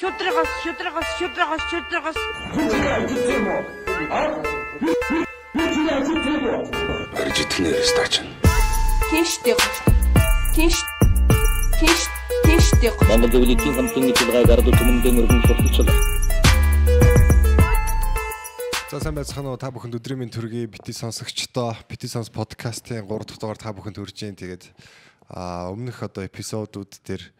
Шүдрэгос, шүдрэгос, шүдрэгос, шүдрэгос. Аржитнэр стач. Тийштэй. Тийш. Тийш. Тийштэй. Монгол Зөвлөлийн хамтын төлөвлөгөөг ард түмэндээ өргөн сурталчлаа. За сайн байцгаана уу та бүхэнд өдрийн минь төргий бити сонсогчдоо бити сонс подкастын 3 дахь дугаар та бүхэнд хүрж ийн тэгээд өмнөх одоо эпизодууд дээр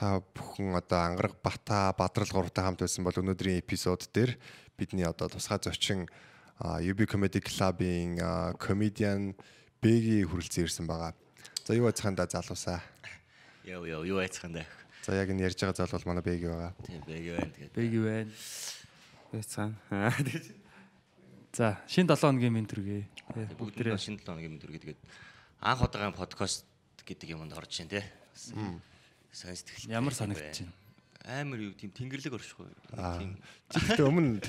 та бүхэн одоо ангараг бата бадрал гуравтай хамт байсан бол өнөөдрийн эпизод дээр бидний одоо тусгай зочин UB Comedy Club-ийн comedian Бэги хүрэлцэн ирсэн байгаа. За юу байцгаана да залуусаа. Яа яа юу айцхан даа. За яг энэ ярьж байгаа залуу бол манай Бэги байгаа. Тийм бэг байна тэгээд. Бэг юу байна? Байцгаана. За, шин 7 хоногийн минь төргий. Бүгдээрээ шинэ 7 хоногийн мэдрэг тэгээд анх удаагийн подкаст гэдэг юмд орж ийн те. Сайн сэтгэл. Ямар санагдаж байна? Амар юу тийм тэнгэрлэг оршихгүй. Тийм. Гэхдээ өмнө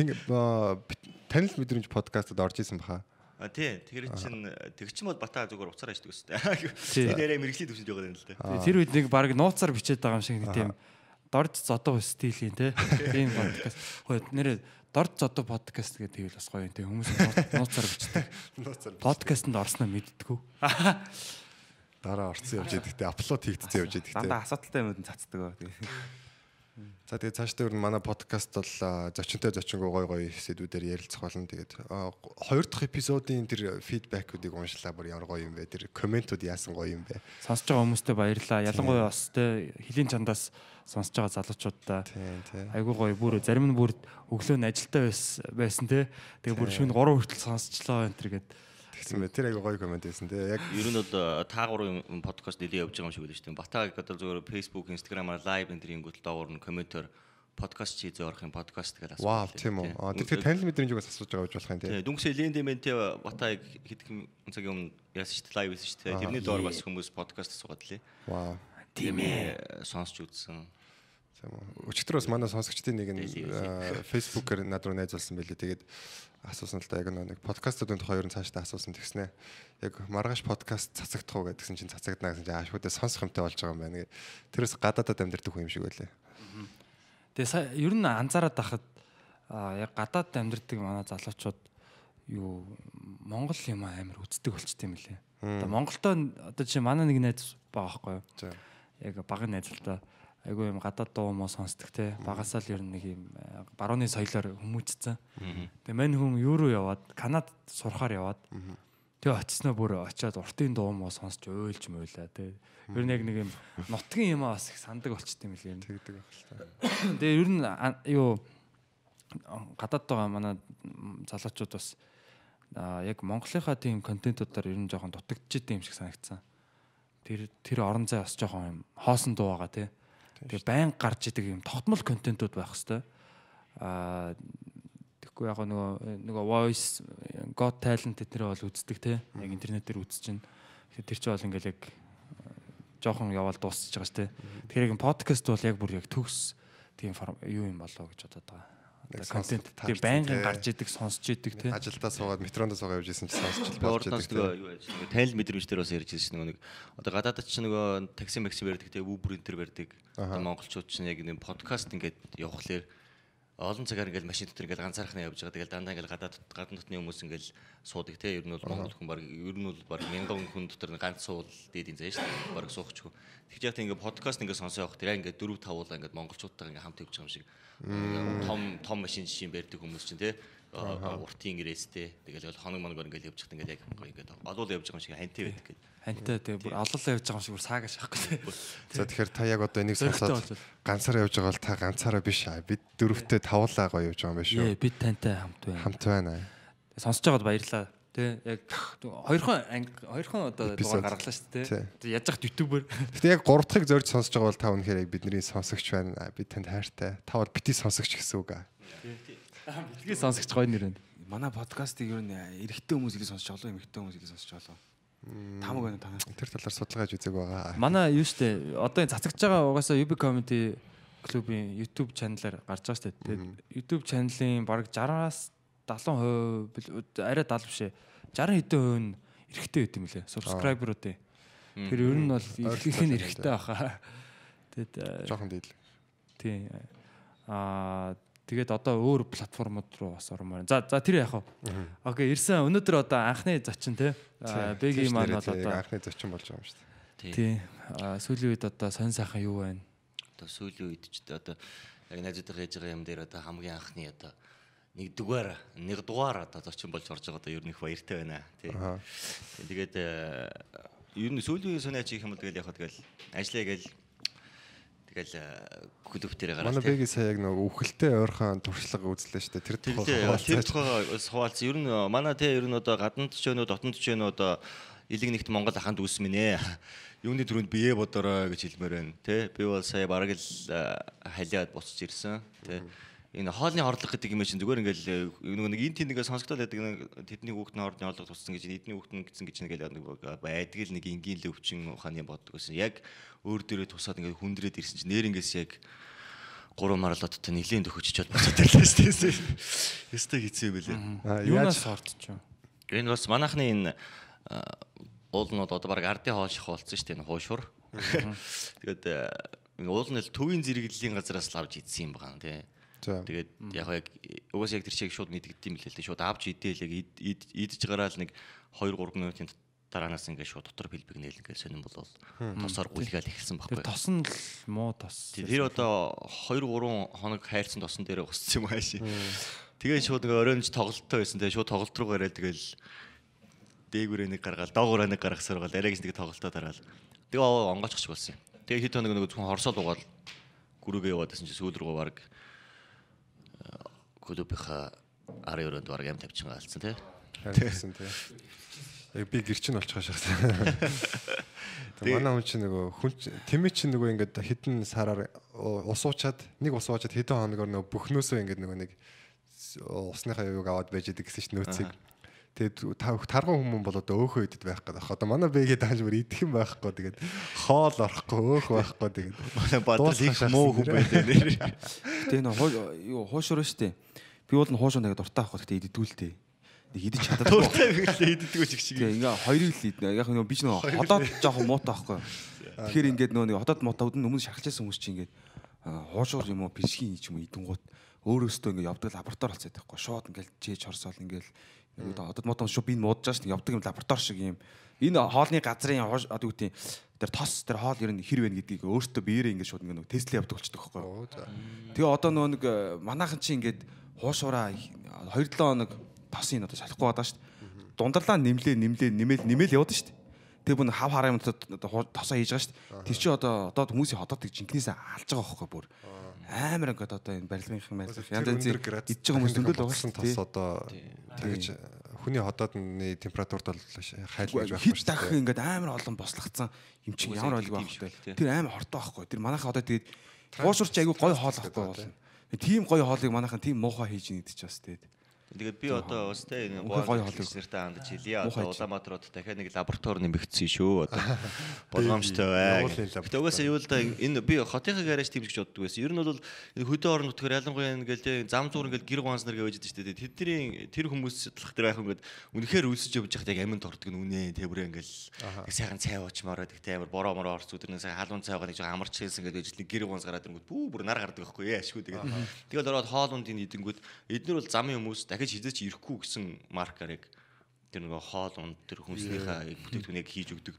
танил мэдрэмж подкастад орж исэн баха. А тий, тэр чин тэг чин бол бата зүгээр уцаар аждаг өстэй. Тэрээрээ мэрэгжлийн төвшөнд яваад байна л да. Тэр үед нэг баг нууцаар бичээд байгаа юм шиг нэг тийм дорж зодоо стилийн те. Тийм подкаст. Хөөе нэрээ дорж зодоо подкаст гэдэг тийм бас гоё юм те. Хүмүүс нууцаар бичдэг. Нууцаар Подкастэнд орсноо мэддэггүй. дараа орцсон явж идэгтэй апплод хийгдсэн явж идэгтэй. Дандаа асуудалтай юмуд нь цацдаг. За тэгээд цаашдаа ер нь манай подкаст бол зочинтой зочингоо гой гой сэдвүүдээр ярилцах болно. Тэгээд хоёр дахь эпизодын тэр фидбэкүүдийг уншлаа бүр ямар гоё юм бэ? Тэр комментүүд яасан гоё юм бэ? Сонсож байгаа хүмүүстээ баярлалаа. Ялангуяа бас те хилийн чандаас сонсож байгаа залуучуудаа Тийм тийм. айгуу гоё бүр зарим нь бүр өглөө нь ажилдаа байсан те. Тэгээ бүр шөнө 3 хүртэл сонсчлоо энэ төр гэдэг. Тэгсэн мэ тэр айгу гоё коммент байсан те. Яг Ер нь бол та гурван подкаст нэлээд явж байгаа юм шиг шүү дээ. Батаг одоо зүгээр Facebook, Instagram-аар лайв энэ төрлийн гүтэл доогуур нь комментээр подкаст чийзээ орох юм подкаст гэдэг асуулт. вау тийм үү. А тэр тэр танил мэдрэмж бас асууж байгаа гэж болох юм те. Тийм дүнсээ лендемэнтэй батаг хэдхэн цагийн өмнө яасан шүү дээ лайв хийсэн шүү дээ. Тэрний доор бас хүмүүс подкаст асуугаад лээ. Вау. Тийм ээ сонсч үзсэн. Тийм үү. Өчигдөр бас манай сонсогчдын нэг нь Facebook-ээр над руу найзуулсан байлээ. Тэгээд асуусан л да яг нэг подкастуудын тухай ер нь цаашдаа асуусан тэгснэ. Яг маргааш подкаст цацагдах уу гэдгсэн чинь цацагдана гэсэн чинь аашгуудаа сонсох юмтай болж байгаа юм байна. Тэрээс гадаадад амьдэрдэг хүн юм шиг байлээ. Тэгээ ер нь анзаараад байхад яг гадаад амьдардаг манай залуучууд юу Монгол юм амар үздэг болчт юм лээ. Одоо Монголдоо одоо жишээ манай нэг найз байгаа байхгүй юу? Яг багын найз л да. Айгу юм гадаад дуу мó сонсдог те. Багасаа л ер нь нэг юм э, барууны соёлоор хүмүүцсэн. Тэгээ мань хүн юу руу яваад Канад сурахаар яваад Тэгээ очисноо бүр очиад уртын дуу мó сонсч ойлж мойлаа те. Ер нь яг нэг юм нутгийн юм бас их сандаг болчт юм лээ. Тэгдэг байх л та. Тэгээ ер нь юу гадаад байгаа манай залуучууд бас яг Монголынхаа тийм контентуудаар ер нь жоохон дутагдчихтэй юм шиг санагдсан. Тэр тэр орон зай бас жоохон юм хоосон дуу байгаа тий. Тэгээ байн гарч идэг юм тогтмол контентууд байх хэвээр. Аа тэгэхгүй яг нөгөө нөгөө voice got talent тэднэр бол үздэг тий. Яг интернетээр үзэж чинь. Тэгэхээр тэр чинь бол ингээл яг жоохон яваал дуусчихж байгаа шүү дээ. Тэгэхээр яг подкаст бол яг бүр яг төгс тийм юу юм болоо гэж бодоод байгаа. Контент таарсан, байнгын тий. гарч идэг сонсч идэг тий. Ажилдаа суугаад метронд суугаад явж исэн чинь сонсч болж яаж нөгөө танил мэдрэмж дээр бас ярьж ирсэн нэг одоо гадаадд ч нөгөө такси макси барьдаг те Uber энэ төр барьдаг. Одоо монголчууд ч яг нэг подкаст ингээд явахлаар олон цагаар ингээд машин дотор ингээд ганцаархнаа явж байгаа. Тэгэл дандаа ингээд гадаад гадна дотны хүмүүс ингээд суудаг те. Ер нь бол монгол хүн баг ер нь бол баг мянган хүн дотор ганц суул дээдийн заа шүү дээ. Баг суухчгүй. Тэгж яхад ингээд подкаст ингээд сонсоо явах тэр ингээд дөрөв тавуулаа ингээд монголчуудтайгаа ингээд хамт явж байгаа юм шиг. Том том машин жишээ барьдаг хүмүүс чинь те уртын гэрээстэй тэгэл хоног моногор ингээл явж хат ингээл яг ингээд олуулаа явж байгаа юм шиг хантай байдаг гэдэг. Хантай тэгээ бүр олоолаа явж байгаа юм шиг бүр саагаш тий. За тэгэхээр та яг одоо энийг сонсоод болж ганцаараа явж байгаа бол та ганцаараа биш аа. Бид дөрөвтэй тавуулаа гоё явж байгаа юм байна Ээ шүү. бид тантай хамт байна. Хамт байна. Сонсож байгаад баярлаа. Тэ яг хоёрхан анги хоёрхан одоо дугаар гаргалаа шүү дээ. Тэ яаж яхад ютубер. Гэтэ яг 3 дахьыг зорж сонсож байгаа бол та үнэхээр яг бидний сонсогч байна. Бид танд хайртай. Та бол бити сонсогч гэсэн үг аа. Битгий сонсогч гоё нэр байна. Манай подкастыг ер нь эрэгтэй хүмүүс илүү сонсч олоо, эмэгтэй хүмүүс илүү сонсч олоо. Тамаг байна танаа. Тэр талаар судалгаа хийж үзег байгаа. Манай юу штэ одоо энэ цацагч байгаа угаасаа UB comedy клубын YouTube чаналаар гарч байгаа штэ. Тэгээд YouTube чаналын бараг 60-аас 70% бил- арай 70 биш ээ. 60 хэдэн хувь нь эрэгтэй байт юм лээ. Subscriber-уудын. Тэр ер нь бол их нь эрэгтэй баха. Тэгэд э, Жохон дийл. тий. Аа тэгээд одоо өөр платформуд руу бас ормоор. За за тэр яах вэ? Окей, ирсэн өнөөдөр одоо анхны зочин те. Бэги маань бол одоо анхны зочин болж байгаа юм шүү дээ. тий. Сүүлийн үед одоо сонь сайхан юу байна? Одоо сүүлийн үед ч одоо яг найзуудтай хийж байгаа юм дээр одоо хамгийн анхны одоо нэг дугаар нэг дугаар одоо зочин болж орж байгаа одоо ер нь их баяртай байна тий. Тэгээд э, ер нь сүүлийн сониач их юм бол тэгэл яг хаа тэгэл ажиллая гээл тэгэл клубтэрээ гараад Манай бэги сая яг нэг үхэлтэй ойрхон туршлага үзлээ шүү дээ. Тэр Тэгээ тэр тухайгаа хуваалцсан. Ер нь манай те ер нь одоо гаднад ч өнөө дотнод ч өнөө одоо элэг нэгт Монгол аханд үүсмэн ээ. Юуны төрөнд бие бодорой гэж хэлмээр байна. Тэ би бол сая бараг л э, халиад буцаж ирсэн. Тэ энэ хоолны хорлох гэдэг юм чинь зүгээр ингээл нөгөө нэг эн тэнийгээ сонсогдоод байдаг нэг тэдний хүүхдийн хоорны хорлох туссан гэж эдний хүүхд нь гэсэн гэж нэг байдаг л нэг энгийн л өвчин ухааны боддог гэсэн. Яг өөр дөрөө тусаад ингээд хүндрээд ирсэн чинь нэр ингээс яг гурван марлоттой нэлийн төхөжчод буцаад ирлээ шүү дээ. Ястай хийцээ байлээ. Юунаас ордч юм? Энэ бас манайхны энэ а, уулнууд одоо баг ардын хоол шиг болсон шүү дээ энэ хуушур. Тэгээд а, энэ уул нь л төвийн зэрэглэлийн газараас л авч идсэн юм байна тий. Тэгээд яг яг угаасаа яг тэр чиг шууд мэдгэдэм билээ л дээ. Шууд авч идээл яг ид- ид- идэж гараал нэг 2 3 минутын дараанаас ингээд шууд дотор бэлбэг нээл ингээд сонирн болол тосоор гулгаал эхэлсэн Тэр байхгүй. тос нь л муу тос. Тэр одоо 2 3 хоног хайрцан тосон дээр усцсан юм ааши. Тэгээ шууд нэг оройнч тоглолттой байсан. Тэгээ шууд тоглолт руу гараад тэгэл дээгүүрээ нэг гаргаал, доогоороо нэг гаргасаар гал арайгс нэг тоглолтоо дараал. Тэгээ онгоцчих болсон юм. Тэгээ хэд хоног нэг зөвхөн хорсоод угаал гүрүүгээ яваад байсан чи сүүл рүү баг клубийнхаа арын өрөөнд баг ям тавьчихсан гаалцсан тий. Харин тий. Би гэрчин болчихоо шахсан. Тэгээ манай хүн чинь нөгөө хүн тэмээ чинь нөгөө ингээд хідэн сараар ус уучаад нэг ус уучаад хэдэн хоногор нөгөө бүхнөөсөө ингээд нөгөө нэг усныхаа юуг аваад байж идэг гэсэн чинь нөөцийг Тэгээд тарган хүмүүс бол одоо өөхөө идэд байх гэдэг. Одоо манай бэгээ дааж бүр идэх юм байхгүй. Тэгээд хоол орохгүй өөх байхгүй. Тэгээд Манай бадрал их муу хүн байдаг нэр. Энэ хоо- юу хуушур штэ. Би бол н хуушур нэг дуртай авах гэхдээ иддүүлтэй. Нэг идэж чаддаг. Дуртай мэглээ иддэг чиг шиг. Тэгээ ингээ хоёрыг л иднэ. Яг нөгөө би ч нөгөө ходоод жоохон муутай байхгүй. Тэгэхээр ингээд нөгөө нэг ходоод муутай өдөн өмнө шахалж байсан хүмүүс чинь ингээд аа, хуушур юм уу бишгийн ч юм уу идэнгууд өөрөөсөө ингээ явдаг лаборатори болцоод байхгүй. Шууд ингээл чээж хорсоол ингээл нэг ходоод муутай шүү би муудаж шүү явдаг юм лаборатори шиг юм. Энэ хоолны газрын одоо юу гэдэг тэр тос тэр хоол ер нь хэр вэ гэдгийг өөртөө биеэрээ ингээд шууд нөгөө тестлээ явдаг болчихдог байхгүй. Тэгээ одоо нөгөө нэг э, манайхан чи ингээд хуушураа 2-7 хоног тосын одоо шалахгүй байгаа шүү. Дундарлаа нэмлээ нэмлээ нэмэл нэмэл явдаг шүү. Тэгээ бүн хав хараа юм тосоо хийж байгаа шүү. Тэр чи одоо одоо хүмүүсийн ходоод гэж жинкнээсээ алж байгаа байхгүй бүр. Амар ингээд одоо энэ барилгынхан барилга янз янзын идж байгаа хүмүүс зөндөл шүү тос дээ. одоо тэгэж хүний ходоодны температурт бол хайлгаж байх Хит дахин ингээд амар олон бослогцсан юм чинь ямар ойлг байх вэ? Тэр амар хортой байхгүй. Тэр манайхаа одоо тэгээд хуушурч айгүй гой хоол ахгүй болно. Тийм гой хоолыг манайхан тийм муухай хийж идэж бас тэгээд. Тэгээд би одоо бас тэ энэ гоё нэртэй хандаж хэлье. Одоо чи. Улаанбаатарууд дахиад нэг лаборатори нэмэгдсэн шүү. Одоо болгоомжтой бай. Гэтэ угаасаа юу л да энэ би хотынхаа гараж тийм гэж боддог байсан. Ер нь бол хөдөө орон нутгаар ялангуяа ингээл тэ зам зуур ингээл гэр ганс нар гэж байдаг шүү дээ. Тэдний тэр хүмүүс судлах тэр байх ингээд үнэхээр үлсэж явж байхад яг амин тортог нүнэ тэврээ ингээл нэг сайхан цай уучмаараа тэгтээ амар бороо мороо орц өдөр нэг сайхан халуун цайгаа нэг жоо амарч хэлсэн гэдэг ижил гэр ганс гараад ирэнгүүт бүү бүр нар гардаг байхгүй яа ашгүй тэгээд тэгэл ороод хоолунд энэ идэнгүүт эднэр бол замын хүмүүс дахиж хизээч ирэхгүй гэсэн маркаар яг тэр нөгөө хоол унд тэр хүнснийхээ бүтээгдэхүүнийг хийж өгдөг.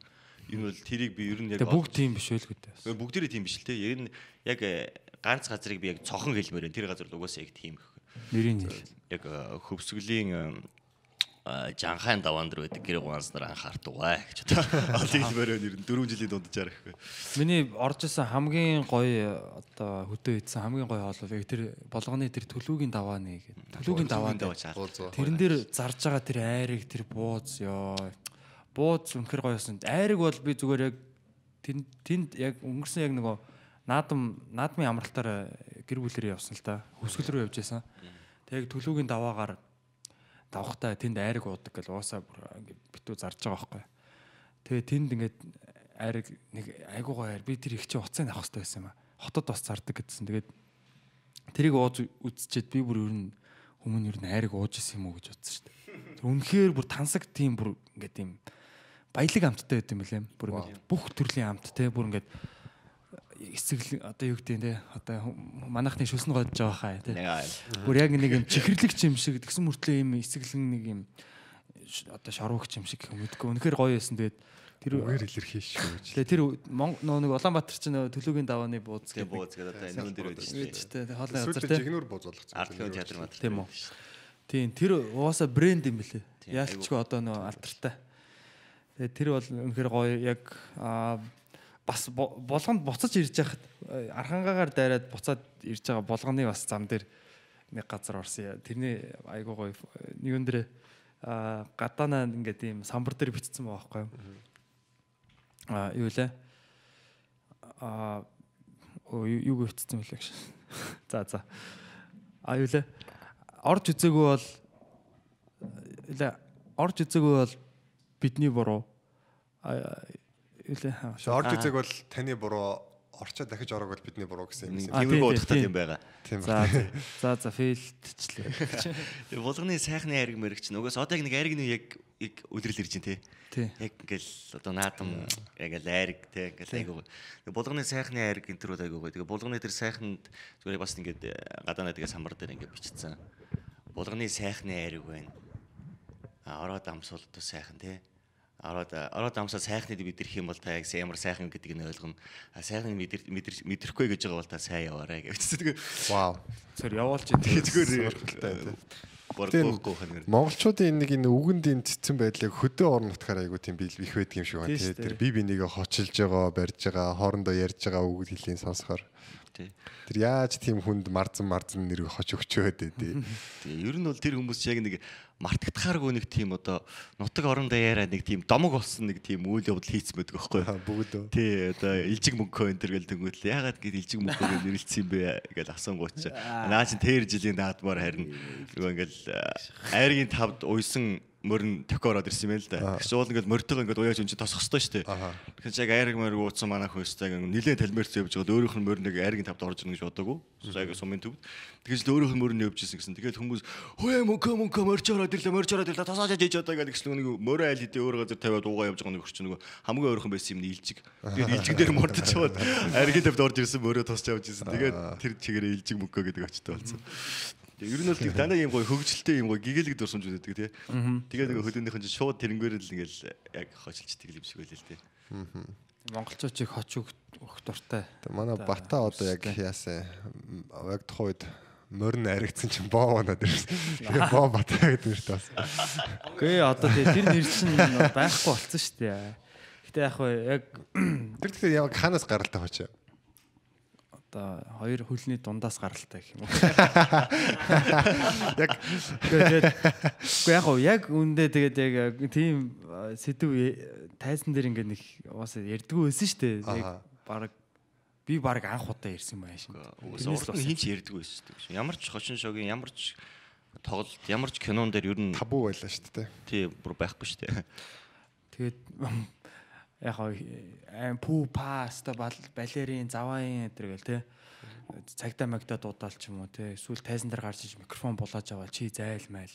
Энэ бол тэрийг би ер нь яг бүгд тийм биш байлгүй дээ. Гэхдээ бүгдээрээ тийм биш л те. Яг нь яг э, ганц газрыг би яг цохон хэлмээр байна. Тэр газар л угаасаа яг тийм их. Нэрийн хэл. Яг э, хөвсгөлийн э, э, жанхайн даваан дээр байдаг гэр ганц нар анхаардаг бай гэж одоо ол хэлмээр байна. Ер нь 4 жилийн дунджаар ихгүй. Миний орж исэн хамгийн гоё одоо хөдөө идсэн хамгийн гоё хоол бол яг тэр болгоны тэр төлөвгийн давааны гэдэг. Төлөвгийн даваан дээр Тэрэн дээр зарж байгаа тэр айрыг тэр бууз ёо. Бууз үнэхэр гоё байсан. Айрыг бол би зүгээр яг тэнд тэнд яг өнгөрсөн яг нөгөө наадам наадмын амралтаар гэр бүлэрээ явсан л да. Хөсгөл рүү явж байсан. Тэг яг төлөвгийн даваагаар давхтаа тэнд айрыг уудаг гэл уусаа бүр ингээ битүү зарж байгаа байхгүй. Тэгээ тэнд ингээд айрыг нэг айгуу гоё айр би тэр их чи уцаа авах хэрэгтэй байсан юм а. Хотод бас зардаг гэдсэн. Тэгээд тэрийг ууж үзчихэд би бүр ер нь өмнө ер нь айрыг ууж исэн юм уу гэж бодсон шүү дээ. Үнэхээр бүр тансаг тийм бүр ингээд тийм баялаг амттай байт юм билээ. Бүр ингээд бүх төрлийн амт те бүр ингээд эсэглэн одоо юу гэдэг те одоо манайхны шүлсэн годж байгаа хаа аа. Бүр яг нэг юм чихэрлэг юм шиг тэгсэн мөртлөө юм эсэглэн нэг юм одоо шорвогч юм шиг мэдгүй. Үнэхээр гоё байсан. Тэгээд тэр Үгээр илэрхийлж шүү. Тэгээ тэр нэг Улаанбаатар чинь төлөөгийн давааны бууз Тэгээ гэдэг. бууз гэдэг одоо энэ дээр байдаг шүү Мэдэж дээ. тэ хоолны газар тэ. жигнүр бууз болгоцсон. Артлын театр мат. Тийм үү. Тийм тэр угаасаа брэнд юм бэлээ. Тийм, Яалтчгүй одоо нөө алдартай. Тэгээ тэр бол үнэхээр гоё яг аа бас бо- болгонд буцаж ирж яхад э, архангаагаар дайраад буцаад ирж байгаа болгоны бас зам дээр нэг газар орсон. яа. Тэрний айгуу гоё нэг өндөрөө аа гадаанаа ингээд ийм самбар дээр бичсэн байгаа байхгүй юу? Аа юу лээ? Аа оо юу гэрчсэн мөлий гэж. За за. А юу лээ? Орж үзээгүй бол лээ орж үзээгүй бол бидний буруу. А юу лээ? Аа, Орж үзэг бол таны буруу орчоо дахиж ороог бол бидний буруу гэсэн юм байна. Тиймэрхүү тийм. юм байгаа. За за. за фейлдчлээ. Булганы сайхны айраг мэрэг чинь угаас одоо яг нэг айраг нь яг яг өдрөл ирж байна те. Тий. Яг ингээл одоо наадам яг л айраг те ингээл айгуу. Булганы сайхны айраг энэ төр айгуу. Тэгээ булганы тэр сайханд зүгээр бас ингээд э, гадаанаа тэгээ самбар дээр ингээд бичсэн. Булганы сайхны айраг байна. А ороод одоо сайхан те. Ороод ороод амсаа сайхныг мэдэрх юм бол та яг ямар сайхан гэдгийг нь ойлгоно. Сайхныг мэдэр мэдэр- мэдрэхгүй гэж байгаа бол та сайн яваарай гэж. Тэгээ Вау. Зөв явуулж идэв. зүгээр тийм. Боргохгүй ханаар. Монголчуудын нэг энэ үгэнд энэ цэцэн байдлыг хөдөө орон нутгаар айгуу тийм бил их байдаг юм шиг байна. Дээ. Тэр бие бинийгээ хочилж байгаа, барьж байгаа, хоорондоо ярьж байгаа үг хэлийг сонсохоор Тий. тэр яаж тийм хүнд марзан марзан нэр хоч өгчөөд ээ тий. Тэгээ ер нь бол тэр хүмүүс яг нэг мартагдахааргүй нэг тийм одоо нутаг орон даяараа нэг тийм домог болсон нэг тийм үйл явдал хийцэн байдаг байхгүй юу? Бүгд өө. Тий одоо илжиг мөнгөө энэ төр гэл тэнгуүл ягаад гэд илжиг мөнгөө нэрэлцсэн юм бэ гэж асуунгууч. Наа чин тэр жилийн наадмаар харин нөгөө ингээл айргийн тавд уйсан мөрн тохиороод ирсэн юм л да. Тэгс уул ингээл мөртөг ингээд уяаж энэ тосох хэвээр шүү дээ. Тэгэхээр яг айраг мөрөг ууцсан манай хүн өстэй нилээн талмирц явж байгаад өөрийнх нь мөрнийг айргийн тавд орж ирнэ гэж бодоагүй. Яг сумын төвд. Тэгэж л өөрийнх нь мөрөнд явж ирсэн гэсэн. Тэгээд хүмүүс хөөе мөнгө мөнгө мөрч ороод ирлээ мөрч ороод ирлээ тасааж ээж одоо гэдэг гэсэн нэг мөрөө айл хэдий өөр газар тавиад уугаа явж байгаа нэг хөрч нэг хамгийн ойрхон байсан юм нийлжиг. Тэгээд илжиг дээр мордож чаваад айргийн тавд орж ирсэн мөрөө тосч явж ирсэн. Тэгээд тэр чигээрээ илжиг мөнгө гэдэг очтой болсон. Тэгээ ер нь бол тийм танаа юм гоё хөгжилтэй юм гоё гэгээлэг дурсамж үүдэг тий. Тэгээд нэг хөлөөнийх нь чинь шууд тэрнгээр л ингээл яг хочилж тэгэл юм шиг байлээ л тий. Монголчуудыг хоч өг- өгөх дуртай. Тэгээ манай бата одоо яг яасан яг тухайн үед морин аригдсан чинь боо оноод ирсэн. Тэгээ боо бата гэдэг нэртэй бас. Үгүй одоо тэгээ тэр нэр чинь байхгүй болсон шүү дээ. Гэтэ яг яг Тэр тэгэхээр яг ханаас гаралтай хоч. Одоо хоёр хөлний дундаас гаралтай гэх юм уу. Яг Тэгээд үгүй яг хөө яг үндэ тэгээд яг тийм сэдв э, тайзан дээр ингээд нэг уусаа ярдггүй байсан шүү дээ. Яг баг би баг анх удаа ирсэн юм ааш. Уус урд нь хинч ярьдаг байсан шүү дээ. Ямар ч хочин шогийн ямар ч тоглолт ямар ч кинон дээр ер нь табу байлаа шүү дээ. тий бүр байхгүй шүү дээ. Тэгээд яг аим пүү паста балерин заваин энэ гэл те цагтаа магтаа дуудаал ч юм уу те эсвэл тайзан дээр гарч иж микрофон булааж аваад чи зайлмайл.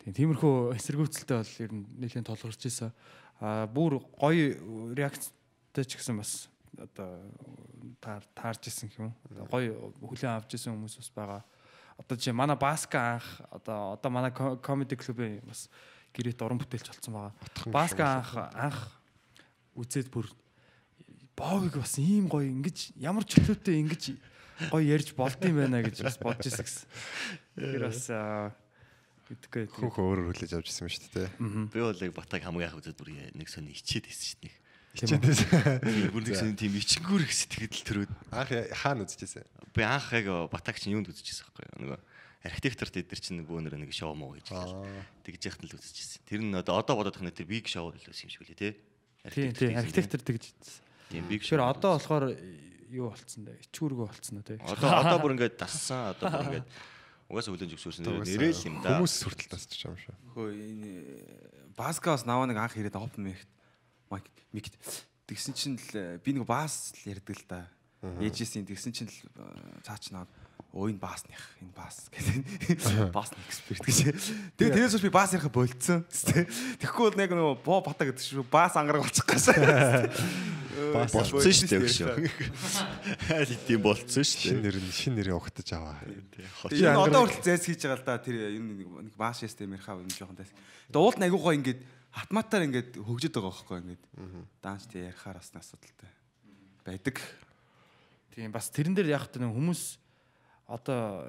Тийм тиймэрхүү эсэргүүцэлтэй бол ер нь нэлийн толгорч исэн. А бүр гоё реакцтай ч гэсэн бас одоо таар таарж исэн юм. Гоё хүлээн авч исэн хүмүүс бас байгаа. Одоо чи манай Баска анх одоо одоо манай комеди клубын бас гэрээт уран бүтээлч болсон байгаа. Баска анх анх үзээд бүр боовыг бас ийм гоё ингэж ямар чөлөөтэй ингэж гоё ярьж болд юм байна гэж бас бодож ирсэн гэсэн. Тэр бас гэдэггүй. Хөөхөө өөрөөр хүлээж авч ирсэн юм шүү дээ. Би бол яг батаг хамгийн анх үзээд бүр нэг сони ичээд байсан шүү дээ. Хичээдээс Бүр нэг сони тийм ичингүүр их сэтгэл төрөөд анх хаана үзчихсэн? би анх яг батаг чинь юунд үзчихсэн байхгүй юу? Нөгөө архитекторт эдэр чинь нөгөө нэр нэг шоу муу гэж тэгж яхад л үзчихсэн. Тэр нь одоо бодоод тахна тэр биг шоу л байсан юм шиг үлээ тий. Тийм тийм архитектор тэгж. тийм биг Тэгэхээр одоо болохоор юу болцсон дээ? Ичүүргөө болцсон уу те? Одоо одоо бүр ингээд тассан одоо бүр ингээд угаасаа хүлэн зөвшөөрсөн нэрэл юм да. Хүмүүс хүртэл тасчих юм шүү. Хөө энэ баскаас наваа нэг анх ирээд open mic mic mic тэгсэн чинь л э, би нэг бас л ярьдаг л да. Ээжээсийн тэгсэн чинь л э, цаач наваад өө энэ баасных энэ баас гэдэг баасны эксперт гэж. Тэгээ тэрээс би баас ярих болцсон. Тэгэхгүй бол яг нөгөө боо бата гэдэг шүү баас ангараг болчих гэсэн. Болцсон шүү дээ гэж. Айл идэм болцсон шүү Шин дээ. нэр нь шин нэрийг ухтаж аваа. Энэ одоо хүртэл зайс хийж байгаа л да тэр энэ нэг баас ястэй мэрхаа юм жоохон тас. Тэгээ уулт нь айгуугаа ингээд автоматар ингээд хөгжөд байгаа байхгүй ингээд. Даанч тий ярихаар бас асуудалтай байдаг. Тийм бас тэрэн дээр яг нэг хүмүүс одоо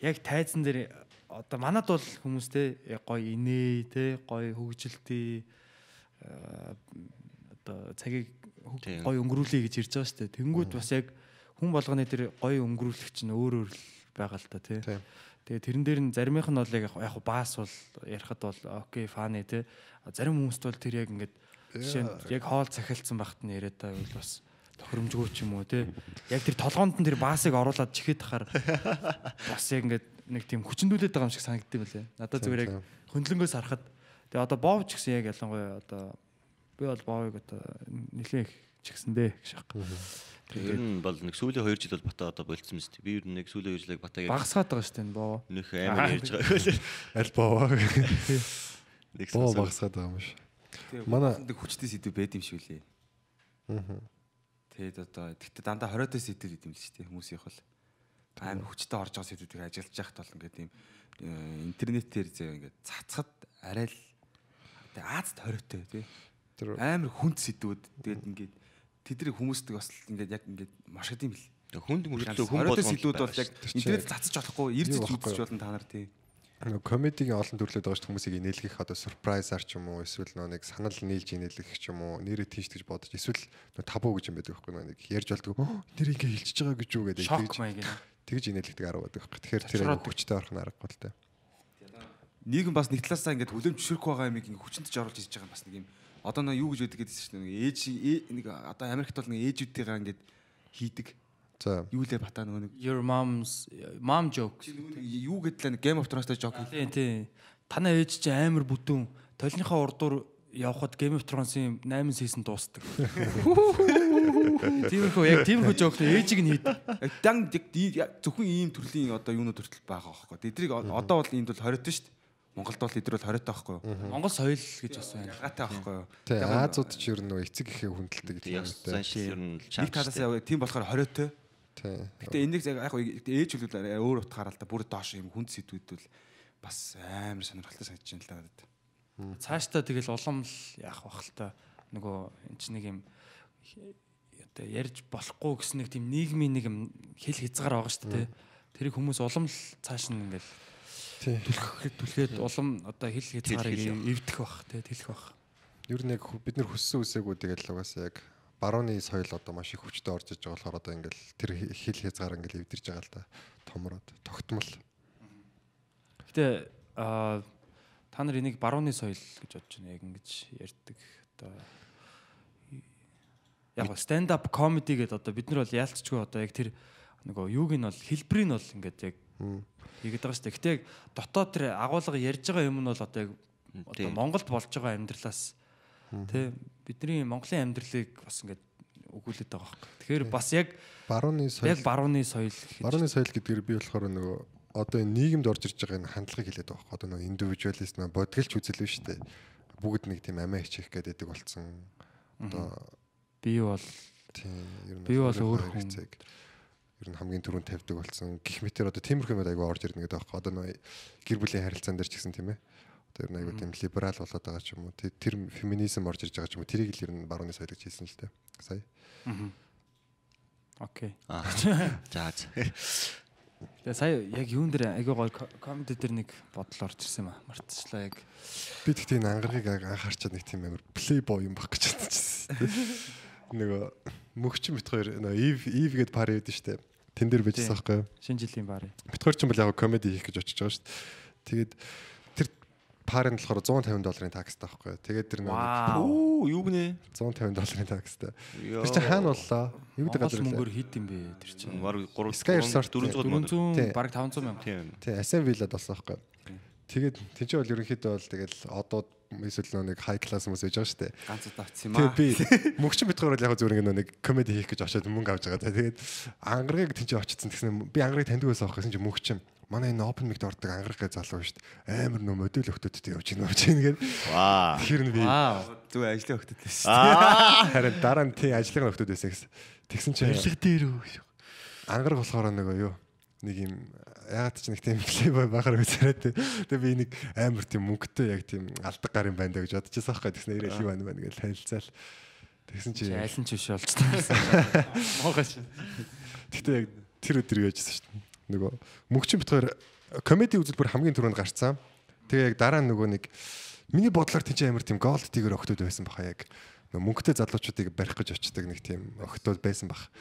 яг тайзан дээр одоо манад бол хүмүүс те гоё инээ те гоё хөгжилтий э, одоо цагийг гоё өнгөрүүлээ гэж ирж байгаа шүү дээ. Тэнгүүд бас яг хүн болгоны тэр гоё өнгөрүүлэх чинь өөр өөр л байгаа л та тий. Тэгээ тэрэн дээр нь заримийнх нь бол яг яг баас бол ярихад бол окей фаны тий. Зарим хүмүүст бол тэр яг ингээд жишээ нь яг хоол цахилцсан багт нь яриад байгаа бол бас тохиромжгүй ч юм уу тий. Яг тэр толгоонд нь тэр баасыг оруулаад чихээд тахаар бас яг ингээд нэг тийм хүчндүүлээд байгаа юм шиг санагддаг байлээ. Надад зүгээр яг хөндлөнгөөс харахад тэгээ одоо боовч гэсэн яг ялангуяа одоо би бол боовыг одоо нэлээх чигсэн дээ гэж аах. Ер нь бол нэг сүүлийн 2 жил бол бата одоо болцсон мэт. Би ер нь нэг сүүлийн 2 жилийг батаг Багасгаад байгаа шүү дээ энэ боов. нөх амар ярьж байгаа. Аль боо. Нэг Боо багсаад байгаа юм шиг. Манай- хүчтэй сэдв байд юм шиг лээ. Тэгээд одоо тэгтээ дандаа 20 дэс сэдв гэдэг юм л шүү дээ хүмүүсийнх бол. Амар хүчтэй орж байгаа сэдвүүдийг ажиллаж яхад бол ингээд тийм э, интернетээр зөө ингээд цацхад арай л тэгээ Азад 20-тэй тий. Тэр Амар хүнд сэдвүүд тэгээд ингээд тэдний хүмүүсдэг бас ингээд яг ингээд машгад юм бэл. Хүнд мөртлөө хүн 20 дэс болгоно. сэдвүүд бол яг интернет цацаж болохгүй, ирж үзэж болно та нар тий. Нөгөө комедигийн олон төрлөд байгаа шүү хүмүүсийг инээлгэх одоо сурпрайзаар ч юм уу эсвэл нөгөө нэг санал нийлж инээлгэх ч юм уу нэрээ тийш гэж бодож эсвэл нөгөө табу гэж юм байдаг байхгүй нэг ярьж болдгоо «Оо, нэр ингэ хилчиж байгаа гэж юу гэдэг юм. тэгж инээлгдэг арга байдаг байхгүй. Тэгэхээр тэр хүчтэй орох нь аргагүй л дээ. нийгэм бас нэг талаасаа ингээд хүлэмж зөвшөөрөх байгаа юмыг ингээд хүчнэж оруулж хийж байгаа бас нэг юм одоо нөө юу гэж гэдсэн шүү дээ нэг ээж ээ- нэг одоо Америкт бол нэг ээжүүдтэйгээ ингээд хийдэг За юу лээ бата нөгөө нэг Your mom's mom joke. юу гэдлээ нэг Game of Thrones-тай жок Тийм тийм. Танаа ээж чи амар бүдүүн. Толныхаа урдуур явхад Game of Thrones-ийн 8 season дуустдаг. Тиймэрхүү яг тиймэрхүү жоок ээжийг нь хийдэг. дан зөвхөн ийм төрлийн одоо юунууд хүртэл байгаа байхгүй тэдрийг одоо бол энд бол 20 шүү дээ Монголд бол эдгээр бол 20 таахгүй юу Монгол соёл гэж бас байна. ягатай байхгүй юу Яг Азууд ч ер нь нөгөө эцэг ихээ хүндэлдэг гэх юм Яг дээ. заншил ер нь нэг талаас яг тийм болохоор 20 той Тий. Гэтэ энийг яг яг ээж арай өөр утгаараа л да бүр доош юм хүнд сэдвүүд бол бас амар сонирхолтой санагдаж байна л да надад. Цаашдаа тэгэл улам л яах бах л та нөгөө эн чинь нэг юм одоо ярьж болохгүй гэсэн нэг тийм нийгмийн нэг юм хэл хязгаар байгаа шүү дээ. Тэрийг хүмүүс улам л цааш нь ингээл Тий. түлхэхэд түлхээд улам одоо хэл хязгаарыг эвдэх бах те тэлэх бах. Яг ху- бид нар хүссэн үсээгүй тэгэл угаасаа яг барууны соёл одоо маш их хүчтэй орж иж байгаа болохоор одоо ингээл тэр хи- хил хязгаар ингээл эвдэрж байгаа л да. Томроод тогтмол. Гэтэ аа та нар энийг барууны соёл гэж бодож байна яг ингэж ярьдаг одоо яг stand up comedy гэдэг одоо бид нар бол яалтчгүй одоо яг тэр нөгөө юуг нь бол хэлбэрийг нь бол ингээд яг хийгээд байгаа шүү дээ. Гэтэ яг дотоод тэр агуулга ярьж байгаа юм нь бол одоо яг одоо. Монголд болж байгаа амьдралаас тий бидний Монголын амьдралыг бас ингээд өгүүлээд байгаа байхгүй. Тэгэхээр бас яг Барууны яг соёл барууны соёл барууны соёл гэдгээр би болохоор нөгөө одоо энэ нийгэмд орж ирж байгаа энэ хандлагыг хэлээд байгаа хөө. Одоо нөгөө индивидуалист нөгөө бодгалч үзэл биш үү? Бүгд нэг тийм амиа хичих гэдэг болсон. Одоо би бол тийм ер нь Би бол өөр хүн. ер нь хамгийн түрүүнд тавьдаг болсон. Гэх мэтэр одоо тиймэрхүү юмуд айгүй орж ирнэ гэдэг байхгүй. Одоо нөгөө гэр бүлийн харилцаан дээр ч гэсэн тийм ээ. Ер нь айгүй тийм либерал болоод байгаа ч юм уу. Тэ- Тэр феминизм орж ирж байгаа ч юм уу. Тэрийг л ер нь барууны соёл гэж хэлсэн л дээ. Сая. окей. Аа. За за. Тэгээ сая яг юун дээр айгүй гоё ко- комеди дээр нэг бодол орж ирсэн юм аа. Мартчихлаа яг. Би тэгтээ энэ ангаргийг анхаарчаад нэг тийм амар плейбой юм баг гэж бодчихсон. Нөгөө мөгчин бит хоёр нөгөө ив ив гэд пари байдаг штэ. Тэн дээр бичсэн байхгүй юу? Шинэ жилийн баарын. Битгаар ч юм бол яг комеди хийх гэж очиж байгаа дээ. Тэгээд тэр парын болохоор 150 долларын такстай байхгүй. Тэгээд тэр нэг Оо юу гинэ? 150 долларын такстай. Тэр чинь хаана боллоо? Юу гэдэг газар мөнгөөр вэ? хит юм бэ тэр чинь. Бараг 3 Sky Resort 400 мянга. 400 Тий. бараг 500 мянга. Тийм. Тий, Асен виллад болсон байхгүй. Тэгээд тэнцээ бол ерөнхийдөө бол тэгэл одоо эсвэл нэг хай класс хүмүүс ээж байгаа шүү дээ. Ганц удаа очсон юм аа. би мөнгөчин битгаар бол яг зүгээр ингэ нэг комеди хийх гэж очиод мөнгө авч байгаа. Тэгээд ангарыг тэнцээ очсон гэсэн би ангарыг таньдаг байсан аахгүй чинь мөнгөчин манай энэ open mic-д ордог ангарыг залуу шүү дээ. Амар нөө модуль өхтөдтэй явж гинэ явж гинэ гээд. Ваа. Тэгэхээр нь би. Зүг ажлын хөлтөд байсан. харин дараа нь тий ажлын өхтөд байсан гэсэн. Тэгсэн чинь дээр үү. ангараг болохоор нөгөө юу нэг юм ягаад ч нэг тийм плей байхаар үзэрээ тий. Тэгээ би нэг амар тийм мөнгөтэй яг тийм алдаг гарын байна даа гэж бодчихсон байхгүй. Тэгснэ ирэл юу байна байна гэж танилцаал. Тэгсэн чи Чи аль нь ч биш болж таарсан. Монгол. Гэтэ яг тэр өдөр яажсэн шүү дээ. Нөгөө мөнгөчин битгаар комеди үзэлбэр хамгийн түрүүнд гарцсан. Тэгээ яг дараа нөгөө нэг миний бодлоор тийч амар тийм голд тигэр өгтөд байсан баха яг мөнгөтэй залуучуудыг барих гэж очдаг нэг тийм өгтөд байсан бах.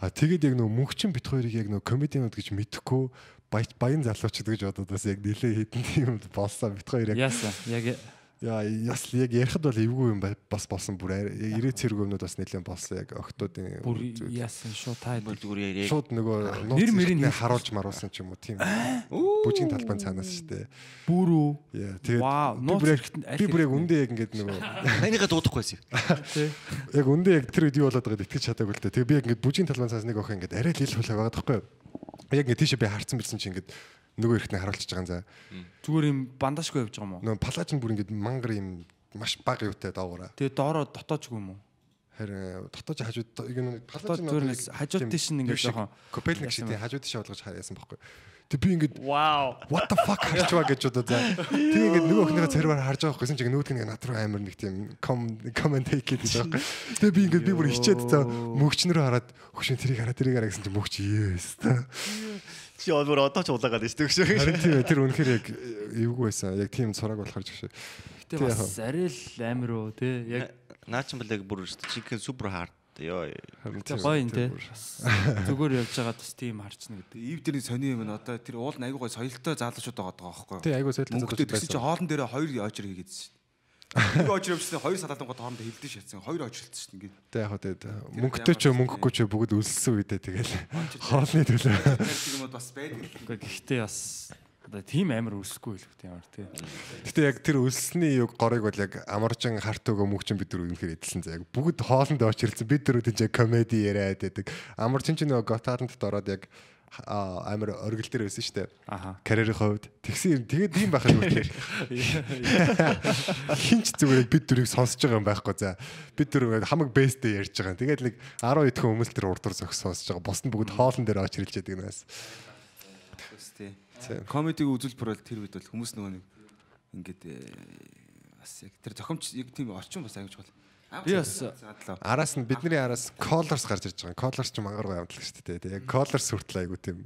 А тэгээд яг нөгөө мөнгөчин бит хоёрыг яг нөгөө комедианууд гэж мэдэхгүй баян залуучууд гэж бодоод бас яг нилээ хитэн тийм болсон бит хоёр яг Яасан. Яг Яа, яс яг ярихад бол эвгүй юм ба- бас болсон бүр ирээ цэргүүмнүүд бас нэлээд болсон яг октоодын бүр яасан шүү та Бүр зүгээр яг шууд нөгөө Нэр мэрийг харуулж маруулсан ч юм уу тийм бүжгийн талбайн цаанаас шүү дээ. бүр үү. Яа, тэгээд би бүр яг үндэ яг ингэж нөгөө танийгаа дуудахгүй байсан. яг үндэ яг тэр үед юу болоод байгааг итгэж чадаагүй л дээ. Тэгээ би яг ингэж бүжгийн талбайн цаас нэг охин ингэж арай л ил хулаа байгаа юу? Яг ингэ тийшээ би харцсан бэлсэн чи ингэж нөгөө ихнээ харуулчихж байгаа юм за. Зүгээр юм бандажгүй явж байгаа юм уу? Нөгөө палаж нь бүр ингэж мангар юм маш бага юутай доогоороо. Тэгээ доороо дотоожгүй юм уу? Харин дотоод хажууд яг нэг Дотоод зүгээр нэг хажууд тийш нь ингэж жоохон Копелник шиг тийм хажууд тийш болгож харьяасан байхгүй. Тэг би ингэж Вау. what the fuck харчваа гэж бодоо за. Тэг ингэж нөгөө өхнийхээ царваар харж байгаа хэрэгсэн чинь нөгөөд нь над руу амар нэг тийм comment гэдэг байгаа байхгүй. Тэг би ингэж би бүр хичээд за мөгчнөрөө хараад хөшин тэрийг хараа тэрийг хараа гэсэн чинь мөгч yes та. Чи өөр одоо ч улаагаад байна шүү дээ. Харин тийм тэр үнэхээр яг эвгүй байсан. Яг тийм цураг болохоор ч гэсэн. Гэтэ бас арай л амир уу те. Яг Наа ч юм бол яг бүр чикен супер хард. Тийм, гоё юм те. Зүгээр явж байгаа бас тийм харчна гэдэг. Ив дэрний сони юм нь одоо тэр уул нь айгүй гой соёлтой заалуучууд байгаа байхгүй юу? Тий айгуу Мөнгөтэй залуучууд тэгсэн чи байсан. хоолн дээр хоёр очир хийгээдсэн. Нэг очир явчихсан хоёр салаатангууд хоорондоо хилдэж шатсан. Хоёр очирлцсан шүү ингээд. Тэг яг тэгээд мөнгөтэй ч мөнгөгүй ч бүгд өлссөн үедээ тэгэл хоолны төлөө. Тэр юм бас байдаг. Гэхдээ гэхдээ бас одоо тийм амир өсөхгүй л тийм амар те. Гэтэ яг тэр өлсөний юг горыг бол яг амаржин харт өгөө мөгчин бид нар үнэхээр эдэлсэн заа. Яг бүгд хоолнд очирсан бид нар үдэж комеди яриад байдаг. Амарчин ч нөгөө готарнт ороод яг амар оргил дээр байсан шүү дээ. Аха. Карьерийн хувьд тэгсэн юм тэгээд ийм байхад үнэхээр хинч зүгээр бид дөрийг сонсож байгаа юм байхгүй за. Бид дөрөв хамаг бэстэй ярьж байгаа. Тэгээд нэг 10 эдхэн хүмүүс тэр урд дур зогс сонсож байгаа. Бос нь бүгд хоолн дээр очирлж яадаг. Тийм. Комедиг үзүүлбэр бол тэр үед бол хүмүүс нөгөө нэг ингээд э, бас яг тэр зохимч яг тийм орчин бас аяж бол. Би бас-. Араас нь бидний араас colors гарч ирж байгаа. Colors ч мангар гой амтлаг шүү дээ. Тэгээ colors хүртэл айгу тийм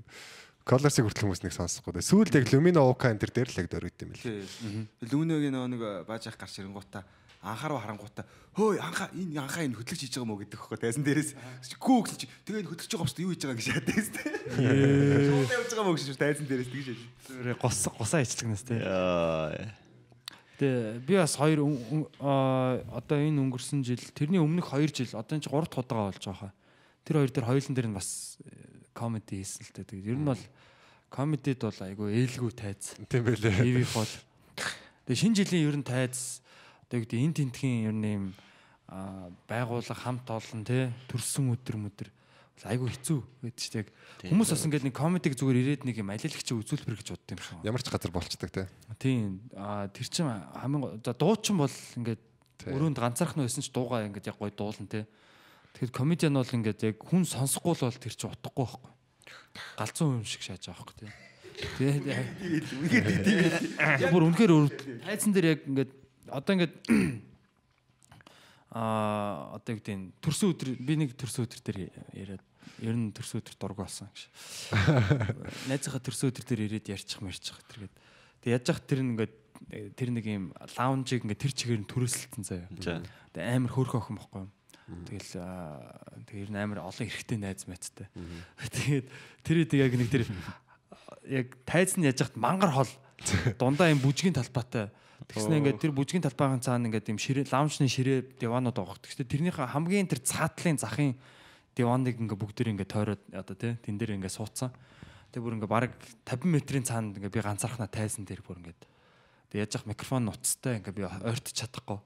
colors-ыг хүртэл хүмүүс нэг сонсохгүй. дээ. Сүүлд яг Lumino Oka энэ төр дээр л яг дөрөд юм. Тий. Лүнөгийн нөгөө нэг баажих гарч ирэнгуудаа анхаарал харангуудаа хөөй анхаа энэ анхаа энэ хөтлөгч хийж байгаа мó гэдэг хөхгүй тайсан дээрээс гүү гэсэн чи тэгээ энэ хөтлөж байгаа бос юу хийж байгаа гэж шатаа тест. Шууд явж байгаа мó гэж тайсан дээрээс тэгж. Зүгээр гос госаа ичтгэнээс те. Тэгээ би бас хоёр одоо энэ өнгөрсөн жил тэрний өмнөх 2 жил одоо энэ чи 3 дахь удаа болж байгаа хаа. Тэр хоёр дээр хоёулын дээр нь бас комеди хийсэн л дээ. Тэгээд ер нь бол комедид бол айгүй ээлгүй тайз. Тийм байлээ. ТV бол. Тэгээ шинэ жилийн ер нь тайз одоо гэдэг энэ тентхийн ер нь юм аа, байгууллага хамт олон те төрсөн өдөр мөдөр бол айгүй хэцүү гэдэг чинь яг хүмүүс бас ингээд нэг комедиг зүгээр ирээд нэг юм алилагч үзүүлбэр гэж боддог юм шиг. байна. Ямар ч газар болцдог те. Тийм аа тэр чин хамгийн за дуучин бол ингээд өрөөнд ганцаархан байсан ч дуугаа ингээд яг гоё дуулан те. Тэгэхээр комедиан бол ингээд яг хүн сонсохгүй л бол тэр чин утгагүй байхгүй. Галзуу юм шиг шааж байгаа байхгүй те. Тэгээд бүр үнэхээр өөр тайзан дээр яг ингээд одоо ингээд аа одоо юу гэдэг нь төрсөн өдөр би нэг төрсөн өдөр дээр яриад ер нь төрсөн өдөр дург болсон гэж. Найзынхаа төрсөн өдөр дээр ирээд ярьчих мэрчих тэргээд. Тэг яаж яах тэр нь ингээд э, тэр нэг юм лаунжийг ингээд тэр чигээр нь төрөсөлтсөн заяа. За. Тэг амар хөөрхөн охин бохгүй юу? Тэгэл тэг ер нь амар олон эрэгтэй найз мэцтэй. Тэгээд тэр үед яг нэг тэр яг тайз нь яж хат мангар хол дундаа юм бүжгийн талбайтай. Тэгснэ ингээд тэр бүжгийн талбайгийн цаана ингээд юм ширээ лаунчны ширээ диванууд байгаа. Тэгснэ тэрнийхээ хамгийн тэр цаатлын захын диваныг ингээд бүгдээр ингээд тойроод одоо тий тэн дээр ингээд суудсан. Тэг бүр ингээд баг 50 метрийн цаанд ингээд би ганцаархнаа тайзан дээр бүр ингээд Тэгээд яаж яах микрофон нуцтай ингээ би ойртож чадахгүй.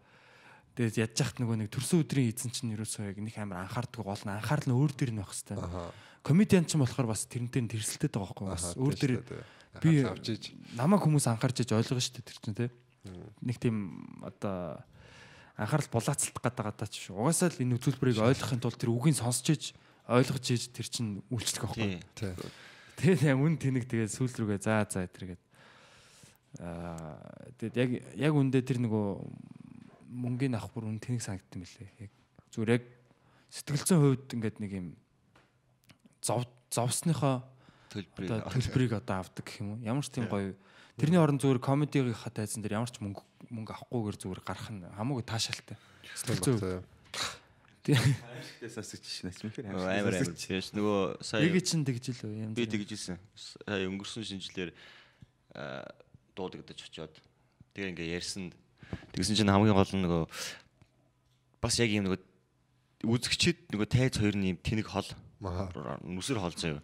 Тэгээд яаж яхад нөгөө нэг төрсөн өдрийн эзэн чинь ерөөсөө яг нэг амар анхаардаг гол нь анхаарал нь өөр дээр нь байх хэвээр. Комедиан ч юм болохоор бас тэрнтэй нь тэрсэлтэй байгаа байхгүй бас өөр дээр би намайг хүмүүс анхаарч иж ойлгоо шүү дээ тэр чинь тий. Нэг тийм одоо анхаарал булаацалдах гэдэг гадаа ч шүү. Угаасаа л энэ үзүүлбэрийг ойлгохын тулд тэр үгийг сонсч иж ойлгож иж тэр чинь үйлчлэх байхгүй. тий. Тэгээд яг үн тэнэг тэгээд сүүл рүүгээ заа заа тэргээд аа тэгээд яг яг үндэ тэр нөгөө мөнгөний авах бүр үн тэнэг санагдсан мөлий. Яг зүгээр яг сэтгэлзэн хувьд ингээд нэг юм зов зовсныхоо төлбөрийг одоо төлбөрийг одоо авдаг гэх юм уу? Ямар ч тийм гоё. Тэрний оронд зүгээр комедигийн ха тайзан дээр ямар ч мөнгө мөнгө авахгүйгээр зүгээр гарах нь хамаагүй таашаалтай. Зүй. Ашигтээс асууж шинэч мэхэр амар амар. Тэгээс нөгөө сая Нэг чинь тэгж л юм. би тэгжсэн. Сая өнгөрсөн шинжилээр аа, дуудагдаж очиод тэгээ ингээ ярьсан. Тэгсэн чинь хамгийн гол нь нөгөө бас яг юм нөгөө үзэгчид нөгөө тайз хоёрын юм тэнэг хол нүсэр хол заяа.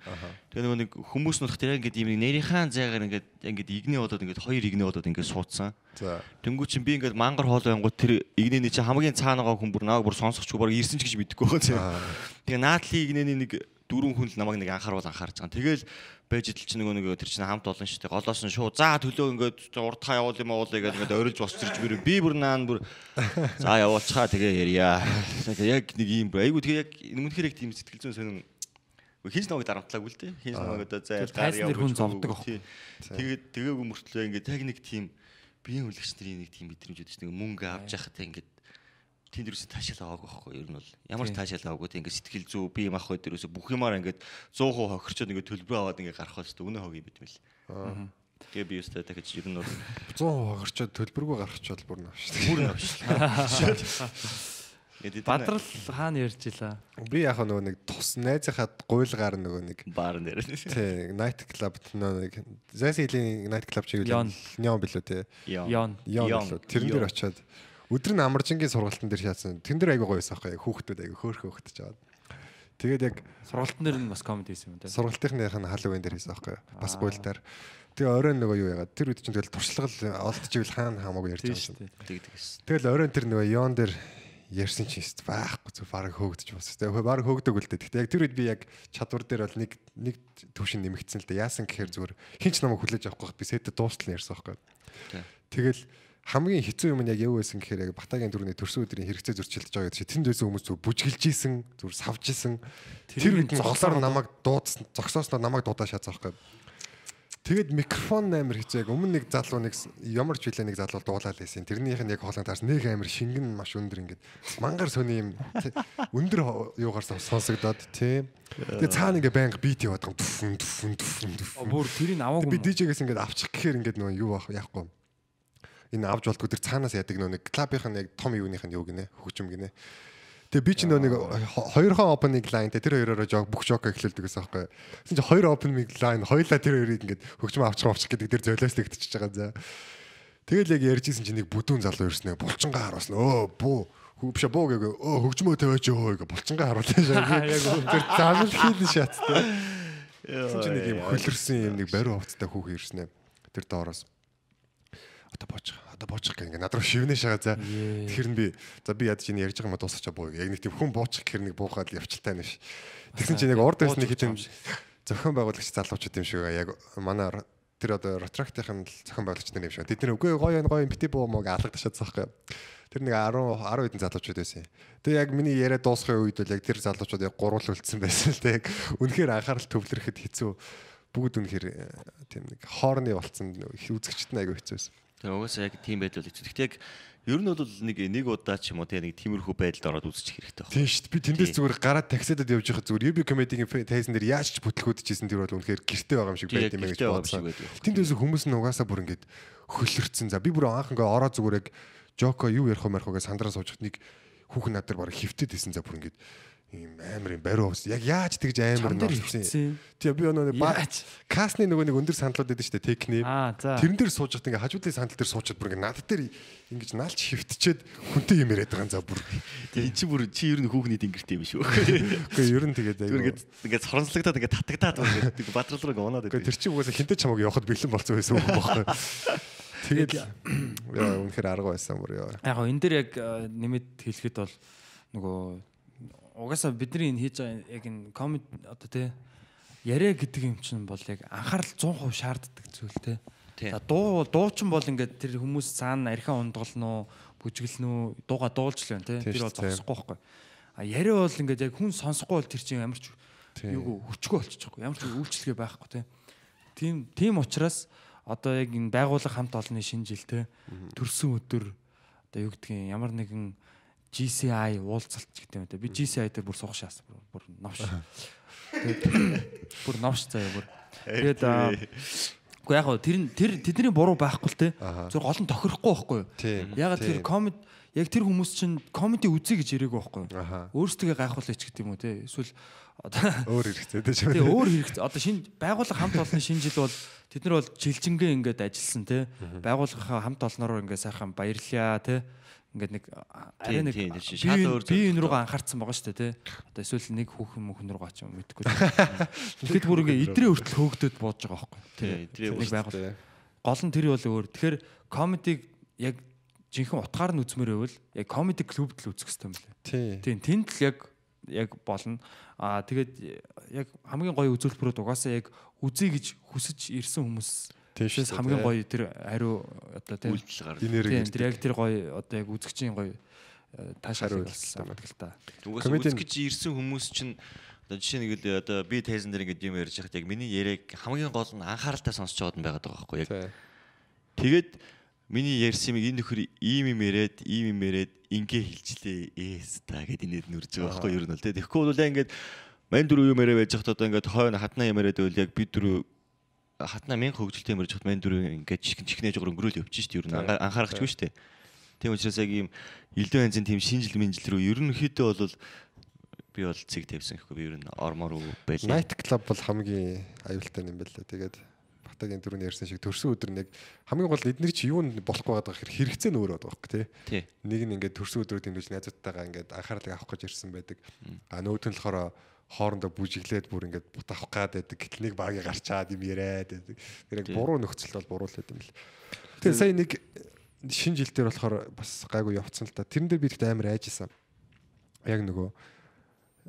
Тэгээ нөгөө нэг хүмүүс нөх тэр ингээд юм нэрийнхаа зайгаар ингээд ингээд игнээ болоод ингээд хоёр игнээ болоод ингээд суудсан. За. Тэнгүү чинь би ингээд мангар хоол байнгут тэр игнэний чи хамгийн цаана байгаа хүн бүр нааг бүр сонсохч бүр ирсэн ч гэж мэдэхгүй байгаа заяа. Тэгээ наатли игнэний нэг дөрвөн хүн л намайг нэг анхааруул анхаарч байгаа. Тэгэл байж идэл чи нөгөө нэг тэр чинь хамт олон шүү дээ. Голоос нь шууд за төлөө ингээд урдхаа явуул юм уулаа гэдэг ингээд орилж босчирч бүр би бүр наан бүр за явуулчихаа тэгээ ярья. Яг нэг юм бүр айгу тэгээ яг өмнөхөр яг тийм сэтгэл зүйн сонин хинч намайг дарамтлаагүй л дээ. Хинч намайг одоо зай Тэр тайзан дээр хүн зовдөг аахгүй. Тэгээд тэгээгүй мөртлөө ингээд яг нэг тийм биеийн үлгч нарын нэг тийм мэдрэмж үүдэж нэг мөнгө авч яхад ингээд тэнд дээрээс таашаал аваагүй байхгүй ер нь бол ямар ч таашаал аваагүй тийм ингээд сэтгэл зүй бие мах дээрээс бүх юмар ингээд 100% хохирчод ингээд төлбөр аваад ингээд гарах болж өгнө хог юм бид мэл. Тэгээ би өстэй дахиж ер нь бол 100% хогорчод төлбөргүй гарахчвал бүр навш. бүр навш. Тэгээд Бадрал хаана ярьж илаа? Би яг нөгөө нэг тус найзынхаа гуйлгаар нөгөө нэг баар нэр. тий night club нөгөө нэг Зэсилийн night club чиг Yon. Нён билүү. Yon Yon. билүү. Тэрэн дээр очиод өдөр нь амаржингийн сургалтын дээр шаасан. Тэн дээр айгу гоё байсан байхгүй хүүхдүүд айгу хөөрхөн хөөхдөж жаад. Тэгээд яг Сургалтын дээр нь бас комеди хийсэн юм да. сургалтынхных нь халуун дээр хийсэн байхгүй бас гуйлтаар. Тэгээ оройн нөгөө юу яагаад тэр үед чинь тэгэл туршлагал олдчихвэл хаана хамаагүй ярьж байгаа дээ. Тэг тэгс. Тэгэл оройн тэр нөгөө Yon дээр ярьсан чинь дээ байхгүй зү баг хөөгдөж бас. Тэгээ баг хөөгдөг л дээ. Гэхдээ яг тэр үед би яг чадвар дээр бол нэг нэг төвшин нэмэгдсэн л дээ. Яасан гэхээр зүгээр хинч намайг хүлээж авахгүй би сэтэд дуустал ярьсан байхгүй. Тэгэл хамгийн хэцүү юм нь яг юу байсан гэхээр яг Батагийн дөрөвний төрсөн өдрийн хэрэгцээ зөрчилдөж байгаа гэдэг чинь тэнд байсан хүмүүс зүгээр бүжгэлж исэн зүгээр савж исэн тэр үед зоглоор намайг дуудсан зогсоосноо намайг дуудаа шаацсан байхгүй. Тэгэд микрофон амар хэцүү яг өмнө нэг залуу нэг ямар ч билээ нэг залуу дуулаад байсан. Тэрнийх нь яг хоолон таарс нэг амар шингэн маш өндөр ингээд мангар сони юм өндөр юугаар сон- сонсогдоод тий. Тэгээ цаана ингээ байнга бит яваад байгаа. Түфүн түфүн түфүн түфүн. Бүр тэрийг аваагүй. Би DJ-гээс ингээд авчих гэхээр ингээд нөгөө юу яахгүй. Энэ авч болтгүй тэр цаанаас яадаг нөгөө нэг клабийнх нь яг том юуных нь юу гинэ хөгжим гинэ. Тэгээ би ч нөгөө нэг хо- хоёрхан opening line тэр хоёроо жоо бүх жока эхлүүлдэг гэсэн байхгүй. Тэгсэн чинь хоёр opening line хоёлаа тэр хоёрыг ингээд хөгжим авчих авчих гэдэг тэр золиослогдчихж байгаа за. Тэгэл яг ярьжсэн чинь нэг бүдүүн залуу ирснэ булчингаа харуулсан. Өө буу Хөвш боо гэгээ өө хөгжмөө тавиач өө гэ булчингаа харуулсан. Яг тэр замл хийлэн шаттай. Тэгсэн чинь нэг юм хөлөрсөн юм нэг бариу хувцтай хүүхэн ирснэ. Тэр доороос одоо боочих одоо боочих гэх ингээ над руу шивнэ шагаа за. Тэгэхээр нь би за би яд чинь ярьж байгаа юм дуусчаа боо. Яг нэг тийм хүн боочих гэхэр нэг буухад явчлалтай нэш тэгсэн чинь яг урд байсан нэг хэдэн зохион байгуулагч залуучууд юм шиг яг манай тэр одоо ретрактийн зохион байгуулагч нар юм шиг. Тэд нэр үгүй гоё гоё бити боо мог алгадчихад байгаа Тэр нэг 10 10 хэдэн залуучууд байсан. Тэгээ яг миний яриа дуусахын үед бол яг тэр залуучууд яг гурвал үлдсэн байсан л. Яг үнэхээр анхаарал төвлөрөхөд хэцүү. Бүгд үнэхээр э, тийм нэг хоорны болцсон үзэгчт нь айгүй хэцүү байсан. Тэгээ угаасаа яг тийм байдал хэцүү. Гэхдээ яг ер нь бол нэг нэг удаа ч юм уу тэгээ нэг тиймэрхүү байдалд ороод үзчих хэрэгтэй байна. Тийм шүү дээ. Би тэндээс зүгээр гараад таксидад явж байхад зүгээр UB comedy-гийн тайзан дээр яаж ч бүтлгүүдчихсэн тэр бол үнэхээр гэрте байгаа юм шиг байт юм гэж бодсон. Тэндээс хүмүүс нь угаасаа бүр ингээд хөлөрцөн. За би бүр анх ингээ ороо зүгээр яг Жоко юу ярих юм ярих гэж сандраа суужхад нэг хүүхэн над дээр бараг хөвтөд исэн за бүр ингээд ийм амар юм бариу ус. Яг яаж тэгж амар норцсон. Тэгээ би өнөө Яаж? касны нөгөө нэг өндөр сандлууд байдаг шүү дээ техник. Аа, за. Тэрэн дээр суужхад ингээ хажуудлын сандал дээр суучаад бүр ингээ над дээр ингэж наалч хөвтчээд хүнтэй юм яриад байгаа юм за бүр. Тэгээ чи бүр чи ер нь хүүхний дингэртэй юм шүү. Үгүй ер нь тэгээд Зүгээр айгүй. ингээд ингээд соронслогдоод ингээд татагдаад ингээд бадрал руу унаад Гэхдээ тэр чинь угаасаа хинтэ чамаг явахад бэлэн болсон байсан үг байхгүй. Тэгээд яа үнэхээр арга байсан бүр яа. Яг энэ дээр яг э, нэмэт хэлэхэд бол нөгөө угаасаа бидний энэ хийж байгаа яг энэ комеди одоо тий яриа гэдэг юм чинь бол яг анхаарал 100% шаарддаг зүйл тий. Тий. За дуу дуучин бол ингээд тэр хүмүүс цаана архиан унтгалнуу бүжгэлнүү дууга дуулж л байна тий. Тэр бол тий. зогсохгүй байхгүй. А яриа бол ингээд яг хүн сонсохгүй бол тэр чинь ямар ч юу хүчгүй болчихгүй ямар ч үйлчлэгээ байхгүй тий. Тийм тийм учраас одоо яг энэ байгууллага хамт олонны шинэ жил те төрсөн өдөр одоо юу гэдгийг ямар нэгэн GCI уулзалт гэдэг юм те би GCI дээр бүр суух шаас бүр- новш Тэгээд бүр новш заяа бүр. Тэгээд Гэхдээ яг тэр тэр тэдний буруу байхгүй л те. Зөв гол нь тохирохгүй байхгүй юу? Ягаад тэр тийм. комеди яг тэр хүмүүс чинь комеди үзье гэж ирээгүй байхгүй юу? Өөрсдөө гайхуулаач гэдэг юм уу те? Эсвэл одоо Өөр хэрэгтэй шүү. Тэгээ өөр хэрэгтэй. Одоо шинэ байгууллага хамт олонны шинэ жил бол тэд нар бол жилжингээ ингээд ажилласан те. Байгууллагынхаа хамт олноор ингээд сайхан баярлаа те. Ингээд нэг арай нэг Шал өөр би энэ рүүгээ анхаарсан байгаа шүү дээ те. Одоо эсвэл нэг хүүхэн мөхөн рүүгээ ч юм мэдгүй. Тэгэхэд бүр ингээд идрээ хүртэл хөөгдөд бууж байгаа байхгүй. Тий, идрээ байгууллага. Гол нь тэр бол өөр. Тэгэхээр комедиг яг жинхэнэ утгаар нь үзмээр байвал яг комеди клубд л үзэх хэрэгтэй юм лээ. Тийм тэнд л яг яг болно. Аа тэгээд яг хамгийн гоё үзүүлбэрүүд угаасаа яг үзье гэж хүсэж ирсэн хүмүүс Дээ, хамгийн гоё тэр хариу одоо тийм Үйлдэл. Энерги тийм тэр яг тэр гоё одоо яг үзэгчийн гоё таашаал Хариу болсон байдаг л та. Комедийн- үзэж ирсэн хүмүүс чинь одоо жишээ нэг л одоо би тайзан дээр ингээд юм ярьж байхад яг миний яриаг хамгийн гол нь анхааралтай сонсож байгаад нь байгаад байгаа байхгүй яг. Тэгээд миний ярьсан юм энэ нөхөр ийм юм яриад ийм юм яриад ингээ хэлжлээ ээс та гэд инээд нүрж байгаа байхгүй юу ер нь тий Тэгэхгүй бол ингээд мань дөрөв юм яриа байж хат одоо ингээд хойно хатна юм яриад байвал яг би дөрөв хатна мянга хөгжилтэй юм ярьж хат мань дөрөв ингээд чихэн чихнэж гөр өнгөрөөл явчих шүү дээ ер нь анхаарахчгүй шүү дээ Тийм учраас яг ийм элдв янзын тийм шинжил минжил рүү ерөнхийдөө бол би бол цэг тавьсан гэхгүй би ер нь ормоор уу байлаа. Night club бол хамгийн аюултай юм байна лээ. Тэгээд Батагийн дөрөв ярьсан шиг төрсөн өдөр нэг хамгийн гол эдгээр чи юу болох байгаа хэрэг хэрэгцээ нь өөр байдаг байхгүй тий. Нэг нь ингээд төрсөн өдрүүд дэмжиж найзуудтайгаа ингээд анхаарлыг авах гэж ирсэн байдаг. А нөгөөд нь болохоор хоорондоо бүжиглээд бүр ингээд бут авах гад байдаг. Гэтэл нэг багийг гарчаад юм яриад байдаг. Тэр яг буруу нөхцөл бол буруу л байт юм л. Тэгээ сая нэг шинэ жил дээр болохоор бас гайгүй явцсан л та. Тэрэн дээр би ихтэй амар айжсэн. Яг нөгөө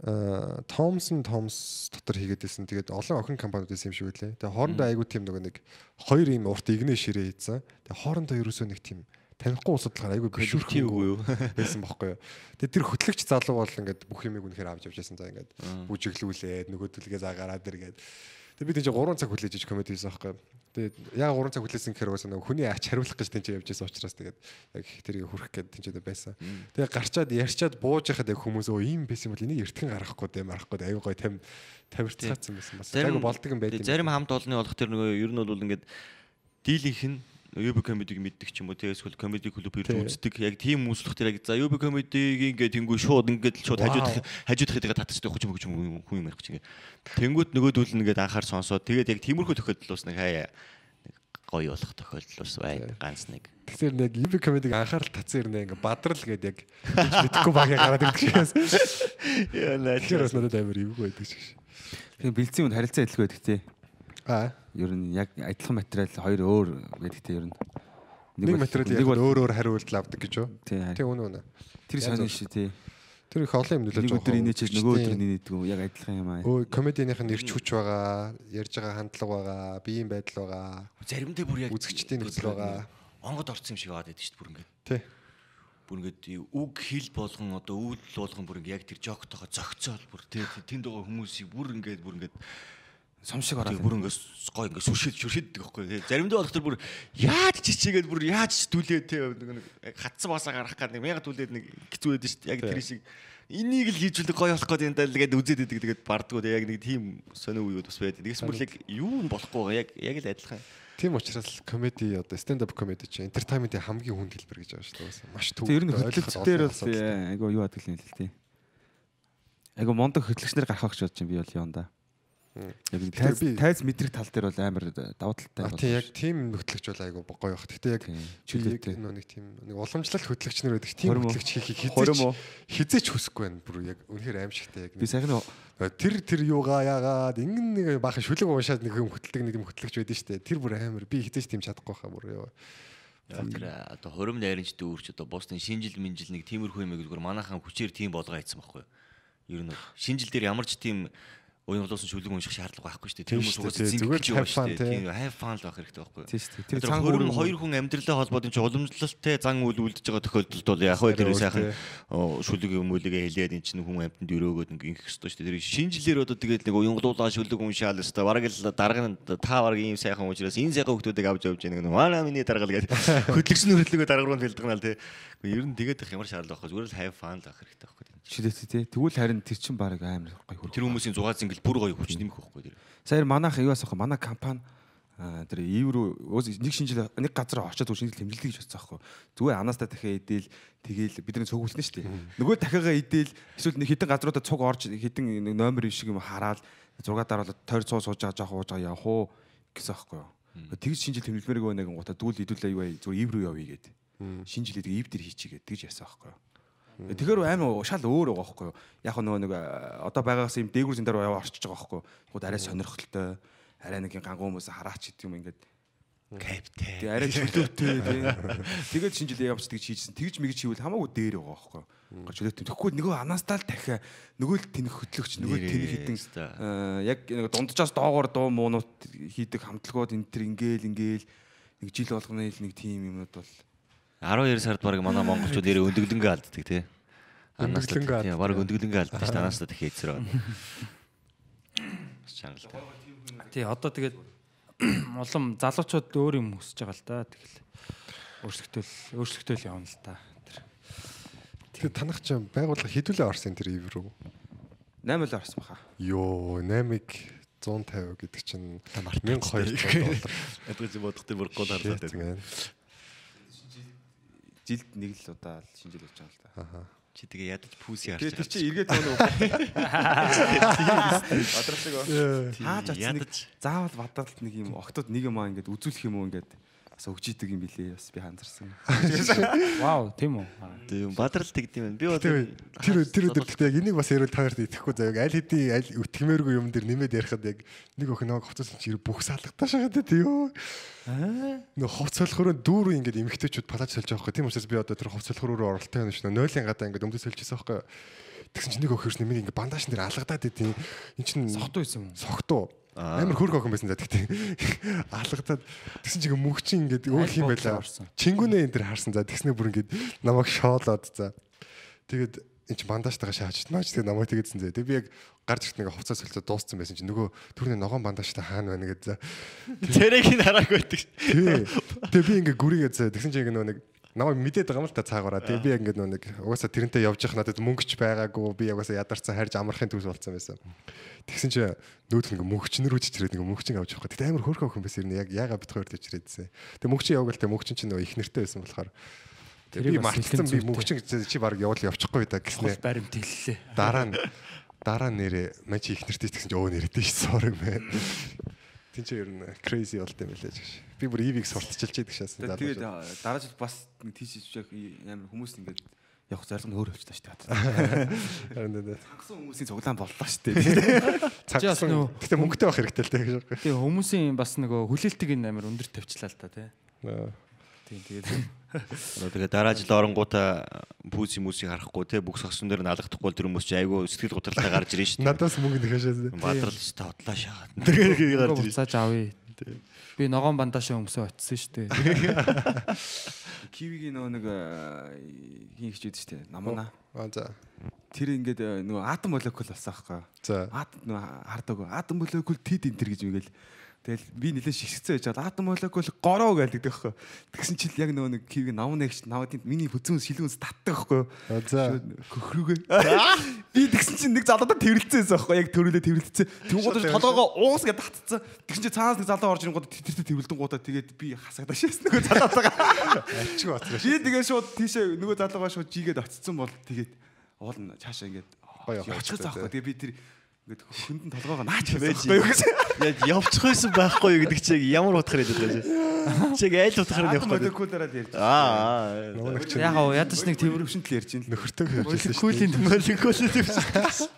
э Thomson Thoms дотор хийгээд байсан. Тэгээд олон охин компаниуд байсан юм шиг үлээ. Тэгээд хоорондоо айгүй тийм нөгөө нэг хоёр юм урт игнэ ширээ хийсэн. Тэгээд хоорондоо ерөөсөө нэг тийм танихгүй улсад болохоор айгүй бишүрхэн Коллектив үү? байсан бохгүй юу. Тэгээд тэр хөтлөгч залуу бол ингээд бүх юмыг үнэхээр авч явж байсан. За ингээд бүжиглүүлээд нөгөөдөлгээ заагаараа дэр гээд. Тэгээд би тийч 3 цаг хүлээж иж комеди хийсэн байхгүй юу. Тэгээд яг 3 цаг хүлээсэн гэхээр уусаа нөгөө хүний ач хариулах гэж тэнцээ явж байсан учраас тэгээд яг тэрийг хүрэх гээд тэнцээ байсан. Тэгээд гарчаад ярьчаад бууж яхад яг хүмүүс өө ийм байсан бол энийг эртгэн гаргахгүй дээ марахгүй дээ аюу гой там тавирцаацсан байсан бас. Айгу болдго юм байт юм. Зарим хамт олонны болох тэр нөгөө ер нь бол ингээд дийлийнх нь UB комедиг мэддэг ч юм уу тэгээс хөл комеди клуб ирж үздэг. Яг тийм хүмүүс болох тэр яг за UB комедиг ингээд тэнгүү шууд ингээд л шууд хажуудах хажуудах хэдийгээ татчихдаг хөч юм хөч юм хүн юм ярих чинь. Тэнгүүд нөгөөдүүл нь ингээд анхаар сонсоод тэгээд яг тиймэрхүү тохиолдол бас нэг хаяа нэг гоё болох тохиолдол бас байна. Ганц нэг. Тэгэхээр нэг UB комедиг анхаарал татсан ирнэ ингээ бадрал гээд яг гэж мэдэхгүй багийн гараад ирдэг шигээс. Яа Тэгэхээр бас надад амар эвгүй байдаг шиг. Бэлдсэн үнд харилцаа адилгүй байдаг тий. Аа. Ер нь яг адилхан материал хоёр өөр тий ер нь. Нэг материал нэг бол өөр өөр хариулт авдаг гэж юу? тий үнэ үнэ. тэр сонин ши тий. Тэр их олон юм нөлөөж Нэг өдөр инээч нөгөө өдөр инээдэг үү яг адилхан юм аа. Өө комединых нь ирч хүч байгаа, ярьж байгаа хандлага байгаа, биеийн байдал байгаа. Заримдаа бүр яг Үзэгчдийн нөхцөл байгаа. Онгод орсон юм шиг аваад байдаг шүү дээ бүр ингээд. Тий. бүр ингээд үг хэл болгон одоо үүдэл болгон бүр ингээд яг тэр жоктойгоо зөгцөөл бүр тий тэнд байгаа хүмүүсийг бүр ингээд бүр ингээд Сум шиг ороод. бүр ингээд гой ингээд сүршид сүршиддэг байхгүй заримдаа болох тэр бүр яаж чичээгээд бүр яаж түлээ тий нэг хатсан басаа гарах гад нэг мянга түлээд нэг хэцүү байдаг шүү дээ яг тэр шиг энийг л хийжүүлэх гоё болох гэдэг юм даа тэгээд үзээд идэг тэгээд бардгуу тий яг нэг тийм сонио үеуд бас байдаг тэгээс бүр л яг юу нь болохгүй яг яг л адилхан Тийм учраас комеди одоо stand up comedy чинь entertainment-ийн хамгийн хүнд хэлбэр гэж байгаа шүү дээ. Маш төв. Тэг ер нь хөтлөгч дээр бол би айгу юу адаг юм л тий. Айгу мондог хөтлөгч нар гарах гэж бодож юм би бол юунда. Яг тайз тайз мэдрэг тал дээр бол амар давуу талтай А тий яг тийм нөхтлөгч бол айгу гоё баг. Гэтэ яг Тийм, чөлөөтэй. нэг тийм нэг уламжлалт хөтлөгч нар байдаг. Тийм хөтлөгч хийхийг хизээч хизээч хүсэхгүй байна. Бүр яг үнэхээр аимшигтай яг. би сайхан тэр тэр юугаа яагаад ингэн нэг баахан шүлэг уушаад нэг юм хөтэлдэг нэг юм хөтлөгч байдэн штэ. Тэр бүр амар би хизээч тийм чадахгүй хаа бүр ёо. Тэр одоо хурим найрамчтай өөрч одоо бусдын шинжил минжил нэг тиймэрхүү юм зүгээр манайхан хүчээр тийм болгоо хийцэн байхгүй юу? Ер нь шинжил дээр ямар ч тийм уянгалуулсан шүлэг унших шаардлага байхгүй шүү дээ. Тэр Тийм хүмүүс угаасаа Зүгээр юм шүү дээ. Тийм хайр фан л байх хэрэгтэй байхгүй юу? Тийм шүү дээ. Тэр хөрөм өөр хоёр хүн амьдралаа холбоотой ч уламжлалтай зан үйл үлдэж байгаа тохиолдолд бол яг хөө тэр сайхан шүлэг юм үлэгээ хэлээд эн чинь хүн амьтанд өрөөгөөд ингэх хэрэгтэй шүү дээ. Тэр шинжилээр одоо тэгээд нэг уянгалуулаа шүлэг уншаал өстой бараг л дарга нь та бараг ийм сайхан уучраас энэ сайхан хүмүүсийг авч явж яаг нэг манай миний даргал гэдэг хөдөлгсөн хөдөлгөө дарга руу бэлдгэнал тий. Ер нь тэгээд их ямар шаардлага байхгүй зүгээр л хайр фан л байх хэрэгтэй байхгүй шидэт тий. Тэгвэл харин тэр чин баг амар гоё хөрөх. Тэр хүмүүсийн зугаа зингэл бүр гоё хүч нэмэх байхгүй тий. Саяар манайх юу асах манай компани тэр евро нэг шинжил нэг газар очиод түр шинжил тэмдэглэдэг гэж бодсон аахгүй. Зүгээр анаастаа дахиад идээл тэгээл бидний цуг үлдэн шүү дээ. Нөгөө дахиагаа идээл эсвэл нэг хитэн газруудаа цуг орж хитэн нэг номер шиг юм хараал зураг дараалал тойр цуу сууж байгаа жоох ууж байгаа явах уу гэсэн аахгүй. Тэгж шинжил тэмдэглэмээргүй нэг гутаа дүүл идүүлээ юу бай зүгээр евро явъя гэдэг. Шинжилээд ив дээр хийчихээ тэгж яасан аахгүй. Тэгэхээр амар шал өөр байгаа байхгүй юу. Яг нөгөө нэг э, одоо байгаагаас юм дээгүүр зэн дээр орчиж байгаа байхгүй юу. Тэгвэл арай сонирхолтой арай нэг юм гангуй хүмүүс хараач гэдэг юм ингээд Капитан. тэгээ арай чөлөөтэй тий. Тэгээд шинжилгээ явж тэгж хийжсэн. Тэгж мэгж хийвэл хамаагүй дээр байгаа байхгүй юу. Чөлөөтэй. Тэгэхгүй нөгөө анаастаа л дахиа нөгөө л тэнэх хөтлөгч нөгөө л тэнэх хитэн э, яг нэг дунджаас доогоор дуу муунууд хийдэг хамтлагууд энэ төр ингээл ингээл нэг жил болгоно л нэг тим юмнууд бол 12 сард баг манай монголчууд нэрээ өндөглөнгөө алддаг тий. Анаас л Өндөглөнгөө тий баг өндөглөнгөө алддаг шүү дээ. Анаас л дахиад эзрээ. Бас чангалтай. Тий одоо тэгээд улам залуучууд өөр юм хүсэж байгаа л да. Тэгэл өөрсөлтөл өөрсөлтөл явна л та. Тэр Тэгээ танах ч байгууллага хэдүүлээ орсон тэр евро. 8 л орсон баха. Йоо 8-ыг 150 гэдэг чинь 1200 доллар. Ядгаж бодох тэр бүр гол байна. man. Жилд нэг л удаа л шинжил хийж байгаа л да. Аха. Чи тэгээ ядаж пүүси харж Тэгээ байгаа. чи эргээд нөгөө Бадралдаг оо. Хааж атсан нэг заавал бадралт нэг юм октод нэг юм аа ингээд үзүүлэх юм уу ингээд бас өгч идэг юм билээ бас би ханзарсан. вау тийм үү. Аа. Тийм бадрал тэгдэм байна. Би бол Тэр тэр тэр өдөр гэхдээ яг энийг бас ярил та нарт итгэхгүй заяа. Аль хэдийн аль үтгэмээргүй юм дэр нэмээд ярихад яг нэг охин нэг хувцас чи бүх салгатаа шагаад тийм. Нөө хувц солихороо дүүрүү ингээд эмхтэйчүүд палаж солж байгаа байхгүй. Тийм учраас би одоо тэр хувц солихор руу оролттой байна шүү. Нойлын гадаа ингээд өмдөс солижсэн байхгүй. Тэгсэн чинь нэг шнэ миний ингээд бандаж дээр алгадаад идэв. Энд чинь Сохтуу байсан юм. согтуу. Амар хөрх охин байсан за тэгтээ. Алгадаад тэгсэн чинь мөгчин ингээд өөх юм байлаа. Чингүнээ энэ төр харсан за тэгснэ бүр ингээд намайг шоолоод за. Тэгээд энэ чи бандажтайгаа шааж наач тэгээд намайг тэгээдсэн зэ. Тэгээд би яг гарч ирт нэг хувцас солилцоо дууссан байсан чинь нөгөө түрний ногоон бандажтай хаана байна гэдэг за. тэрэг ин хараагүй байдаг. Тэгээд би ингээд гүрийгээ за тэгсэн чинь ингээд нөгөө нэг намайг мэдээд байгаа юм л та цаагаараа. Тэгээд би ингээд нөгөө нэг угаасаа тэрнтэй явж явах надад мөнгөч байгаагүй. Би угаасаа ядарсан харж амархын төс болсон байсан. Тэгсэн чинь нүүдх нэг мөнгчнөр үжиж ирээд нэг мөнгчин авч явах. Тэгээд амар хөөрхөн охин байсан юм яг яга бит хоёр дэвч ирээдсэн. Тэгээд мөнгчин явgal тэгээд мөнгчин чинь нөгөө их нэртэй байсан болохоор би мартсан би хэлхэн мөнгчин чи баг явал явчихгүй да гэснэ. Хол баримт хэллээ. Дараа нь дараа нэрээ мачи их нэртэй гэсэн чинь өө нэртэй ш sorry man. Тин чи ер нь crazy болт юм лээ гэж. Би бүр ивиг сурталчилж яадаг шаасан. Тэгээд дараа жил бас нэг тийш хийж амар хүмүүс ингээд явах зорилго нь өөр болчихсон шүү дээ. харин дээ. Хагсан хүмүүсийн цуглаан боллоо шүү дээ. Нөө- Гэтэ мөнгөтэй байх хэрэгтэй л дээ гэж. Тэгээ хүмүүсийн бас нөгөө хүлээлтийг амар өндөр тавьчлаа л та тий. Тийм тэгээд Тэгээ дараа жил оронгуудаа пүүси мүсийг харахгүй те бүх согсон дээр налахдахгүй бол тэр хүмүүс чи айгүй сэтгэл готролтой гарч ирж шүү дээ. Надаас мөнгө нэхэшээс. Бадрал ч та удлаа шахаад. Тэгээ гарч ирж. буцааж авъя. Би ногоон бандашаа өмсөө очсон шүү дээ. Кивигийн нөгөө нэг хин хийж байдаг шүү дээ. Намана. Аа за. Тэр ингээд э, нөгөө атом молекул болсон аахгүй. За. Атом нөгөө хардаг. Атом молекул тед энтер гэж мэгэл. Тэгэл би нэлээд шигшгцэн байж чад атом молекул гороо гэлдэг байхгүй. Тэгсэн чил яг нөгөө нэг кивиг навны гэж навд миний хүзүүн шилүүнс татдаг байхгүй. Аа за. Хөхрүүгээ. Би тэгсэн чинь нэг залуудаа тэрэлцээсэн байхгүй. Яг төрөлөө тэрэлцээ. Тэнгууд толгоогоо уус гэж татцсан. Тэгсэн чинь цаанаас нэг залуу орж ирэнгууд тэр тэр тэрэлдэн гуудаа тэгээд би хасагдаа шээс нөгөө залуутайгаа. Ачиг бацгаа. Би тэгээ шууд тийшээ нөгөө залуугаа шууд жигээд очсон бол тэгээд уул нь цаашаа ингээд Гоё явчихсан аахгүй. Тэгээ би тэр ингээд хөнтөн толгоогоо наач байсан. Яг явчих байсан байхгүй юу гэдэг чиг ямар утгаар хэлээд байгаа юм. Чиг аль утгаар нь явах гэдэг. молекулаараа ярьж. Аа. Нэг чинь Яг гоо ядаж нэг тэр тэмэр өвшөнтөл ярьж байна. нөхөртэй хэлжсэн шүү. молекулын Молекул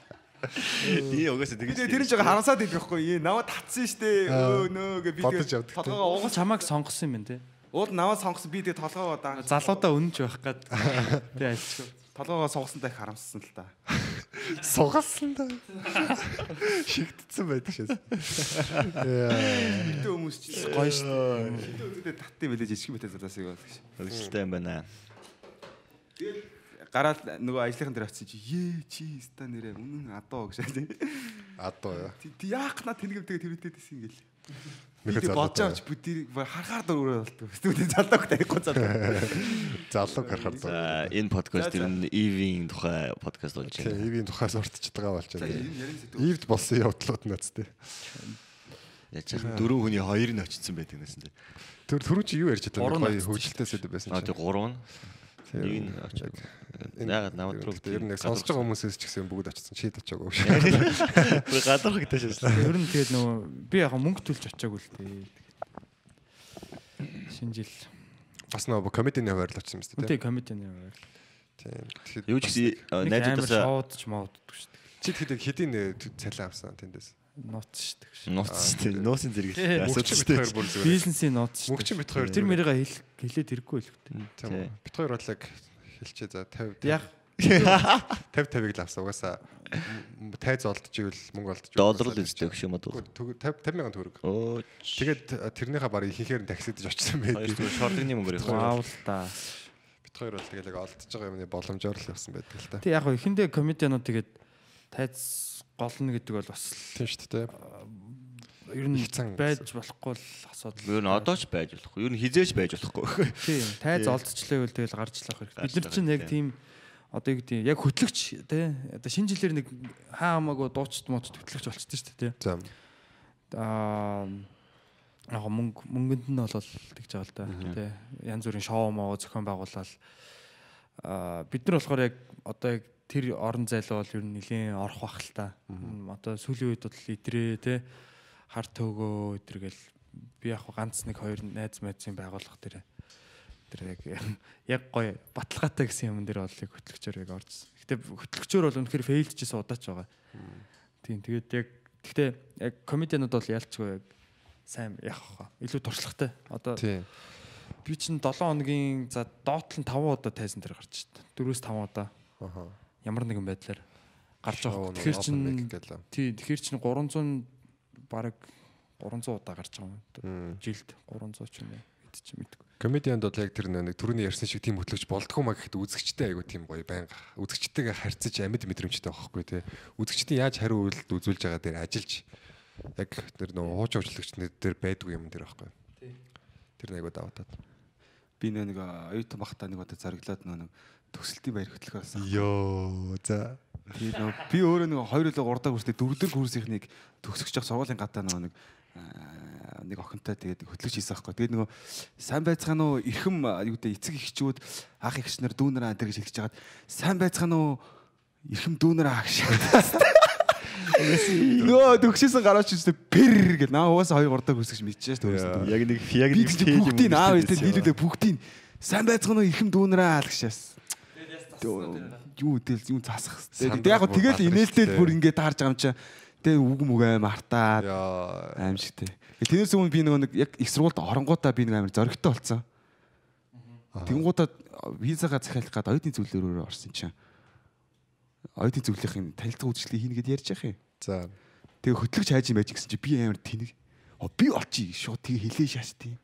Ий угаасаа тэгэж. тэр жоо харансаад идэх байхгүй. Наваа татсан штэ. Аа. Өө нөө гэ би толгоогоо угаж чамайг сонгосон юм байна те. Уул наваа сонгосон би тэгээ толгоогоо даа. Залуудаа үнэнч байх гад. Тэ альчгүй. Толгоогоо сонгосонтой их харамссан л та. Сугалсан да. Шигдсэн байдаг шээс. Яа. Битүү хүмүүс ч Гоё шүү. Битүү таттай мэлэж ичгэн битээ залаас юу гэж. Хөлтэй юм байна. Гараад нөгөө ажлынхан дээр очсон чи ээ чи ста нэрээ үнэн адуу гэж. Адуу яа. Яах на тэнгэв тэгээ тэрвэтэд исэн гэл. Нэг Би бодож залуу. авч бүдийг харахаар дөрөөр болтгоо. Студент залууг танихгүй залуу. Залуу гарахаар За даа. энэ подкаст ер нь EV-ийн тухай подкаст болж байна. ивийн тухаас уртч байгаа болж байна. Ивд болсон явдлууд нац тий. Яаж яах дөрөв хүний хоёр нь очсон байдаг нэсэн тий. Тэр түрүү чи юу ярьж байгаа нь гоё хөвгөлтэй сэдв байсан Аа чинь. тэг гурав нь. Нэг нь очоод. Ягаад намайг руу Ер нь сонсож байгаа хүмүүсээс ч гэсэн бүгд очсон чи очоогүй шүү. Би гадархагтай шээ. Ер нь тэгээд нөгөө би яг мөнгө төлж очиагүй л дээ. Шинэ жил. Бас нөгөө комедийн хуваар л очсон юм шүү дээ. комедианы байр. Тийм. Тэгэхээр Юу ч найзуудаасаа шоудч мауддаг шүү дээ. чи тэгэхэд хэдийн цалин авсан тэндээс. Нууц шүү дээ. нууц шүү дээ. Нууцын зэрэг Тий. Мөгч бит хоёр бүр зүгээр. Бизнесийн нууц шүү. Мөгч бит хоёр. Тэр мэрийга хэл хэлээд хэрэггүй л хөтэй. Тийм. Бит хоёр бол яг хэлчихээ за 50 Яг 50 50-ыг л авсан. Угаасаа тайз олдож ивэл мөнгө олдож. доллар л үстэй гэх юм уу? 50 50 мянган төгрөг. Оо. Тэгээд тэрнийхээ барыг ихэнхээр нь таксидж очсон байдаг. шордгийн мөнгөөр явах. вау л та. Бит хоёр бол тэгэл яг олдож байгаа юмны боломжоор л явсан байдаг л та. Тэг яг хөө эхэндээ комедианууд тэгээд тайз голно гэдэг бол бас Тийм шүү дээ. ер нь байж болохгүй л асуудал. Ер нь одоо ч байж болохгүй. Ер нь хизээж байж болохгүй. Тийм тайз олдчихлаа гэвэл тэгэл гарч лах хэрэгтэй. Бид нар чинь яг тийм одоо юу гэдэг яг хөтлөгч тий одоо шинэ жилээр нэг хаа хамаагүй дуучт муучт хөтлөгч болчихдээ шүү дээ тий. За. Аа яг мөнгө мөнгөнд нь бол тэгж байгаа л да тий. Янз бүрийн шоу моо зохион байгуулаад аа бид нар болохоор яг одоо яг тэр орон зайлуу бол ер нь нэлийн орох бах л та. Одоо сүүлийн үед бол идрээ тий хар төөгөө өдргээл би яг ганц нэг хоёр найз майзын байгууллага дээр тэр яг яг гоё баталгаатай гэсэн юм дээр бол яг хөтлөгчөөр яг орж. Гэтэ хөтлөгчөөр бол үнэхээр фейлдчихсэн удаач байгаа. Тийм тэгээд яг гэхдээ яг комедианууд бол ялцгүй яг сайн яг хаа илүү туршлагатай. Одоо би чинь 7 хоногийн за доотлон 5 удаа тайзан дээр гарч шít. 4-5 удаа Аха. Ямар нэгэн байдлаар гарч байгаа. нэг Тэгэхээр чинь тий тэгэхээр чинь 300 баг 300 удаа гарч байгаа юм. Жилд 300 ч юм уу. Хэд ч мэдгүй. Комедианд бол яг тэр нэг түрүүний ярьсан шиг тийм хөтлөгч болдгоо маа гэхэд үзэгчтэй айгу тийм гоё байнга. Үзэгчтэйгээ харьцаж амьд мэдрэмжтэй байхгүй тий. Үзэгчдийн яаж хариу үйлдэл үзүүлж байгаа дээр ажиллаж яг тэр нөгөө хууч хөтлөгчнүүд дээр байдгүй юм дээр байхгүй. Тэр нэг айгу давтаад. Би нэг оюутан бахта нэг удаа зориглоод нэг төгсөлтийн баяр хөтлөх болсон. Йоо за. Тэгээд нөгөө би өөрөө нэг 2 или 3 дахь курстэй 4 дахь курсынхныг төгсөж явах сургуулийн гадаа нөгөө нэг нэг охинтой тэгээд хөтлөж хийсэн байхгүй. Тэгээд нөгөө сайн байцгаана уу эрхэм юу гэдэг эцэг эхчүүд ах эгч нар дүүнэр аа гэж хэлж хагаад сайн байцгаана уу эрхэм дүүнэр аа гэж. Нөө төгсөөсөн гараач үстэй пэр гэл наа угаасаа 2 3 дахь курсгч мэдчихэж төгссөн. Яг нэг яг нэг ч бүгдийн аав ээжтэй нийлүүлээ бүгдийн сайн байцгаана уу эрхэм дүүнэр аа л гэшээс. Юу тэгэл юм засах хэрэгтэй. Яг гоо тэгэл инээлтэл бүр ингээд таарж байгаа юм чи. Тэгээ үг мүг аим артаад Яа. аимшигтэй. Тэрнээс өмнө би нэг яг их сургуульд оронгуудаа би нэг амар зоригтой болсон. Тэнгуудаа визагаа захиалах гад оюутны зөвлөлөөр орсон чинь. Оюутны зөвлөлийн танилцах үйлчлэгийг хийнэ гэдээ ярьж яах юм. За. Тэгээ хөтлөгч хайж юм байж гэсэн чи би амар тэнэг. Оо би олчих шууд тэгээ хэлээ шааш тийм.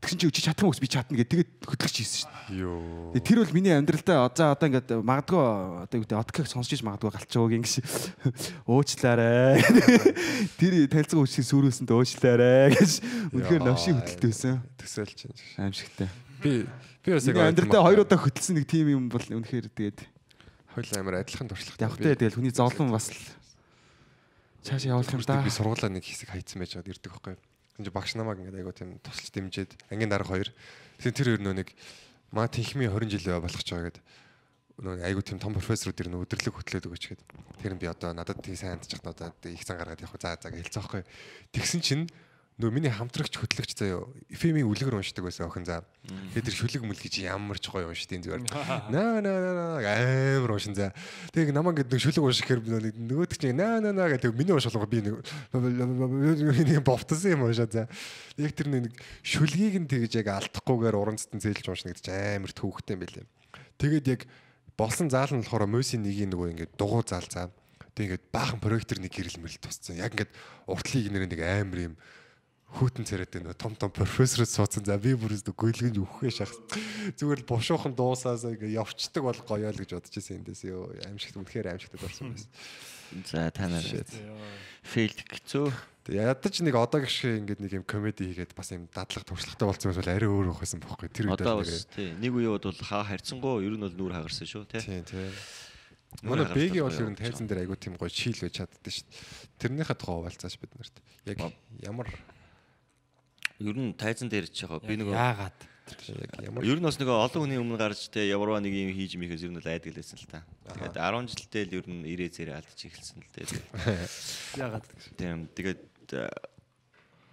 Тэгсэн чи чи чадах юм уу би чадна гэдэг тэгээд хөтлөгч хийсэн шүү дээ. Йоо. Тэр бол миний амьдралдаа за одоо ингээд магадгүй одоо юу гэдэг откаг сонсч иж магадгүй галчаагүй ингэж уучлаарай. Тэр танилцах үйлчлэгийг сүрүүлсэнд уучлаарай гэж үнэхээр Яа. новшин хөтөлтөөсөн. Төсөөлж чинь. Аимшигтай. Би би бас яг амьдралдаа хоёр удаа хөтөлсөн нэг тим юм бол үнэхээр тэгээд хоёул амар адилхан туршлагатай. явахтай тэгэл хүний зовлон бас л цаашаа явуулах юм да. би сургуулаа нэг хэсэг хайцсан байж байгаад ирдэг байхгүй. Энд чинь багш намайг ингээд айгуу тийм тусалж дэмжиэд ангийн дарга хоёр. Тэгэхээр тэр хоёр нөө нэг маа тэнхмийн 20 жил болох ч байгаа гэдэг нөө айгуу тийм том профессорууд ер нь өдөрлөг хөтлөөд өгөөч гээд тэр нь би одоо надад тийм сайн хандчих надад их зан гаргаад явах за за байхгүй. Тэгсэн чинь нөгөө миний хамтрагч хөтлөгч заяа эфемийн үлгэр уншдаг байсан охин за. Тэгээд тэр шүлэг мүл гэж ямар ч гоё уншдیں۔ зүгээр. Наа наа наа амар уншин за. Тэгээд намаа гэдэг шүлэг уншихэр нөгөөд чинь наа наа наа гэдэг миний уншуулга би нэг нэг бовтсон юм уншаа за. Яг тэр нэг шүлгийг нь тэгж яг алдахгүйгээр уран зэтэн зээлж уншна гэдэг чинь амар төвөгтэй юм байлээ. Тэгээд яг болсон заал нь болохоор мөсийн нэг нөгөө ингээд дугуй заал заа. Тэгээд ингээд баахан проектор нэг гэрэл мэрэл тусцсан. Яг ингээд уртлыг нэр нэг амар юм хүүтэн царайтай нөө том том профессорд суудсан. За би бүр өстө гүйлгэнж өвхөө шахах. Зүгээр л бушуухан дуусаас ингээ явцдаг бол гоё л гэж бодож байсан эндээс ёо аимшигт үнэхээр аимшигтад орсон байсан. За та нар фейлд гэцүү. Ядаж нэг одоо гэх шиг ингээд нэг юм комеди хийгээд бас юм дадлаг туршлагатай болсон юм бол арай өөр байх байсан бохоггүй. Тэр үед Одоо бас тий нэг үе бол хаа харьцангуй ер нь бол нүүр хагарсан шүү тий. Тийм тийм. Манай бэги бол ер нь тайзан дээр айгуу тийм гоё шийл байж чаддсан шүү. Тэрнийхээ тухай хуваалцааш бид нарт. Яг ямар Ер нь тайзан дээр ч яг би нөгөө Яагаад? Ер нь бас нөгөө олон хүний өмнө гарч те ямарваа нэг юм хийж михээс ер нь л айдаг лээсэн л та. Тэгээд 10 жилдээ л ер нь ирээ зэрээ алдчих эхэлсэн л дээ. Яагаад? Тийм тэгээд э,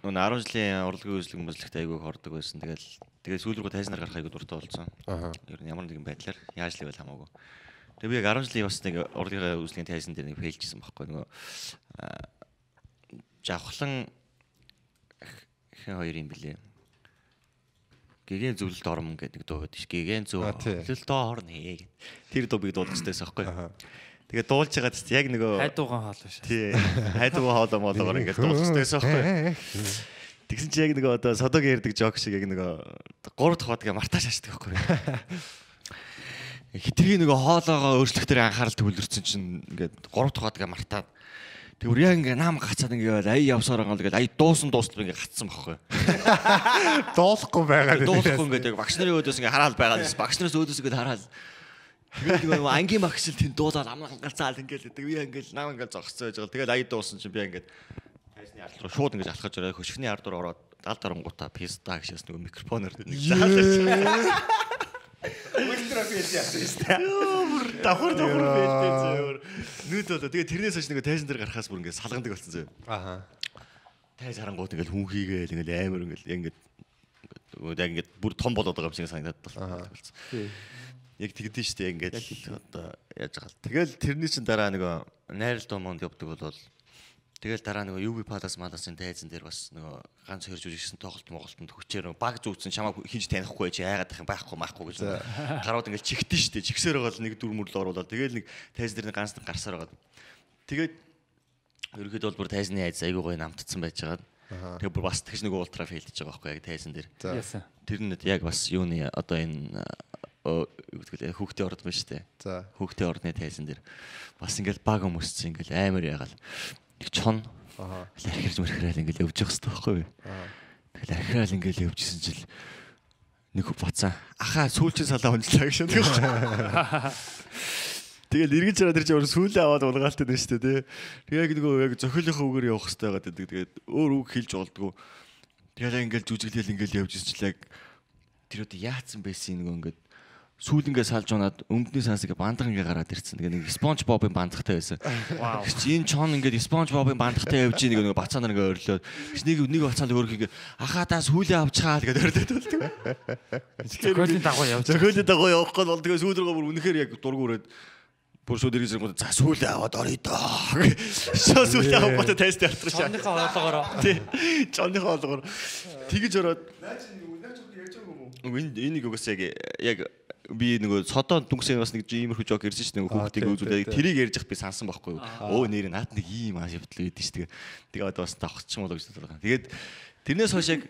нөгөө 10 жилийн урлагийн үйлчлэг мөслөгт айгүй хордог байсан. Тэгээд тэгээд сүүл рүү тайзнаар гарах айгүй дуртай болсон. Ер нь ямар нэгэн байдлаар яаж л ивэл хамаагүй. Тэгээд би яг 10 жилийн бас нэг урлагийн үйлчлэгийн тайзан дээр нэг фейлжсэн байхгүй нөгөө э, жавхлан хэн хоёр юм блэ. Гэгэн зөвлөлт ормон гэдэг дуу байдаг ш. Гэгэн тий. зөвлөлт орно гэд. Тэр дууг дуулах гэсэн байхгүй. Тэгээ дуулж байгаа тест яг нөгөө Хайдуугаан хоол биш. тий хайдуу хоолоо моолоогоор ингээд дуулах гэсэн байхгүй. Тэгсэн чи яг нөгөө одоо содогийн ярддаг жок шиг яг нөгөө 3 дахь хадгаа мартааш ашдаг байхгүй. Хитрхи нөгөө хоолоогоо өөрчлөхтөр анхаарал төвлөрсөн чинь ингээд 3 дахь хадгаа мартаад Тэгвэр яг ингээ наам гацаад ингээ ай явсаар байгаа л гээд ай дуусан дуустал ингээ гацсан байхгүй. дуулахгүй байгаа Дуулахгүй ингээ багш нарын өөдөөс ингээ хараад байгаа л багш нараас өөдөөс ингээ хараад Тэгээд нөгөө ангийн багш л тэнд дуулаад амнаа ганцаал ингээл гэдэг. Би ингээл наам ингээл зогсцоо байж байгаа. Тэгээд ая дуусан чинь би ингээд тайсны ард руу шууд ингээд алхаж ороо хөшгөний ард руу ороод далд оронгуудаа писта гэшээс нөгөө микрофоноор нэг заалж. Давхар давхар бэлдээ зөөр. Нүд болоо. Тэгээ тэрнээс хойш нэг тайзан дээр гарахаас бүр ингээд салгандаг болсон зөө. Аха. Тайз харангууд ингээд хүн хийгээл ингээд амар ингээд ингээд яг ингээд бүр том болоод байгаа юм шиг санагдаад болсон. Яг тэгдэж штэ ингээд одоо яаж байгаа. Тэгэл тэрний чин дараа нөгөө найрал домонд явдаг болол Тэгэл дараа нөгөө UV Palace Malaсын тайзан дээр бас нөгөө ганц хөрж үжигсэн тоглолт Монголтод хүчээр баг зүүцэн чамаа хийж танихгүй байж яагаад их байхгүй байхгүй гэж гарууд ингээл чигтэн штэ чигсээр байгаа л нэг дүр мөрлө оруулаад тэгэл нэг тайз дээр нэг ганц гарсаар байгаа. Тэгээд ерөөд бол бүр тайзны айз айгуу гоё намтцсан байж байгаа. Тэгээ бүр бас тэгш нэг ультра фейлдэж байгаа байхгүй яг тайзан дээр. Тэр нь яг бас юуны одоо энэ хүүхдээ орд байна штэ. За. Хүүхдээ ордны тайзан дээр бас ингээл баг өмссөн ингээл амар ягаал их чон Аха. архирж мэрхрэл ингээл өвж явах хэрэгтэй байхгүй юу? Тэгэл архирал ингээл өвжсэн чил нэг бацаа ахаа сүүлчийн салаа унжлаа гэж байна. Тэгэл эргэж хараад чинь өөр сүүлээ аваад улгаалтай байна шүү дээ тий. Тэгээ нөгөө яг зохиолынхаа үгээр явах хэрэгтэй байгаа гэдэг. Тэгээд өөр үг хэлж болдгоо. Тэгэл ингээл жүжиглэл ингээл явж яг тэр одоо яатсан байсан нөгөө ингээд сүүлнгээ салж унаад өнгөний сансыг бандах ингээ гараад ирсэн. Тэгээ нэг Спонж Бобын бандахтай байсан. Вау. Энэ чон ингээд Спонж Бобын бандахтай явж ийн нэг бацаа нар ингээ өрлөөд. Нэг нэг бацаанд өөрх ингээ ахаа та сүүлээ авчгаа тэгээд өрлөөд болдог. Зохиолын дагуу явж. Зохиолын дагуу явах гол бол тэгээ сүүл рүү бүр үнэхээр яг дургу өрөөд бүр шууд ирэх зэрэг за сүүлээ аваад орё доо. Шоо сүүлээ авах гот тест явуулах шаа. Чонныхоо хоолоогоор. Тий. Чонныхоо хоолоогоор тэгэж ороод Энэ энийг угсаа яг яг би нөгөө содон дүнсээ бас нэг иймэрхүү жок ирсэн шүү дээ нөгөө хүүхдийг үзүүлээ тэрийг ярьж хат би сансан байхгүй юу? Өө нэр наад нэг ийм аа явдал гэдэг шүү дээ. Тэгээ одоо бас тавхчих юм болоо гэж бодлоо тэгээд тэрнээс хойш яг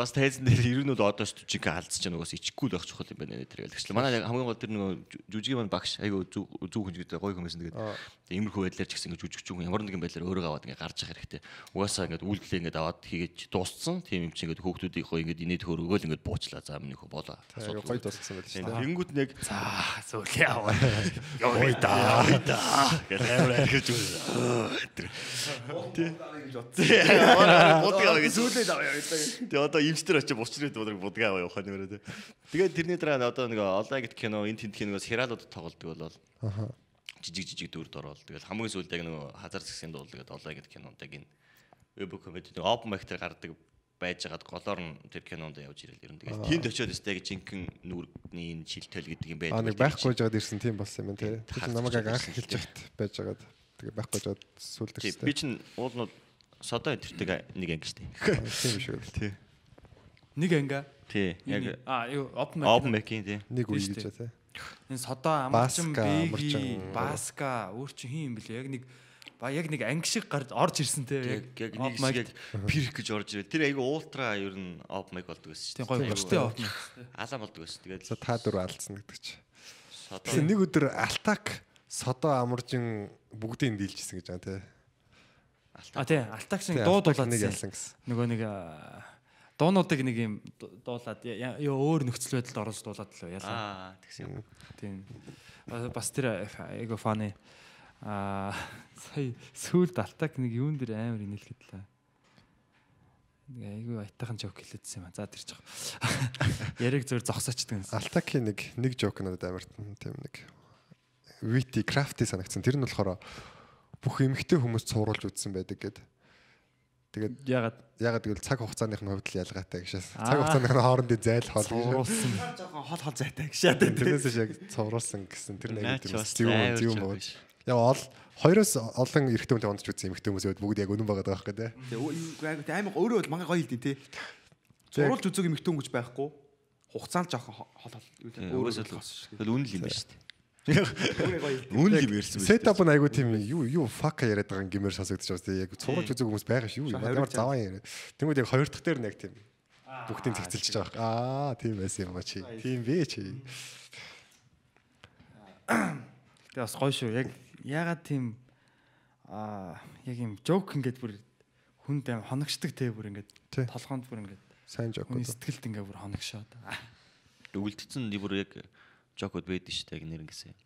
бас тайзан дээр ер нь бол одоо ч жиг алдсаж байгаа нөгөөс ичхгүй л байх чухал юм байна нэ тэр ялгчлаа манай яг хамгийн гол тэр нөгөө жүжигийн маань багш айгу зүг хүн гэдэг гоё хүмүүс тэгээд иймэрхүү байдлаар ч гэсэн ингэ жүжигч хүн ямар нэгэн байдлаар өөрөө аваад ингэ гарч явах хэрэгтэй угаасаа ингэ үйлдэлээ ингэ аваад хийгээд дууссан тийм юм чи ингэ хүүхдүүдийн хөө ингэ инээд хөр өгөөл ингэ буучлаа за минийхөө болоо Айгу гоё дуусгасан байл шүү дээ. Тэнгүүд нэг За сүүлээ аваа. Йой да. Да. Гэдэг амар архиж үү. Будгаа гэж сүүлээ аваа гэдэг. Тэгээ одоо имчтэр очиж бучрээд бодог будгаа аваа явах нь өөрөө. Тэгээд тэрний дараа одоо нэг олон гэт кино энэ тэнд киногоос хералууд тоглолдог болол. Аха. Жижиг жижиг дүрд ороод тэгэл хамгийн сүүлд яг нэг хазар згсийн дуулдаг олон гэт кинонд яг энэ веб комеди нэг open mic дээр гардаг байж байгаад голоор нь тэр кинонд явж ирэл ер нь тэгээд тэнд очиод өстэй жинхэнэ нүргний энэ шилтэл гэдэг юм байдаг. Аа нэг байхгүй жаад ирсэн тийм болсон юм тий. Тэр намайг анх хэлж байхад байж байгаад тэгээ байхгүй жаад сүлд Тий, ирсэн. би чинь уулнууд содоо интертэй нэг анги штэ. Тийм шүү. Тий. Нэг анга. Тий. Яг А юу open open mic. mic-ийн тий. Нэг үе гэж тий. Энэ содоо амарчин амарчин. баска өөр чи хин юм бэлээ. Яг нэг ба яг нэг анги шиг гарч орж ирсэн те. Яг яг нэг mic. шиг яг пирх гэж орж ирэл. Тэр айгу ультра ер нь open mic болдог байсан Тийм шүү гоё гочтой open mic. Алаа болдог байсан. Тэгээд За та дөрөв алдсан гэдэг чи. содоо нэг өдөр алтак содоо амаржин бүгдийг дийлжсэн гэж байгаа тий. А тий Тий, Алтак дуулаад нэг нэг ялсан гэсэн. нөгөө нэг аа, дуунуудыг нэг юм ду- дуулаад ёо өөр нөхцөл байдалд оруулж дуулаад л яасан. аа тэгсэн. Тийм. Ба- Бас тэр эго фаны аа сая сүүлд алтак нэг юун дээр амар инээлгэд лээ. Нэг айгүй айтайхан жок хэлээдсэн юм а. За тэр жоо. Яриг зөөр зогсоочдөг юмсан. Алтакийн нэг нэг жок надад амар тийм нэг вити крафти санагдсан. Тэр нь болохоор бүх эмгтэй хүмүүс цууруулж үзсэн байдаг гэд. Тэгээд Ягаад ягаад гэвэл цаг хугацааных нь хувьд л ялгаатай гэж. Цаг Аа. хугацааных нь хоорондын зайл хол гэж. цууруулсан. жоохон хол хол зайтай байна. Тэрнээс яг цууруулсан гэсэн тэр нэг зөв жок бод. биш. Яг ол хоёроос олон эрэгтэй хүнтэй ондч үзсэн эмэгтэй хүмүүс яваад бүгд яг үнэн байгаа байхгүй тий. Тэгээ амар өөрөө бол мангай гоё хэлдэг тий. Зурулж үзэг юм ихтэн гэж байхгүй. Хугацаанд жоохон хол хол юу Тийм, тий. Угсаал тэгэл үнэл юм байна шүү Үнэл юм ярьсан байна. Сетап нь айгу тийм юу юу фака яриад байгаа юм гэмээр сонсогдож тийм яг цууруулж үзэг хүмүүс байгаа шүү. Ямар заван яриа. Тэнгүүд яг хоёр дахь дээр нэг тийм бүгдийг цэгцэлж байгаа. Аа тийм байсан юм ба чи. Тийм бэ чи. Тэгээ бас гоё шүү. Яг ягаад тийм аа яг юм жок ингээд бүр хүнд аим хоногчдаг те бүр ингээд Тий. толгоонд бүр ингээд Сайн жок. сэтгэлд ингээд бүр хоногшоод. Үлдсэн бүр яг жокод байдэн шүү дээ яг нэр ингэсэн.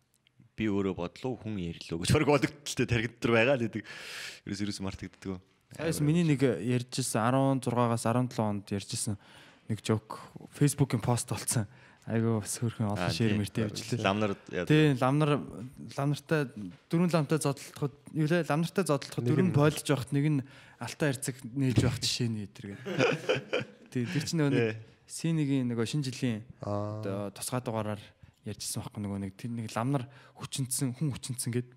Би өөрөө бодлоо хүн ярьлоо гэж баг бодогдтолтой таргид төр байгаа л гэдэг. Ерөөс ерөөс мартагддаг. Саяс миний нэг ярьжсэн 16-аас 17 онд ярьжсэн нэг жок фейсбુકийн пост болсон. Айгу бас хөрхэн олон шир мэртэй явжлаа. Ламнар Тий, ламнар ламнартай дөрвөн ламтай зодтолоход юу лээ ламнартай зодтолоход дөрвөн бойлж явахт нэг нь алтаа хэрцэг нээж байх жишээ нь өдр гэдэг. Тий, тэр чинь нөгөө нэг синигийн нөгөө шинэ жилийн оо, тусгай дугаараар ярьжсэн байхгүй нөгөө нэг тэр нэг ламнар хүчнцэн хүн хүчнцэн гээд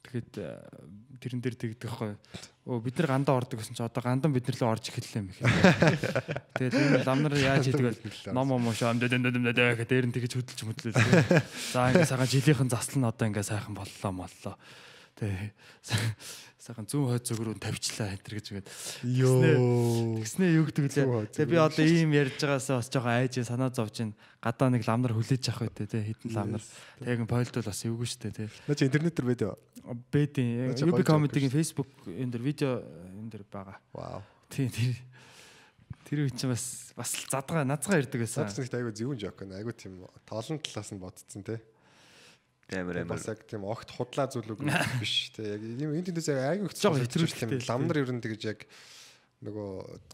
тэгэхэд э, тэрэн дээр тэгдэг байхгүй өө бид нар гандаа ордог гэсэн чи одоо гандан бид нар лөө орж эхэллээ юм их тэгээд энэ ламнар яаж хийдэг вэ ном ом дэм дэм дэм гэх дээр нь тэгэж хөдөлж хөдлөө за ингээ сайхан жилийнхэн засал нь одоо ингээ сайхан боллоо моллоо тэгээ сайхан зүүн хойд зүг рүү тавьчлаа энэ гэж үгээд Йоо. Тэгснээ юу гэдэг лээ. Тэгээ би одоо ийм ярьж байгаасаа бас жоохон айж санаа зовж ин гадаа нэг ламнар хүлээж авах үү те хитэн ламнар. Тэгээ пойлд бол бас эвгүй штэ те. Наа чи интернет. Бэдийн Наа чи UB comedy-гийн Facebook энэ дэр видео энэ дэр байгаа. Вау. Тий тэр тэр үе чинь бас бас л задгаа нацгаа ирдэг байсан. Садс нэгт айгу зөвүүн жок байна. Айгу тийм тоолон талаас нь бодцсон те. Амар амар. Бас яг тийм огт худлаа зүйлүүд биш те. Яг юм энэ тэндээс айгу их Жоо хэтрүүлтэй. хэтрүүлтэй. Ламнар ер нь тэгж яг нөгөө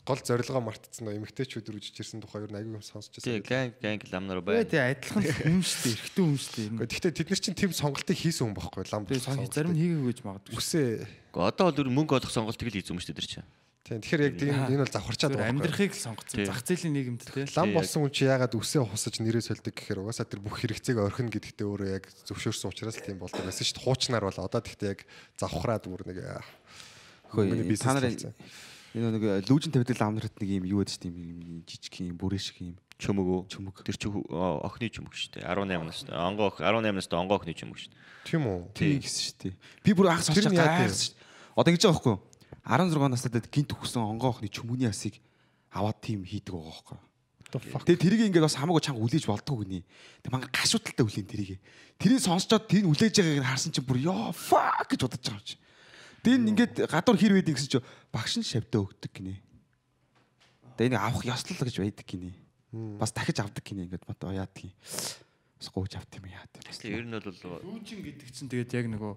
гол зорилгоо мартцсан нөө эмгтээчүүд үржиж ирсэн тухай ер нь айгу сонсч Тий, байсан. ганг ганг ламнар Бээ байна. тий адилхан хүн штэ эрэгтэй хүн штэ. Гэхдээ тэд нар чинь тийм сонголтыг хийсэн хүн байхгүй лам. Сон зарим нь хийгээгүй гэж магадгүй. үсээ. Одоо бол ер нь мөнгө олох сонголтыг л хийсэн юм шүү дээ тэр чинь. Тийм тэгэхээр яг тийм энэ бол завхарчаад байгаа. амьдрахыг л сонгоцсон. Зах зээлийн нийгэмд тий. Лам болсон хүн чи ягаад үсээ хусаж нэрээ сольдог гэхээр угаасаа тэр бүх хэрэгцээг орхино гэдэгтээ өөрөө яг зөвшөөрсөн учраас л тийм болдог байсан шүү дээ. Хуучнаар бол одоо тэгтээ яг завхраад бүр нэг Хөөе та нарын энэ нэг лүүжин тавьдаг ламнарт нэг юм юу гэдэг юм жижиг юм бүрээ шиг юм Чөмөгөө. чөмөг. Тэр чи хүү- о, охины чөмөг шүү дээ. 18 настай. Онгоо ох- 18 настай онгоо охины чөмөг шүү дээ. Тийм үү? Тий гэсэн шүү дээ. Би бүр анх сонсож гайхсан шүү дээ. Одоо ингэж байгаа байхгүй юу? 16 настай гинт өгсөн онгоо охны чөмөний асыг аваад тим хийдэг байгаа fuck. Тэгээ тэрийг ингээд бас хамаагүй чанга үлээж болдгоо гинэ. Тэг манга гашуудалтай үлээн тэрийг. Тэрийг сонсчоод тэр үлээж байгааг нь харсан чинь бүр ёо fuck гэж бодож байгаа юм чи. Тэр нь ингээд гадуур хэр байдаг гэсэн чи багш нь шавьдаа өгдөг гинэ. Тэгээ энийг авах ёслол гэж байдаг гинэ. Бас дахиж авдаг гинэ ингээд бат яадаг юм. Бас гооч авт юм. Тэсli ер нь бол Лүүжин гэдэг чинь тэгээд яг нөгөө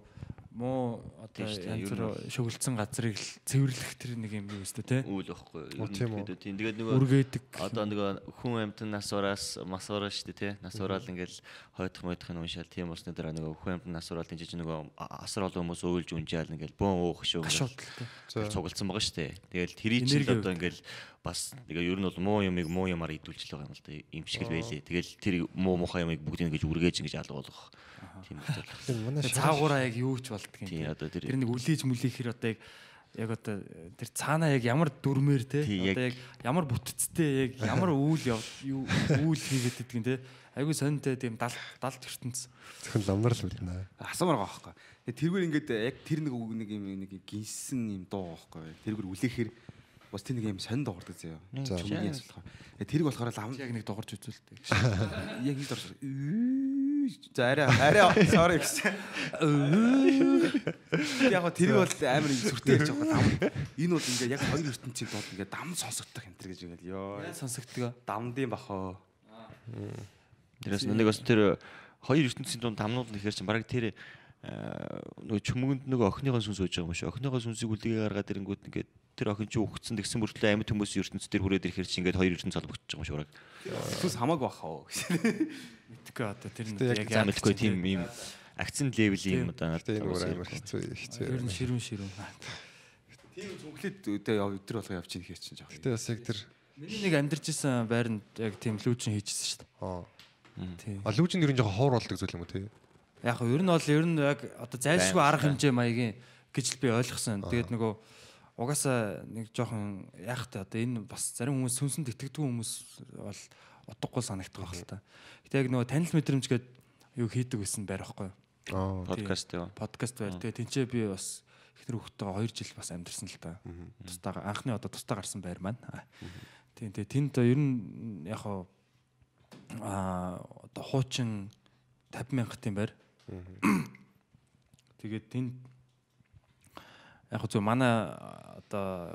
муу одоо янз бүр шөглөсөн газрыг л цэвэрлэх тэр нэг юм юу өстө тий. Үйл واخхой. Ерөнхийдөө тийм. Тэгээд нөгөө үргээдэг. Одоо нөгөө хүн амт насураас масуураа шүү дээ тий. Насуурал ингээл хойдох мойдох нь уншаал тийм усны дараа нөгөө хүн амт насуурал тийм жижиг нөгөө асар олон хүмүүс уйлж унжаал ингээл бөөн уух шүү. Цугалсан байгаа шүү дээ. Тэгээд тэрийг ч одоо ингээл бас тэгээ ер нь бол муу юмыг муу юмар идүүлж л байгаа юм л да юм шиг л байлээ. Тэгэл тэр муу муухай юмыг бүгдийг ингэж үргээж ингэж алга болгох. Тийм байна. Цаагаараа яг юу ч болдго Тийм юм. одоо тэр нэг үлээж мүлээхэр одоо яг яг одоо тэр цаанаа яг ямар дүрмээр те одоо яг ямар бүтцтэй яг ямар үйл яв юу үйл хийгээд идэгэн те айгу сонинтэй тийм дал далд ертөнц зөвхөн ламнар л мэднэ. асуумар байгаа байхгүй. Тэргээр ингээд яг тэр нэг үг нэг юм нэг гинсэн юм дуу байхгүй. Тэргээр үлээхээр бас тэр нэг юм сонин дуурдаг заяа. За. Чүмгийн асуулах. Тэрийг болохоор лам яг нэг дуурж үзүүлдэг. яг хийж дурж. За арай арай sorry гэсэн. Яг гоо тэрийг бол амар сүртэй ярьж байгаа лам. Энэ бол ингээд яг хоёр ертөнцийн дууд ингээд дам сонсогдох юм тэр гэж ингээд ёо. Сонсогдгоо. Дамдын бахоо. Тэрээс нэг бас тэр хоёр ертөнцийн дунд тамнууд нэхэр чинь баг тэр э, нөгөө чүмгэнд нөгөө охиныгоо сүнс ууж байгаа юм шиг. Охиныгоо сүнсийг үлдэгээ гаргаад ирэнгүүт ингээд тэр охин чинь өгцөн тэгсэн мөртлөө амьд хүмүүсийн ертөнц дээр хүрээд ирэхэр чинь ингээд хоёр ертөнц холбогдож байгаа юм шиг баг. Түс хамаагүй бахоо. Мэдгүй одоо тэр нь яг мэдгүй тийм юм акцент левелийн юм одоо өөр амар хэцүү хэцүү. ер нь ширүүн ширүүн. Тийм зүнхлээд өдөө яв өдөр болго явчих хийх чинь жоох. Гэтэ бас яг тэр Миний нэг амьдарч исэн байранд яг тийм лүүжин хийжсэн шүү аа дээ. Тийм. А лүүжин ер нь жоохон ховор болдог зүйл юм уу тий? Яг хөө ер нь бол ер нь яг одоо зайлшгүй арга хэмжээ маягийн гэж л би ойлгосон. Тэгээд нөгөө угаасаа нэг жоохон яах та одоо энэ бас зарим хүмүүс сүнсэнд итгэдэг хүмүүс бол утгагүй санагдах байх л та. Гэтэ яг нөгөө танил мэдрэмж гээд юу хийдэг гэсэн байр байхгүй юу? Аа подкаст яа. подкаст байр. Тэгээ тэнцээ би бас ихнэр хүүхдтэйгээ 2 жил бас амьдэрсэн л та. Тустаа анхны одоо тустаа гарсан байр маань. Аа. Тийм тэгээ тэнд ер нь яг аа одоо хуучин 50 мянгатын байр. Тэгээд тэнд яг зөв манай одоо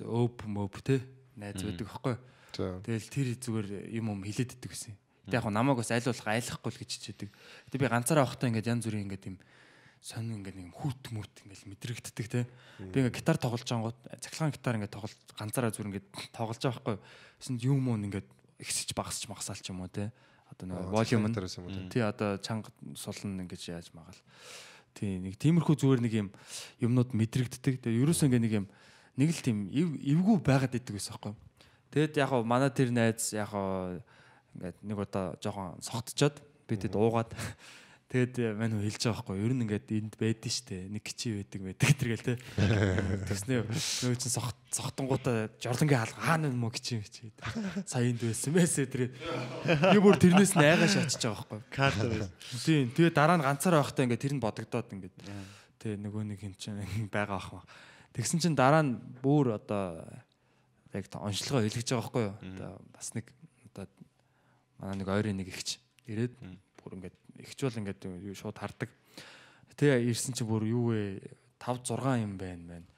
өөп мөп те найз байдаг за Тэгэл тэр зүгээр юм юм хилээд иддэг гэсэн. Тэг яг намайг бас аль болох айлахгүй л гэж хичээдэг. Тэг би ганцаараа авахтаа ингээд янз бүрийн ингээд юм сонин ингээд нэг хүүт мүт ингээд мэдрэгддэг те. Би ингээд гитар тоглож байнгут цахилгаан гитар ингээд тоглож ганцаараа зүгээр ингээд тоглож байгаа байхгүй. Тэсэнд юм уу ингээд ихсэж багасч магасаал ч юм уу те. Одоо нэг волюм нь тий? одоо чанга сулн ингэж яаж магаал. Тий нэг тиймэрхүү зүгээр нэг юм юмнууд мэдрэгддэг. Тэгээ ерөөсөө ингээ нэг юм нэг л тийм эв эвгүй байгаад идэг гэсэн байхгүй. Тэгэд яг хаа манай тэр найз яг хаа ингээд нэг удаа жоохон согтчоод би тэд уугаад Тэгэд мань хөө хэлж байгаа байхгүй ер нь ингээд энд байдэн штэ нэг кичи байдаг байдаг тэргээл те. Тэснэ нөгөө чин согт согтонгуудаа жорлонгийн хаалга хаана мө кичи кичи. Сая энд байсан мэсэ тэр. Би бүр тэрнээс нь айгаа шатчих байгаа байхгүй. Карт байсан. Тийм. Тэгээ дараа нь ганцаараа байхдаа ингээд тэр нь бодогдоод ингээд тэгээ нөгөө нэг юм чинь байгаа ах. Тэгсэн чинь дараа нь бүр одоо яг онцлогоо хэлгэж байгаа байхгүй юу? Одоо бас нэг одоо манай нэг ойрын нэг ихч ирээд бүр ингээд ихч бол ингээд шууд хардаг. Тэгээ ирсэн чинь бүр юу вэ? 5 6 юм байна байна.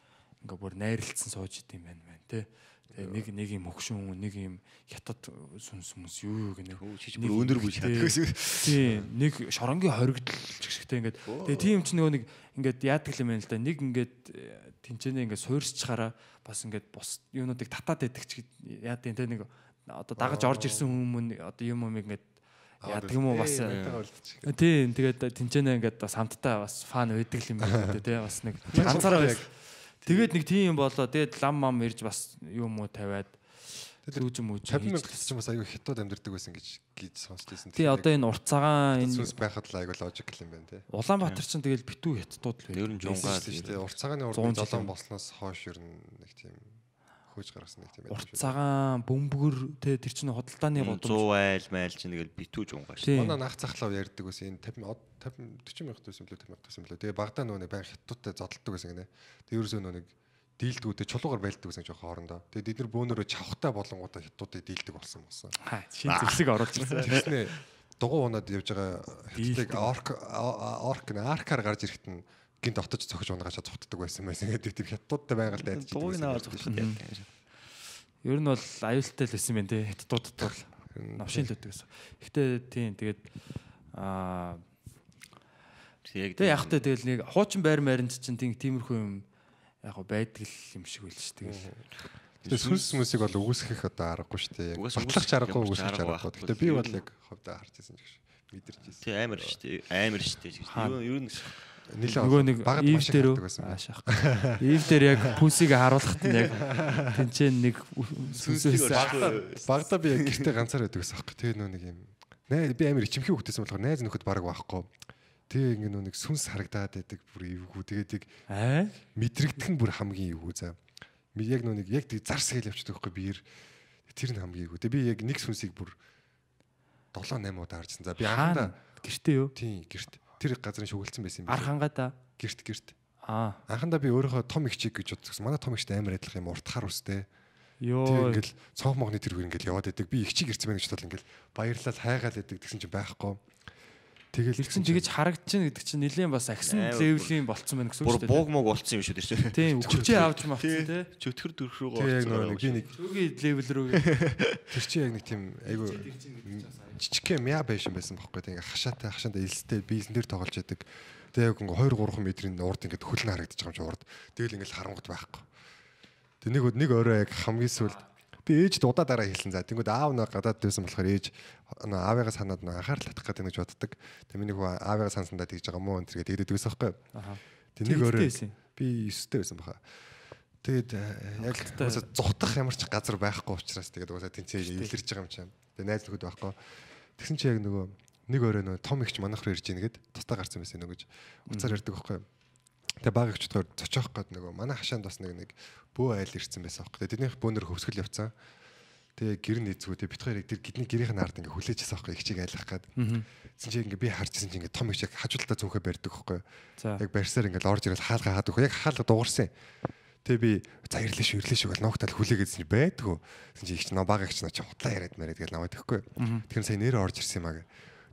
Ингээ бүр найрлцсан сууж идэм байна байна тий. Тэгээ нэг нэг юм хөгшин нэг юм хятад сүнс сүнс юу юу гэнэ. бүр өндөр бүж чаддаг гэсэн. Тийм нэг шоронгийн хоригдл ч гэх юм ингээд тэгээ тийм ч нөгөө нэг ингээд яадаг юм байна л да. Нэг ингээд э, тэнцэнэ ингээд суурьсчхаараа бас ингээд бус юунуудыг татаад байдаг ч яа тийм те нэг одоо дагаж орж ирсэн хүмүүс одоо юм юм ингээд яадаг юм уу бас тийм тэгээд тэнцэнэ ингээд бас хамтдаа бас фан байдаг юм байна те бас нэг ганцаараа бас тэгээд нэг тийм болоо тэгээд лам мам ирж бас юм уу тавиад зүүж юм уу 50 мянга гэсэн чинь бас аюу хятад амьдэрдэг байсан гэж гэж сонсчихсан. тий одоо энэ урт цагаан энэ сүнс байхад л аюу логик юм байна тий. Улаанбаатар чинь тэгэл битүү хятадууд л Ер нь жунгаа шүү дээ. Урт цагааны урд 100 жил жолоон юм. болсноос хойш ер нь нэг тийм хөөж гаргасан нэг тийм урт цагаан бөмбөгөр те тэр чинь худалдааны 100 гудамж айл майл чинь тэгэл битүү жунгаа шүү. тий Манай наах захлав ярьдаг байсан энэ 50 од- 50 40 мянга төсөн билүү 50 мянга төсөн билүү. Тэгээ Багдаа нөгөө нэг баян хятадтай зодтолдог байсан гинэ. Тэгээ ерөөсөө нөгөө нэг дийлдгүүдээ чулуугаар байлдаг байсан жоохон хоорондоо. Тэгээ бид нар бөөнөрөө чавхтай болонгуудаа хятадуудыг дийлдэг болсон болсон. хаа шин зэвсэг оруулж ирсэн Тэгснэ дугуй унаад явж байгаа хятадыг орк орк аркаар гарч ирэхэд нь гинт отож цохиж унагаачаа цогтдаг байсан байсан гэдэг тийм хятадтай байгаль дайдаж Дууг наваа зогсоход яа. ер нь бол аюултай л байсан юм те хятадуудад бол навшин л өгдөг гэсэн. Гэтэ тийм тэгээд аа Яг Тэгээ яг тэгэл нэг хуучин байр маринд чинь тийм тиймэрхүү юм яг байдаг л юм шиг байл ш тэгэл. Тэгээ сүнс сүнсийг бол үгүйсгэх одоо аргагүй шүү дээ. Батлах үгүйсгэх аргагүй ямар ч үгүйсгэх арга аргагүй. байхгүй. Гэтэ би бол яг ховдоо харж ч гэж мэдэрч байсан. Тий амар шүү дээ. Амар шүү дээ. Юу юу Нөгөө нэг ив маш их дээр аашаах. Ив дээр яг пүсийг харуулхад нь яг тэнцэн нэг сүнсээс Багада би яг гэртээ ганцаар байдаг гэсэн аахгүй. Тэгээ нөө нэг юм. Наа би амар ичимхий хөвгтэйсэн болохоор найз нөхөд баг байхгүй. Тэгээ ингээ нөө нэг сүнс харагдаад байдаг бүр эвгүй. Тэгээд яг аа мэдрэгдэх нь бүр хамгийн эвгүй за. Би яг нөө нэг яг тэг зарс хэл явчихдаг байхгүй биер. Тэр нь хамгийн эвгүй. Тэгээ би яг нэг сүнсийг бүр 7 8 удаа харжсан. За би анхандаа гэртээ юу? тийм гэрт тэр газрын шүгэлцэн байсан юм Ар хангаа та. Гэрт гэрт. Аа. Анхандаа би өөрийнхөө том их чиг гэж бодсон. Манай том ихтэй амар адилхан юм уртахаар үстэй. Йоо. ингээл цонх могны тэр хөр ингээл яваад байдаг. Би их чиг ирсэн байна гэж бодлоо ингээл баярлал хайгаал байдаг гэсэн чинь байхгүй. Тэгэл чинь тэгэж харагдчихна гэдэг чинь нэлээд бас агсан левлийн болцсон байна гэсэн үг шүү дээ. бууг мууг болцсон юм шүү дээ чинь. Тийм өчөө авч мавцсан тий. Чөтгөр дөрөх рүү Тэгээ яг нөгөө нэг би нэг Өгийн левел рүү тэр чинь яг нэг тийм айгу жижигхэн мяа байшин байсан байхгүй. Ингээ хашаатай хашаанда элстэй биелэн дээр тоглож яадаг. Тэгээ яг ингээ 2 3 метрийн урд ингээ хөл нь харагдаж байгаа юм чи урд. Тэгэл ингээл харангуут байхгүй. Тэг нэг нэг өөрөө яг хамгийн сүлд би ээжд удаа дараа хэлсэн за. Тэнгүүд аав нэг гадаад байсан болохоор ээж аавыгаа санаад нөө анхаарал татах гэдэг гэж боддог. Тэг миний хүү аавыгаа сансандаа тэгж байгаа мó энэ төр гэдэг дэгдээс байхгүй. Тэг нэг өөрөө байсан би 9-тэй байсан баха. Тэгээд э, яг зутах ямар ч газар байхгүй учраас тэгээд уусаа тэнцээ илэрч байгаа юм чинь. Тэгээд найз нөхөд байхгүй. Тэгсэн чи яг нөгөө нэг өөрөө нөгөө том ихч манайх руу ирж ийн гэд тустаа гарсан байсан нөгөө гэж уцаар ярьдаг байхгүй. Тэгээ баг ихчдгээр цочоох гээд нөгөө манай хашаанд бас нэг нэг бөө айл ирсэн байсан. Тэгээд тэднийх бөөнөр хөвсгөл явцсан. Тэгээ гэр нэзгүү тэгээ бит хоёрыг тэр гидний гэрийнх нь ард ингээ хүлээжсэн байхгүй ихчийг айлах гээд. Тэгсэн чи ингээ би харжсэн чи ингээ том их яг хажуултаа зөөхө барьдаг байхгүй. За. Яг барьсаар ингээл орж ирэл хаалга хаадаг. Яг хаалга дуурсан. Тэгээ би за ирлээ шүү ирлээ шүү гэл ногтал хүлээгээдсэн чи байдгүй. Тэгсэн чи их ч набаг их ч чи хутлаа яриад мэрээд гэл намайг тэгэхгүй. Тэгэхээр сая нэрээ орж ирсэн юм аа гэ.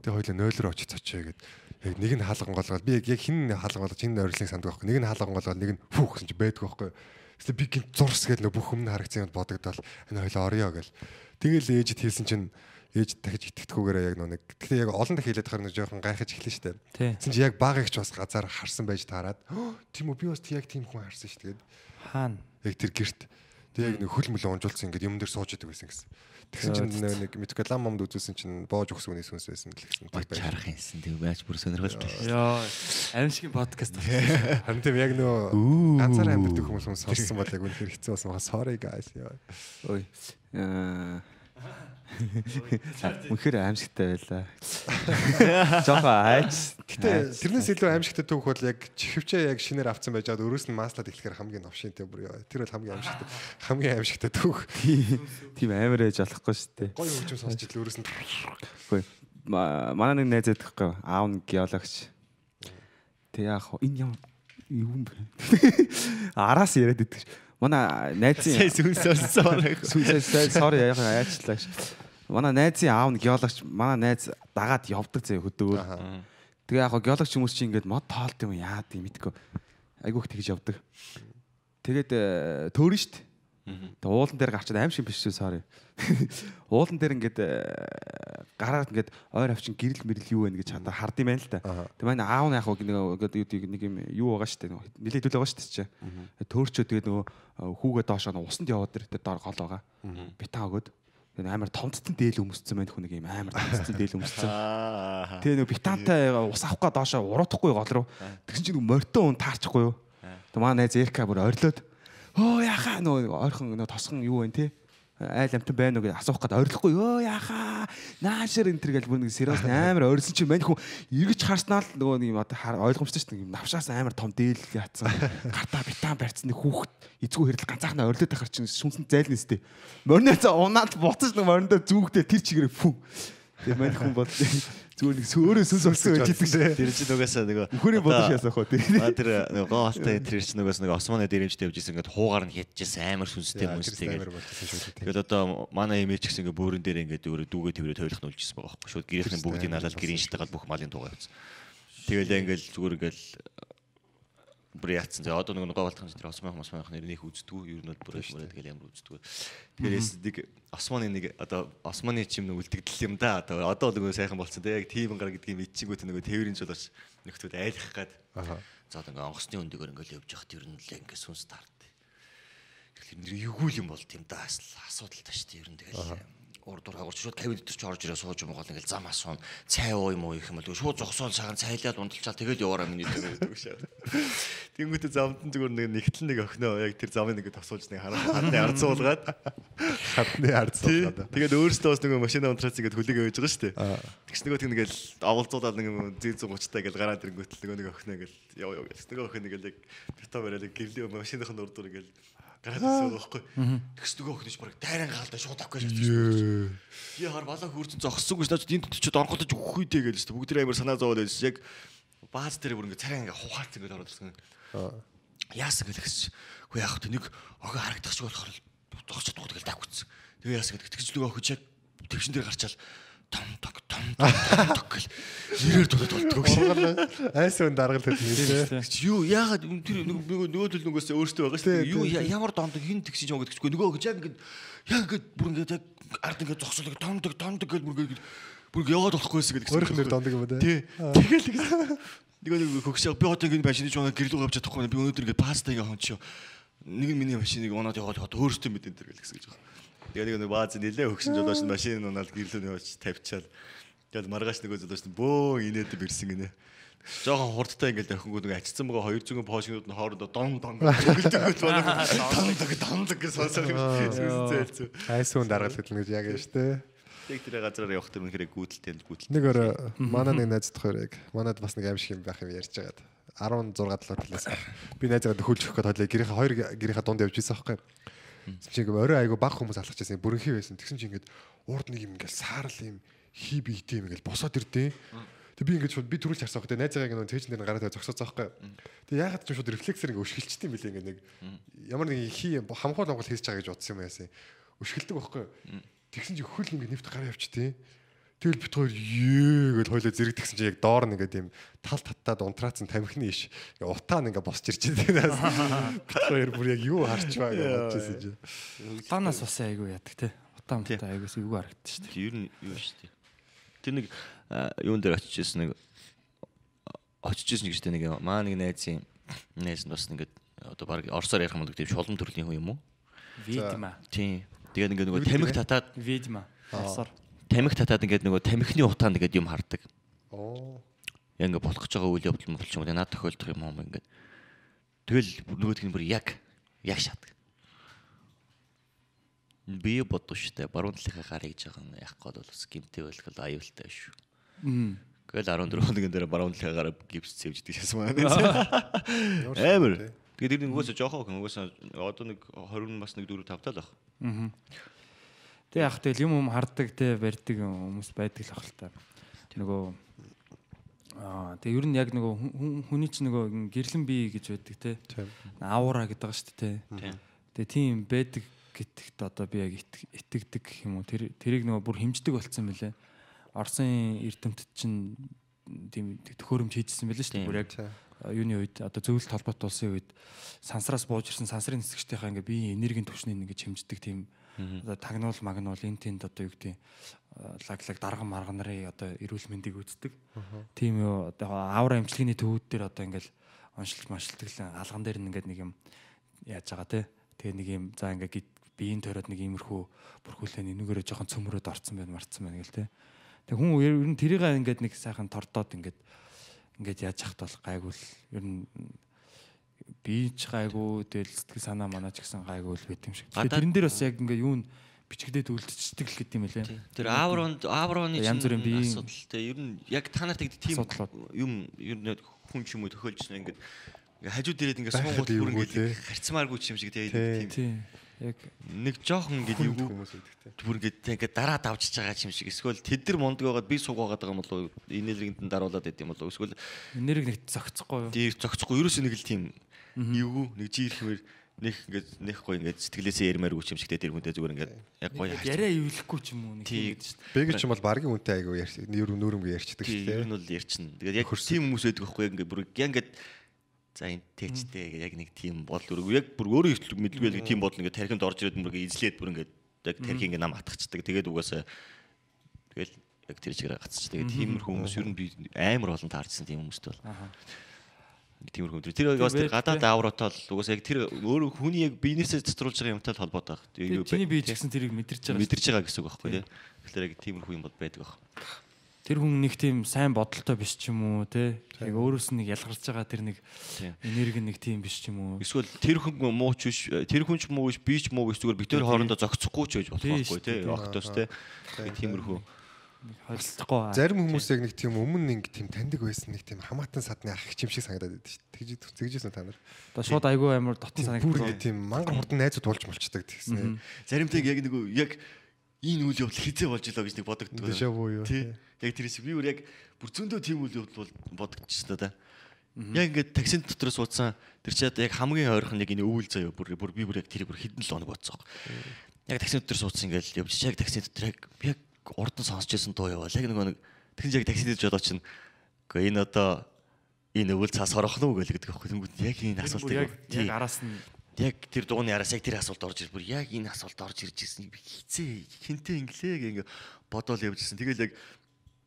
Тэгээ хоёлаа 0 руу очиж цочоо гэд. Яг нэг нь хаалган голгоод би яг хин хаалган болгож хин ойрлын санддаг байхгүй. Нэг нь хаалган голгоод нэг нь фүүх гэсэн чи байдгүй байхгүй. Эсвэл би гинт зурс гэл нөө бүх өмнө харагдсан юмд бодогдол энэ хоёлоо орё гэл. Тэгэл ээжид хэлсэн чинь ээж дахиж итгэдэггүйгээр яг нэг гэхдээ яг олон дахь хэлээд хахаар нэг жоохон гайхаж эхлэн штэ. Тэгсэн чи яг баг ихч бас газар харсан байж таарад. Тийм үү би бас яг тийм хүн харсан шүү тэгээд Хаана? яг тэр герт. Тэг яг нэг хөл мөлөө унжуулсан ингээд юм дээр сууж идэг байсан гэсэн. Тэгсэн чинь нэг мэдгүй лам момд үзүүлсэн чинь боож өгс үний сүнс байсан л гэсэн. Бач харах юмсан тэг байж бүр сонирхолтой. Йоо. Аимшигын подкаст. Харин тийм яг нөө ганцаараа амьддаг хүмүүс хүмүүс сонссон бол яг үнэхээр хэцүү болсон. Sorry guys. яа. Ой. Аа. Үнэхээр аимшигтай байлаа. Жохоо айц. Гэтэ тэрнээс илүү аимшигтай түүх бол яг чихвчээ яг шинээр авцсан байж байгаа өөрөөс нь маслаад эхлэхээр хамгийн новшинтэй бүр яа. Тэр бол хамгийн аимшигтай. Хамгийн аимшигтай түүх. Тийм амар ээж болохгүй шүү дээ. Гоё хөгжим сонсч идэл өөрөөс нь Үгүй. Ма- Манай нэг найз байдаг хгүй. Аав нь геологч. Тэг яах вэ? Энэ юм юм бэ? Араас яриад идэг. Манай найзын сүнс сонссон. Сүүсээ sorry яг аяачлаа. ш. Манай найзын аав нь геологч, манай найз дагаад явдаг зэ хөдөөгөр. Тэгээ яг геологч хүмүүс чинь ингээд мод тоолт юм яад юм мэдгүй. Айгүйх тэгж явдаг. Тэгээд төөрн штт. Тэгээ уулан дээр гарчаад аим шиг биш шүү sorry. Уулан дээр ингээд э, гараад ингээд ойр авчин гэрэл мэрэл юу вэ гэж хадаа хард юм байна л та. Тэгээ манай аав нь яг нэг нэг юм юу байгаа штт нилээд үл байгаа штт чи. Төөрчөө тэгээ нөгөө э, хүүгээ доошоо усанд яваад тэр доор гол байгаа. Битаа өгөөд амар томцтон дээл өмсцэн байх хүн нэг юм амар томцтон дээл өмсцэн. Тэгээ нөгөө битаантай ус авах га доошоо уруудахгүй гол руу. Тэгсэн чинь нөгөө морьтой хүн таарчихгүй юу. Тэгээ манай найз Эрка бүр орилоод өө яхаа? Нөгөө ойрхон нөгөө тосгон юу вэ те? Айл амтан байна уу гэж асуух гээд орилохгүй өө яхаа? Наашэр энэ төр гэж бүр нэг сериус амар орилсон чинь мань хүн эргэж харснаа л нөгөө нэг юм ойлгомжтой шүү дээ. Навшаас амар том дээл яатсан. Гартаа битаан барьцсан. Нэг хүүхэд эзгүй хэрэл ганцаахнаа орилоод тахар чинь шүнсэн зайлнэстэй морноцоо унаад буцаж нэг морнондоо зүүгдээ тэр чигээр фүн Тэгээ мань хүн бол зүгээр нэг өөрөө сүнс орсон байж идэг. Тэр чинь нугасаа нөгөө Үхэрийн бодож ясах уу тий. Аа тэр нөгөө гоолтай тэр чинь нугас нэг османы дээрэмжтэй явжсэн ингээд хуугаар нь хятжсэн амар сүнстэй хүмүүстэй шүү. Тэгээд одоо манай имиж гэсэн ингээ бөөрөн дээр ингээ дүүрээ дүүгээ тэрвэрээ тойлох нүүлжсэн байгаа байхгүй шууд гэрийнхний бүгдийг налаад гэрийн шитэйгал бүх малын дуугаа явуулсан. Тэгэл ингээл зүгээр ингээл бүр яатсан. За одоо нэг говалтхан дээр осмын осмын нэрнийх үздэггүй. Ер нь бол бүр бүр тэгэл ямар үздэггүй. Тэгээрээс нэг османы нэг одоо османы чим нэг үлдэгдэл юм да. Одоо одоо л нөгөө сайхан болцсон те. Яг тийм гар гэдгийг мэдчихгүй нөгөө тээврийн жол очиж нөхдүүд айлах гад. За одоо ингээ онгоцны өндөгөр ингээл явж явахт ер нь л ингээ сүнс таард. Тэгэхээр нэр эвгүй юм бол тийм да асуудал та шүү дээ. Ер нь тэгэл урд дур хагуулч шууд 50 литр ч орж ирээ сууж юм гол ингээл зам асуун цай уу юм уу их юм бол шууд зогсоол цагаан цайлаад унталчаал тэгэл яваараа миний дээр гэдэг шээ. Тэнгүүтээ замдан зүгээр нэг нэгтэл нэг охиноо яг тэр замын нэг тосуулж нэг хатны ард суулгаад хатны ард суулгаад. Тэгээд өөрөөсөө бас нэг машина унтраац ингээд хүлээг авэж байгаа шүү дээ. Тэгс нөгөө тийм ингээл авалзуулаад нэг 130 таа ингээл гараад ирэнгүүт нөгөө нэг охиноо ингээл яв яв. Нөгөө охин ингээл яг битаа бараад гэрлийн машиныхын урд дур ингээл гараад ирсэн байхгүй. Тэгс нөгөө өхнөж бараг дайран гаалдаа шууд авах гэж байна. Би хар балаа хүрдэн зогссонгүй ш. Энд төчөд онголож өгөх үедээ гэж шүү. Бүгд амар санаа зовоод байсан. Яг бааз дээр бүр ингээ царай ингээ хухаарц ингээ ороод ирсэн. Яасан гэл гэсэн. Хөө яах вэ? Нэг охин харагдах шиг болохоор зогсож дууд гэл давхцсан. Тэгээ яасан гэдэг. Тэгж нөгөө охин яг тэгшин дээр гарчаал том тог том тог гэл нэрээр дуудаад болтгоо гэсэн. Айс өн даргал нэрээ. Юу яагаад тэр нөгөө нөгөө төл нөгөөсөө өөртөө байгаа шүү дээ. Юу ямар дондог хин тэгсэж байгаа гэдэгчгүй нөгөө гэж яг ингээд яг ингээд бүр ингээд яг ард ингээд зогсоолог томдог томдог гэж бүр ингээд бүр яваад болохгүйсэн гэдэг. Өөрөх нэр дондог юм да. Тий. Тэгэл нөгөө нэг хөгшөө би одоо ингээд машины жоо гэрлүү авч чадахгүй би өнөөдөр ингээд паста ингээ хончоо. Нэг миний машиныг унаад яваад одоо өөртөө мэдэн тэр гэл гэсэн гэж байгаа. Тэгээ нэг бааз нилээ хөгсөн жолооч машин унаал гэрлүүний явж тавьчаал. Тэгэл маргааш нөгөө жолооч бөө инээд бэрсэн гинэ. Жохон хурдтай ингээл охингууд нэг ачсан байгаа 200 пошгнууд нь хоорондоо дон дон гөлдөг байна. Дондог дондог гэж юм. Зээлцүү. Айсуун даргал гэдэг нь яг юм штэ. Тэг тэр газараар явах тэр үнэхээр гүйдэлтэй гүйдэл. Нэг өрөө манай нэг найз тохиорыг манад бас нэг аим шиг юм байх юм ярьж байгаад 16 талаар талаас би найзгаа хөлж өгөх гээд хойлоо гэрийнхээ хоёр гэрийнхээ дунд явж ийсэн байхгүй. Чи ингээ орой айгу баг хүмүүс алхаж байсан бүрэнхий байсан. Тэгсэн чи ингээд урд нэг юм ингээл саарл юм хий бийтэй юм ингээл босоод ирдээ. Тэг би ингээд шууд би төрүүлж харсан байхгүй. Найзаагаа ингээ тээжэн дээр гараад байгаа байхгүй. Тэг яагаад ч шууд рефлексээр ингээ өшгөлчтэй юм билээ ингээ нэг ямар нэг хий хамхуул монгол хийж байгаа гэж бодсон юм яасан. Өшгөлдөг байхгүй. Тэгсэн чи хөл ингээ нэвт гараа явчтээ. Тэгэл бит хоёр ее гэж хойлоо зэрэгдгсэн чи яг доор нэг юм тал татаад унтраацсан тамхины иш. Утаа нь ингээ босч ирж байгаа. Бит хоёр бүр яг юу харчваа гэж бодчихсон чи. Утаанаас бас айгүй яадаг те. Утаа мутаа айгуус юу харагдчих шүү дээ. Ер нь юу шүү дээ. Тэр нэг юун дээр очиж ирсэн нэг очиж ирсэн гэж тэ нэг маа нэг найзын найз нь бас ингээд одоо баг орсоор ярих юм бол тийм шулан төрлийн хүн юм уу? Видма. Тийм. Тэгээд ингээд нөгөө тамхи татаад Видма. Орсоор тамхи татаад ингээд нөгөө тамхины утаанд ингээд юм хардаг. Оо. Яг ингээд болох гэж байгаа үйл явдал мөн ч юм уу надад тохиолдох юм юм ингээд. Тэгэл нөгөөдг нь бүр яг яг шатдаг. Би бодсон шүү дээ. Баруун талынхаа гарыг жоохон яахгүй бол бас гимтэй байх бол аюултай шүү. Тэгэл 14 хоногийн дээр баруун талынхаа гараа гипс цэвждэг шээс маань. Амар. Тэгээд тэр нөгөөсөө жоохон нөгөөсөө одоо нэг 20 бас нэг 4 5 тал баг. Аа. Тэг яг тэгэл юм юм хардаг те барьдаг хүмүүс байдаг л ах л та. Нөгөө аа тэг ер нь яг нөгөө хүний чинь нөгөө гэрлэн бие гэж байдаг те. Аура гэдэг байгаа шүү дээ те. Тэг тийм байдаг гэдэгт одоо би яг итгэдэг гэх юм уу тэр тэрийг нөгөө бүр хэмждэг болцсон мөлий. Орсын эрдэмтэд чинь тийм төхөөрөмж хийжсэн байлээ шүү дээ. Бүр яг юуны үед одоо зөвлөлт холбоот улсын үед сансраас бууж ирсэн сансрын нисгчдийнхаа ингээ биеийн энергийн түвшнийг ингээ чимждэг тийм одоо тагнуул магнуул энэ тэнд одоо юу гэдэг лаглаг дарган марган нарын одоо эрүүл мэндийг үздэг. Тийм юу одоо авра эмчилгээний төвүүд дээр одоо ингээл оншилж машилдаг л алган дээр ингээд нэг юм яаж байгаа те. Тэгээ нэг юм за ингээ биеийн тойроод нэг иймэрхүү бүрхүүлээ нэгээрээ жоохон цөмрөөд орцсон байна марцсан байна гэл те. Тэг хүн ер нь тэрийг ингээд нэг сайхан тордоод ингээд ингээд яаж яхад бол гайгүй л ер нь бийч гайгүй тэгэл сэтгэл санаа манаа ч гэсэн гайгүй л байт юм шиг. Тэрэн дээр бас яг ингээд юу н бичигдээд үлдчихдэг л гэдэг юм лээ. Тэр авронд авроны янз бүрийн биеийн асуудал те ер нь яг та нарт гэдэг тийм юм ер нь хүн ч юм уу төхөөлжсэн ингээд хажууд ирээд ингээд суугаад бүр ингээд харьцмааргүй ч юм шиг те тийм. Яг нэг жоохон ингээд юу хүмүүс үүдэг те. бүр ингээд ингээд дараа давжиж байгаа юм шиг. Эсвэл тэд нар мундаг байгаад би суугаад байгаа юм болов энергийг нь даруулад байд юм болов эсвэл энерги нэг зөгцөхгүй юу? Тийм зөгцөхгүй ерөөсөө нэг л тийм эвгүй нэг жиир хэмээр нэг ингээд нэг гоё ингээд сэтгэлээсээ ярмааргүй юм шигтэй тэр хүнтэй зүгээр ингээд яг гоё яриа ивлэхгүй ч юм уу нэг тийм Бэг ч юм бол багийн үнтэй айгу нүүр нүүрэмгээ ярьчдаг шүү дээ. нь бол ярьчихна тэгээд яг тийм хүмүүс байдаг байхгүй ингээд бүр яг ингээд За энэ тэжтэй яг нэг тийм бодол өргөө. Яг бүр өөрөө их мэдлгүй л тийм бодол ингээд тархинд орж ирээд бүр ингээд эзлээд бүр ингээд яг тархи ингээд нам атгацдаг. Тэгээд угаасаа тэгэл яг тэр чигээр гацчих. Тэгээд тиймэрхүү хүмүүс ер нь би амар олон таарчсан тийм хүмүүст бол. Тиймэрхүү хүмүүс. Тэр бас тэр гадаад аураатай л угаасаа яг тэр өөрөө хүний яг биенээсээ цэцруулж байгаа юмтай л холбоотой байна. Чиний бие ч гэсэн тэрийг мэдэрч байгаа. мэдэрч байгаа гэсэн үг байхгүй тий. Тэгэхээр яг тиймэрхүү юм бол байдаг баг. Тэр хүн нэг тийм сайн бодолтой биш ч юм уу те. Яг өөрөөс нь нэг ялгарч байгаа тэр нэг энерги нэг тийм биш ч юм уу. Эсвэл тэр хүн муу ч биш, тэр хүн ч муу биш, би ч муу биш зүгээр битээр хоорондоо зогцохгүй ч байж болох байхгүй тий. Октос тий. Тиймэрхүү. Холилдохгүй. Зарим хүмүүс яг нэг тийм өмнө нэг тийм таньдаг байсан нэг тийм хамаатан садны ах хичим шиг санагдаад байдаг шүү дээ. Тэгж тэгжсэн та нар. Одоо шууд айгүй амар дотн санагдсан. нэг тийм мангар хурдан найзууд болж молчдаг тэгсэн. Заримтай яг нэг яг энэ үйл явдал хизээ болж илаа гэж нэг бодогддог. Дэшаа буу юу. Тий. Яг тэр шиг би бүр яг бүр зөндөө тийм үйл явдал бол бодогдчихсон та. Яг ингээд таксин дотор суудсан тэр чи одоо яг хамгийн ойрхон яг энэ өвөл заяа бүр бүр би бүр яг тэрийг бүр хэдэн л хоног бодсон. Яг таксин дотор суудсан ингээд явж яг таксин дотор яг яг урд нь сонсч байсан дуу яваа. Яг нэг нэг тэгсэн яг таксин дээр жолоо чинь үгүй энэ одоо энэ өвөл цаас орох нь уу гэдэг байхгүй. Тэнгүүд яг энэ Яг асуултыг яг араас нь яг тэр дууны араас яг тэр асуулт орж ир бүр яг энэ асуулт орж ирж ирсэн би хизээ хинтээ инглээ гэнгээ бодоол явж ирсэн. Тэгэл яг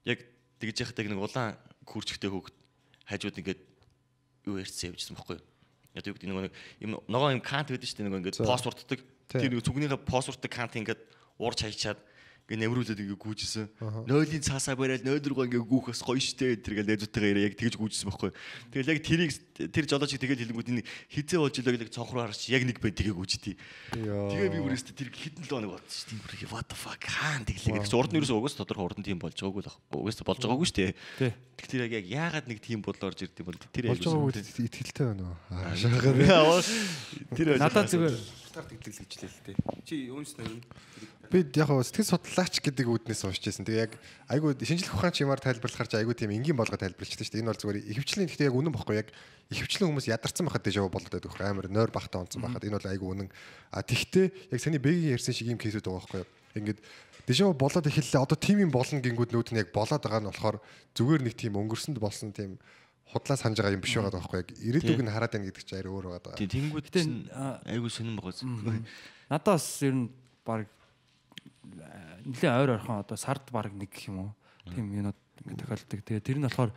яг тэгж яхад яг нэг улаан күрчгтэй хөөгд хажууд ингээд юу ярьсан явжсэн байхгүй юу? Яг юу гэдэг нэг нэг юм ногоо юм кант шүү дээ нэг ингээд паспортдаг. Тэр нэг цүгнийхээ паспортдаг кант ингээд уурч хайчаад ингээд нэмрүүлээд ингээд гүйжсэн. Нойлын цаасаа бариад нойл руугаа ингээд гүүхээс гоё штэ тэргээл найзуудтайгаа яриа яг тэгж гүйжсэн байхгүй юу? Тэгэл яг тэрийг тэр жолооч тэгэл хэлэнгүүд энэ хизээ болж илээ гэдэг цонхроо харч яг нэг бай тэгээ гүйжтий. Тэгээ би бүрээс тэр хитэн л оног бодсон шүү дээ. What the fuck хаан тэглээ гэж. Урд нь ерөөсөө угаас тодорхой урд нь тийм болж байгаагүй л ах. Угаас болж байгаагүй дээ. Тий. Тэгэхээр яг яагаад нэг тийм бодол орж ирд юм бол тэр Болж байгаа үед итгэлтэй байна уу? Тэр надад зүгээр Старт итгэл гэж хэлээ л дээ. Чи юунс нэр Би яг хөө сэтгэл судлаач гэдэг үүднээс уншиж байсан. Тэгээ яг айгүй шинжлэх ухаан чимаар тайлбарлахаар ч айгүй тийм энгийн болгоо тайлбарлчихдаг шүү дээ. Энэ бол зүгээр ихэвчлэн гэхдээ яг үнэн бохгүй яг ихэвчлэн хүмүүс ядарсан байхад дэжав болоод байдаг хөр амар нойр бахта онцсон байхад энэ бол айгүй үнэн. А тэгтээ яг саний бэгийн ярьсан шиг юм кейсүүд байгаа байхгүй юу? Ингээд дэжав болоод эхэллээ. Одоо тим юм болно гингүүд нүүд нь яг болоод байгаа нь болохоор зүгээр нэг тийм өнгөрсөнд болсон тийм худлаа санаж байгаа юм биш байгаа байхгүй яг ирээдүг нь хараад байна гэдэг чинь арай өөр байгаа. Тийм тэнгууд Гэтэ, чинь айгүй сонирн байгаа. надад бас ер нь баг нэлээ ойр орхон одоо сард баг нэг гэх юм уу. Тийм юмуд ингээд тохиолддог. Тэгээ тэр нь болохоор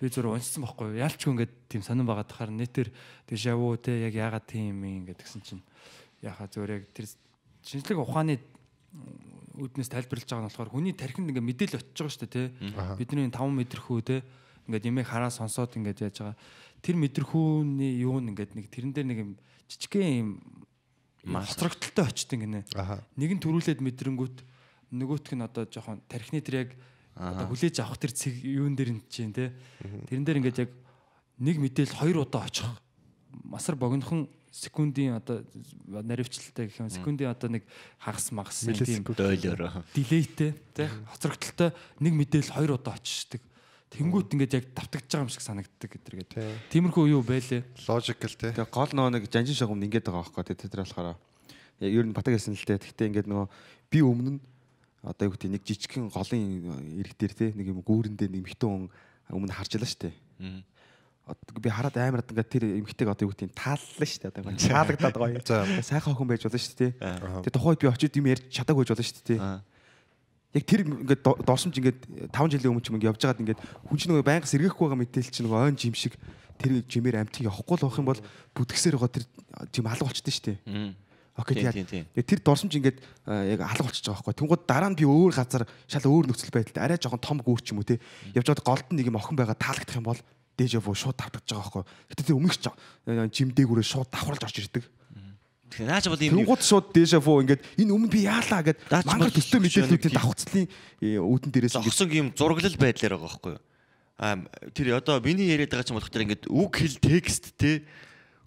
би зур уншсан байхгүй юу. Яалчгүй ингээд тийм сонирн байгаа тахаар нэтэр дэжаву те яг яагаад тийм юм ингээд гэсэн чинь яхаа зөөр яг тэр шинжлэх ухааны үүднээс тайлбарлаж байгаа нь болохоор хүний тархинд ингээд мэдээлэл очиж байгаа шүү дээ те. Бидний 5 мэдрэхүү те ингээд ямиг хараа сонсоод ингээд яаж байгаа. Тэр мэдрэхүүний юу нь ингээд нэг тэрэн дээр нэг юм жижигхэн юм хоцрогдолтой очт ингэнэ. Нэг нь төрүүлээд мэдрэнгүүт нөгөөх нь одоо жоохон тархины тэр яг одоо хүлээж авах тэр цэг юун дээр нь чинь те. Тэрэн дээр ингээд яг нэг мэдээлэл хоёр удаа очих. Масар богинохон секундын одоо наривчлалтай гэх юм секундын одоо нэг хагас магас тийм дойлоор. дилейтэй тий хоцрогдолтой нэг мэдээлэл хоёр удаа очиждаг. Тэнгүүт ингээд яг давтагдж байгаа юм шиг санагддаг гэдэргээд. Тиймэрхүү юу байлээ? Logical те. Тэгээ гол нөгөө нэг жанжин шагумд ингээд байгаа байхгүй тэ тэр болохоор яг ер нь батаг гэсэн л дээ. Гэхдээ ингээд нөгөө би өмнө нь одоо юу гэдэг нэг жижигхэн голын ирэг дээр те нэг юм гүүрэндээ нэг эмхтэн хүн өмнө харж ялаа штэ. Одоо би хараад амар ингээд тэр эмхтэйг одоо юу гэдэг тааллаа штэ одоо ингээд чаалагдаад гоё. Сайхан охин байж болно штэ те. Тэгээ тухайд би очиод юм ярьж чадаагүй байж болно штэ те. Яг тэр ингээд до- дорсомж ингээд 5 жилийн өмнө ч ингээд явж байгаад ингээд хүн чинь нөгөө байнга сэргээхгүй байгаа мэдээл чинь нөгөө ойн жим шиг тэр жимээр амтыг явахгүй л байх юм бол бүдгсээр байгаа тэр жим алга болчтой шүү дээ. Окей Тийм, тэр дорсомж ингээд яг алга болчихж байгаа байхгүй. Тэнгууд дараа нь би өөр газар шал өөр нөхцөл байдалд арай жоохон том гүүр ч юм уу те. Явж байгаад голд нэг юм охин байгаа таалагдах юм бол дежаву шууд давтагдж байгаа байхгүй. Гэтэ тэр өмнөх ч жим дээгүүрээ шууд давхарлаж орж ирдэг. Тэгэхээр наач бол юм Тэнгууд шууд дежаву ингээд энэ өмнө би яалаа гэд мангар төстэй мэдээллүүдийн давхцлын үүдэн дээрээс зогсон юм зураглал байдлаар байгаа байхгүй юу? Аа тэр одоо миний яриад байгаа ч юм болох тэр ингээд үг хэл текст те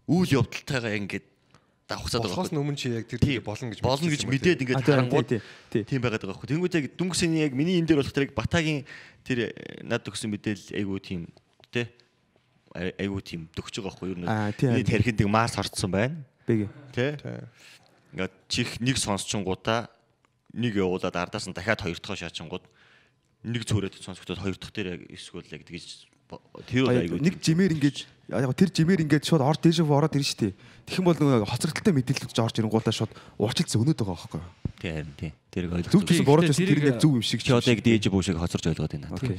үйл явдалтайгаа ингээд давхсаад байгаа Болохоос байхгүй юу? өмнө чи яг тэр Тий, болно гэж болно гэж мэдээд ингээд тий, харангууд тий, тий. тийм байгаад байгаа байхгүй. Тэнгүүд яг дүнгийн яг миний энэ дээр болох тэр батагийн тэр э, над өгсөн мэдээлэл айгуу тийм те ай- айгуу тийм төгсөж байгаа байхгүй юу? Тий, миний тий. тархинд нэг марс орцсон байна. Бэгэ. Тэ? Ингээд чих нэг сонсчингуудаа нэг явуулаад ардаас нь дахиад хоёр дахь шаачингууд нэг цөөрөөд сонсогдоод хоёр дахь дээр яг эсвэл яг тэгж Тэр айгүй. нэг жимээр ингээд яг тэр жимээр ингээд шууд орж дээш рүү ороод дээ. Тэгэх юм бол нөгөө хоцрогдолтой мэдээлэлүүд ч орж ирэнгуулаа шууд уурчилсан өнөд байгаа байхгүй юу? тий харин тий. Тэр ойлгож. Зөв гэсэн буруу Тэрийг- тэр ингээд зөв юм шиг Чи одоо яг дээж бүшиг хоцорж ойлгоод байна. Окей.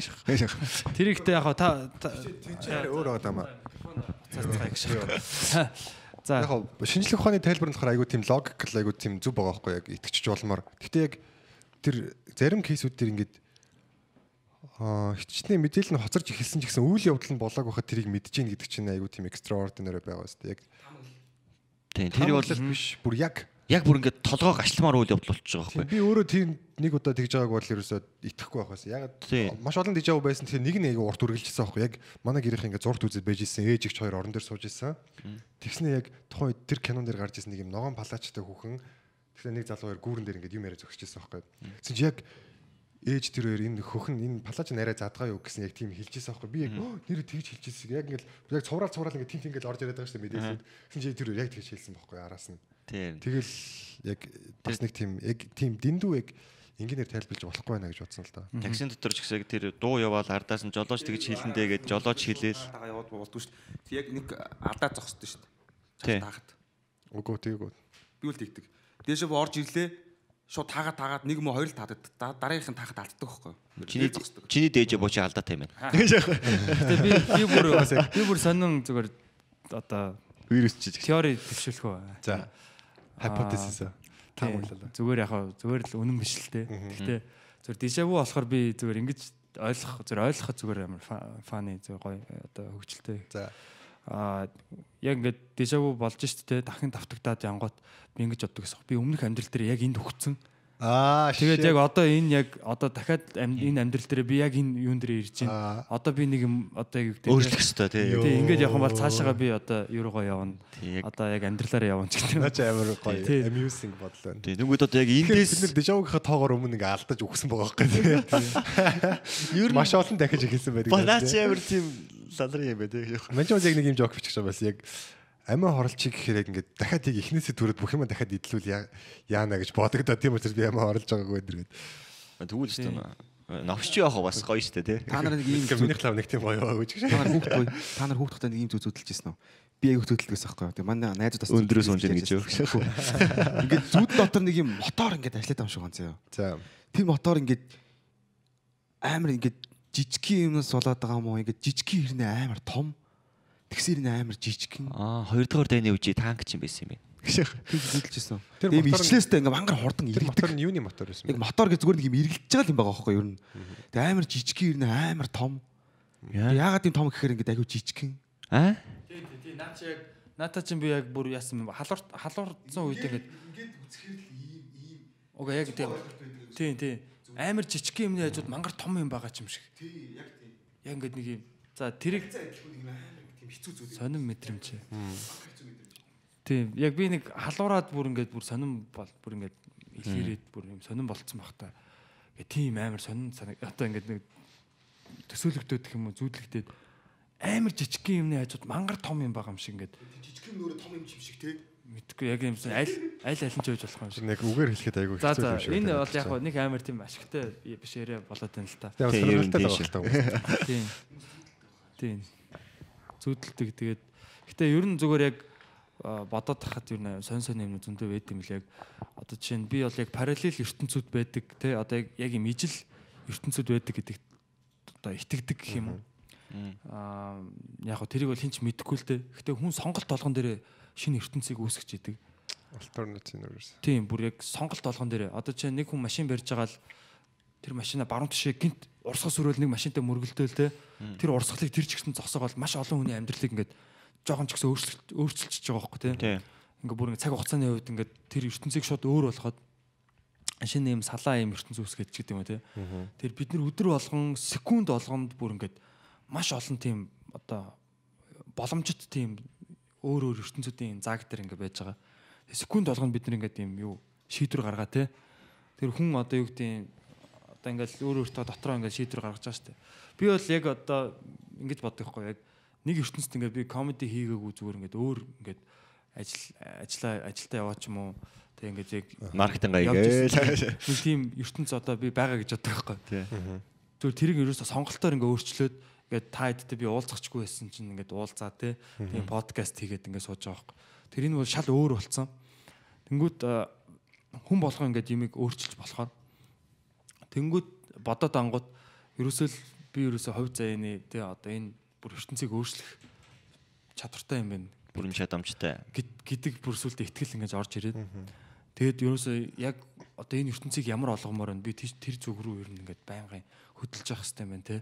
Тэр ихтэй яг та өөр байгаа даа. За Яг шинжлэх ухааны тайлбар нь болохоор айгүй тийм логик айгүй тийм зүг байгаа байхгүй яг итгэж болмоор. Гэхдээ яг тэр зарим кейсүүд дээр ингээд аа хичнээн мэдээлэл нь хоцорж эхэлсэн ч гэсэн үйл явдал нь болоог байхад тэрийг мэдж гин гэдэг чинь айгүй тийм extraordinary байгаа шүү дээ. Яг Тий. Тэр бол биш бүр яг яг бүр ингээд толгоо гашламаар үйл явдал болчихж байгаа Тийм, байхгүй. би өөрөө тийм нэг удаа тэгж байгааг бол ерөөсөө итгэхгүй байх байсан. Яг Тийм. маш олон дижав байсан. Тэгэхээр нэг нь айгүй урт үргэлжилсэн байхгүй. Яг манай гэрийнх ингээд зурд үзэж байж исэн. Ээж ихч хоёр орон дээр сууж исэн. Тэгснэ яг тухайн үед тэр кинон дээр гарч исэн нэг юм ногоон палаачтай хүүхэн. Тэгэхээр нэг залуу хоёр гүүрэн дээр ингээд юм яриа зогсож исэн байхгүй. Тэгсэн чи яг ээж тэр хоёр энэ хөхн энэ палаач нарай задгаа юу гэсэн яг тийм хэлжсэн байхгүй. Би яг «Оо, нэр тэгж хэлжсэн. Яг ингээд яг цувраал цувраал ингээд тим тим ингээд орж ирээд байгаа шүү дээ мэдээлэл. Тэгсэн чи тэр хоёр яг тэгж хэлсэн байхгүй араас нь. Тэгэл яг бас нэг тийм яг тийм дэндүү яг инженеэр тайлбарлаж болохгүй байна гэж бодсон л да. Таксин дотор ч гэсэн тэр дуу яваал ардаас нь жолооч тэгж хэлэндээ гэж жолооч хэлээл. Тагаа яваад болдгоо шүү дээ. Тэг яг нэг алдаа зогсдоо шүү Тий. дээ. Таагаад. Үгүй тийгүү. Би үл тэгдэг. Дээшээ орж ирлээ. Шууд таагаад таагаад нэг юм уу хоёр л таадаг. Да- Дараагийнх нь таахад алддаг байхгүй юу? Чиний чиний дээж бочи алдаатай юм байна. Би би бүр би бүр сонин зүгээр одоо Вирус чиж. теори төвшүүлэх үү. За. Hypothesis. Тийм. Таамаглалаа. Зүгээр яг зүгээр л үнэн биш л те. Гэхдээ зүгээр дижаву болохоор би зүгээр ингэж ойлгох зүгээр ойлгоход зүгээр амар фа- фаны зүгээр гоё одоо хөгжилтэй. За. Аа яг ингээд дижаву болж штт те дахин давтагдаад янгот би ингэж боддог гэсэн. Би өмнөх амьдрал дээр яг энд өгцөн. Аа Тэгээд яг одоо энэ яг одоо дахиад энэ амьдрал дээр би яг энэ юун дээр ирж Аа. байна. Одоо би нэг юм одоо юу гэдэг Өөрчлөх хэрэгтэй тий. Тий ингээд явах юм бол цаашаага би одоо юу руугаа явна. Тий, яг- Одоо яг амьдралаараа явна ч гэдэг. Наач амар гоё Тий. amusing бодол байна. Тий. Тэнгүүд одоо яг Тэгэхээр бид эндээс нэр дижавгийнхаа тоогоор өмнө ингээ алдаж өгсөн байгаа байхгүй. Ер нь маш олон дахиж эхэлсэн байдаг. Банаач амар тийм лалрын юм байна тий. Манчууд яг нэг юм жок бичих юм байсан. Яг амиа хоролчиг гэхээр яг ингээд дахиад яг эхнээсээ түрээд бүх юм дахиад идэлүүл яа- яана гэж бодогдоо. Тийм учраас би амиа хоролж байгаагүй энэ гээд. Тэгвэл ч юм. Новч явах бас гоё штэ тий. Та нар нэг ийм Миний клав нэг тийм гоё байгаа гэж. Та нар хүүхд бай. Та нар хүүхдтэй нэг ийм зүг зүтэлжсэн үү? Би аяг зүтэлдэгс байхгүй? Тэг манай найзууд бас Өндрөөс унж ийн гэж юу? Ингээд зүуд дотор нэг юм мотор ингээд ажиллаад байгаа юм шиг ганц яа. За. Тэр мотор ингээд амар ингээд жижигхэн юмнаас болоод байгаа юм уу? Ингээд жижигхэн хэрнээ амар том. Тэгсэр нэ амар жижигхэн. Аа, хоёрдугаар дайны үжи танк ч юм байсан юм байна. Зүтэлжсэн. Тэр нь- ичлээстэй ингээд мангар хурдан Тэр мотор нь юуны мотор байсан Яг бэ? мотор гэж зүгээр нэг юм эргэлдэж байгаа юм байгаа байхгүй юу? Ер нь. Тэг амар жижигхэн хэрнээ амар том. Яагаад тийм том гэхээр ингээд аягүй жижигхэн. Аа? Тий, тий, тий. Наа чи яг наата чинь би яг бүр яасан юм халуур халуурсан үед ингээд Ингээд үзэхээр л ийм ийм уга яг тийм тий, тий. Амар жижиг юмны хажууд мангар том юм байгаа ч юм шиг. тий яг тийм. Яг ингээд нэг юм. За тэрийг хэцүү зүйл. сонин мэдрэмж. Тийм. Яг би нэг халуураад бүр ингээд бүр сонин бол бүр ингээд илэрээд бүр юм сонин болцсон баг та. Гэ тийм амар сонин санаг одоо ингээд нэг төсөөлөгдөд гэх юм уу зүүдлэгдээд амар жижиг юмны хажууд мангар том юм байгаа юм шиг ингээд Жижигхэн нөрөө том юм шиг тий. мэдгүй яг юм аль аль аль нь ч байж болох юм шиг. Нэг үгээр хэлэхэд айгүй хэцүү юм шиг. энэ бол яг нэг амар тийм ашигтай биш яриа болоод байна л та. Тийм. Тийм. Тийм. Зүудэлдэг тэгээд гэтээ ер нь зүгээр яг бодоод тахад ер нь сонь сонь юм зөндөө байд юм л яг. Одоо жишээ нь би бол яг параллел ертөнцүүд байдаг те одоо яг яг юм ижил ертөнцүүд байдаг гэдэг одоо итгэдэг гэх юм уу? Аа яг го тэрийг бол хинч мэдэхгүй л дээ. Гэтээ хүн сонголт болгон дээр шинэ ертөнцийг үүсгэж идэг. Alternative universe. Тийм бүр яг сонголт болгон дээр одоо чи нэг хүн машин барьж байгаа л тэр машина баруун тишээ гинт урсгал сүрэл нэг машинтай мөргөлдөөл те. Тэр урсгалыг тэр ч гэсэн зогсоогоол маш олон хүний амьдралыг ингээд жоохон ч гэсэн өөрчлөлт өөрчилчихэж байгаа байхгүй те. Ингээд бүр ингээд цаг хугацааны хувьд ингээд тэр ертөнцийг шууд өөр болгоход шинэ юм салаа юм ертөнц үүсгэж гэдэг юм те. Тэр бид нар өдөр болгон секунд болгонд бүр ингээд маш олон тийм одоо боломжит тийм өөр өөр ертөнцүүдийн зааг дээр ингээд байж байгаа. Секунд болгонд бид нар ингээд юм юу шийдвэр гаргаа те. Тэр хүн одоо юу гэдэг одоо ингээд өөр өөртөө дотроо ингээд шийдвэр гаргаж байгаа шүү дээ. Би бол яг одоо ингэж боддог хгүй яг нэг ертөнцид ингээд би комеди хийгээгүй зүгээр ингээд өөр ингээд ажил ажиллаа ажилдаа яваа ч юм уу. Тэгээ ингээд яг Маркетинг аягаа. тийм ертөнц одоо би байгаа гэж боддог хгүй. Тий. Зүгээр тэрийг ерөөсө сонголтоор ингээ өөрчлөөд ингээд та хэдтэй би уулзахчгүй байсан чинь ингээд уулзаа те. Тийм подкаст хийгээд ингээд сууж байгаа байхгүй. Тэр энэ бол шал өөр болсон. Тэнгүүд э, хүн болгоо ингээд юмыг өөрчилж болохоор тэнгүүд бодоод ангууд ерөөсөө л би ерөөсөө хувь заяаны те одоо энэ бүр ертөнцийг өөрчлөх чадвартай юм байна. Бүрэн чадамжтай. гэд- гэдэг бүр сүлдө ихтгэл ингэж орж ирээд. Тэгээд ерөөсөө яг одоо энэ ертөнцийг ямар олгомоор байна? Би тэр зүг рүү ер нь ингээд байнгын хөдөлж явах хэрэгтэй байна те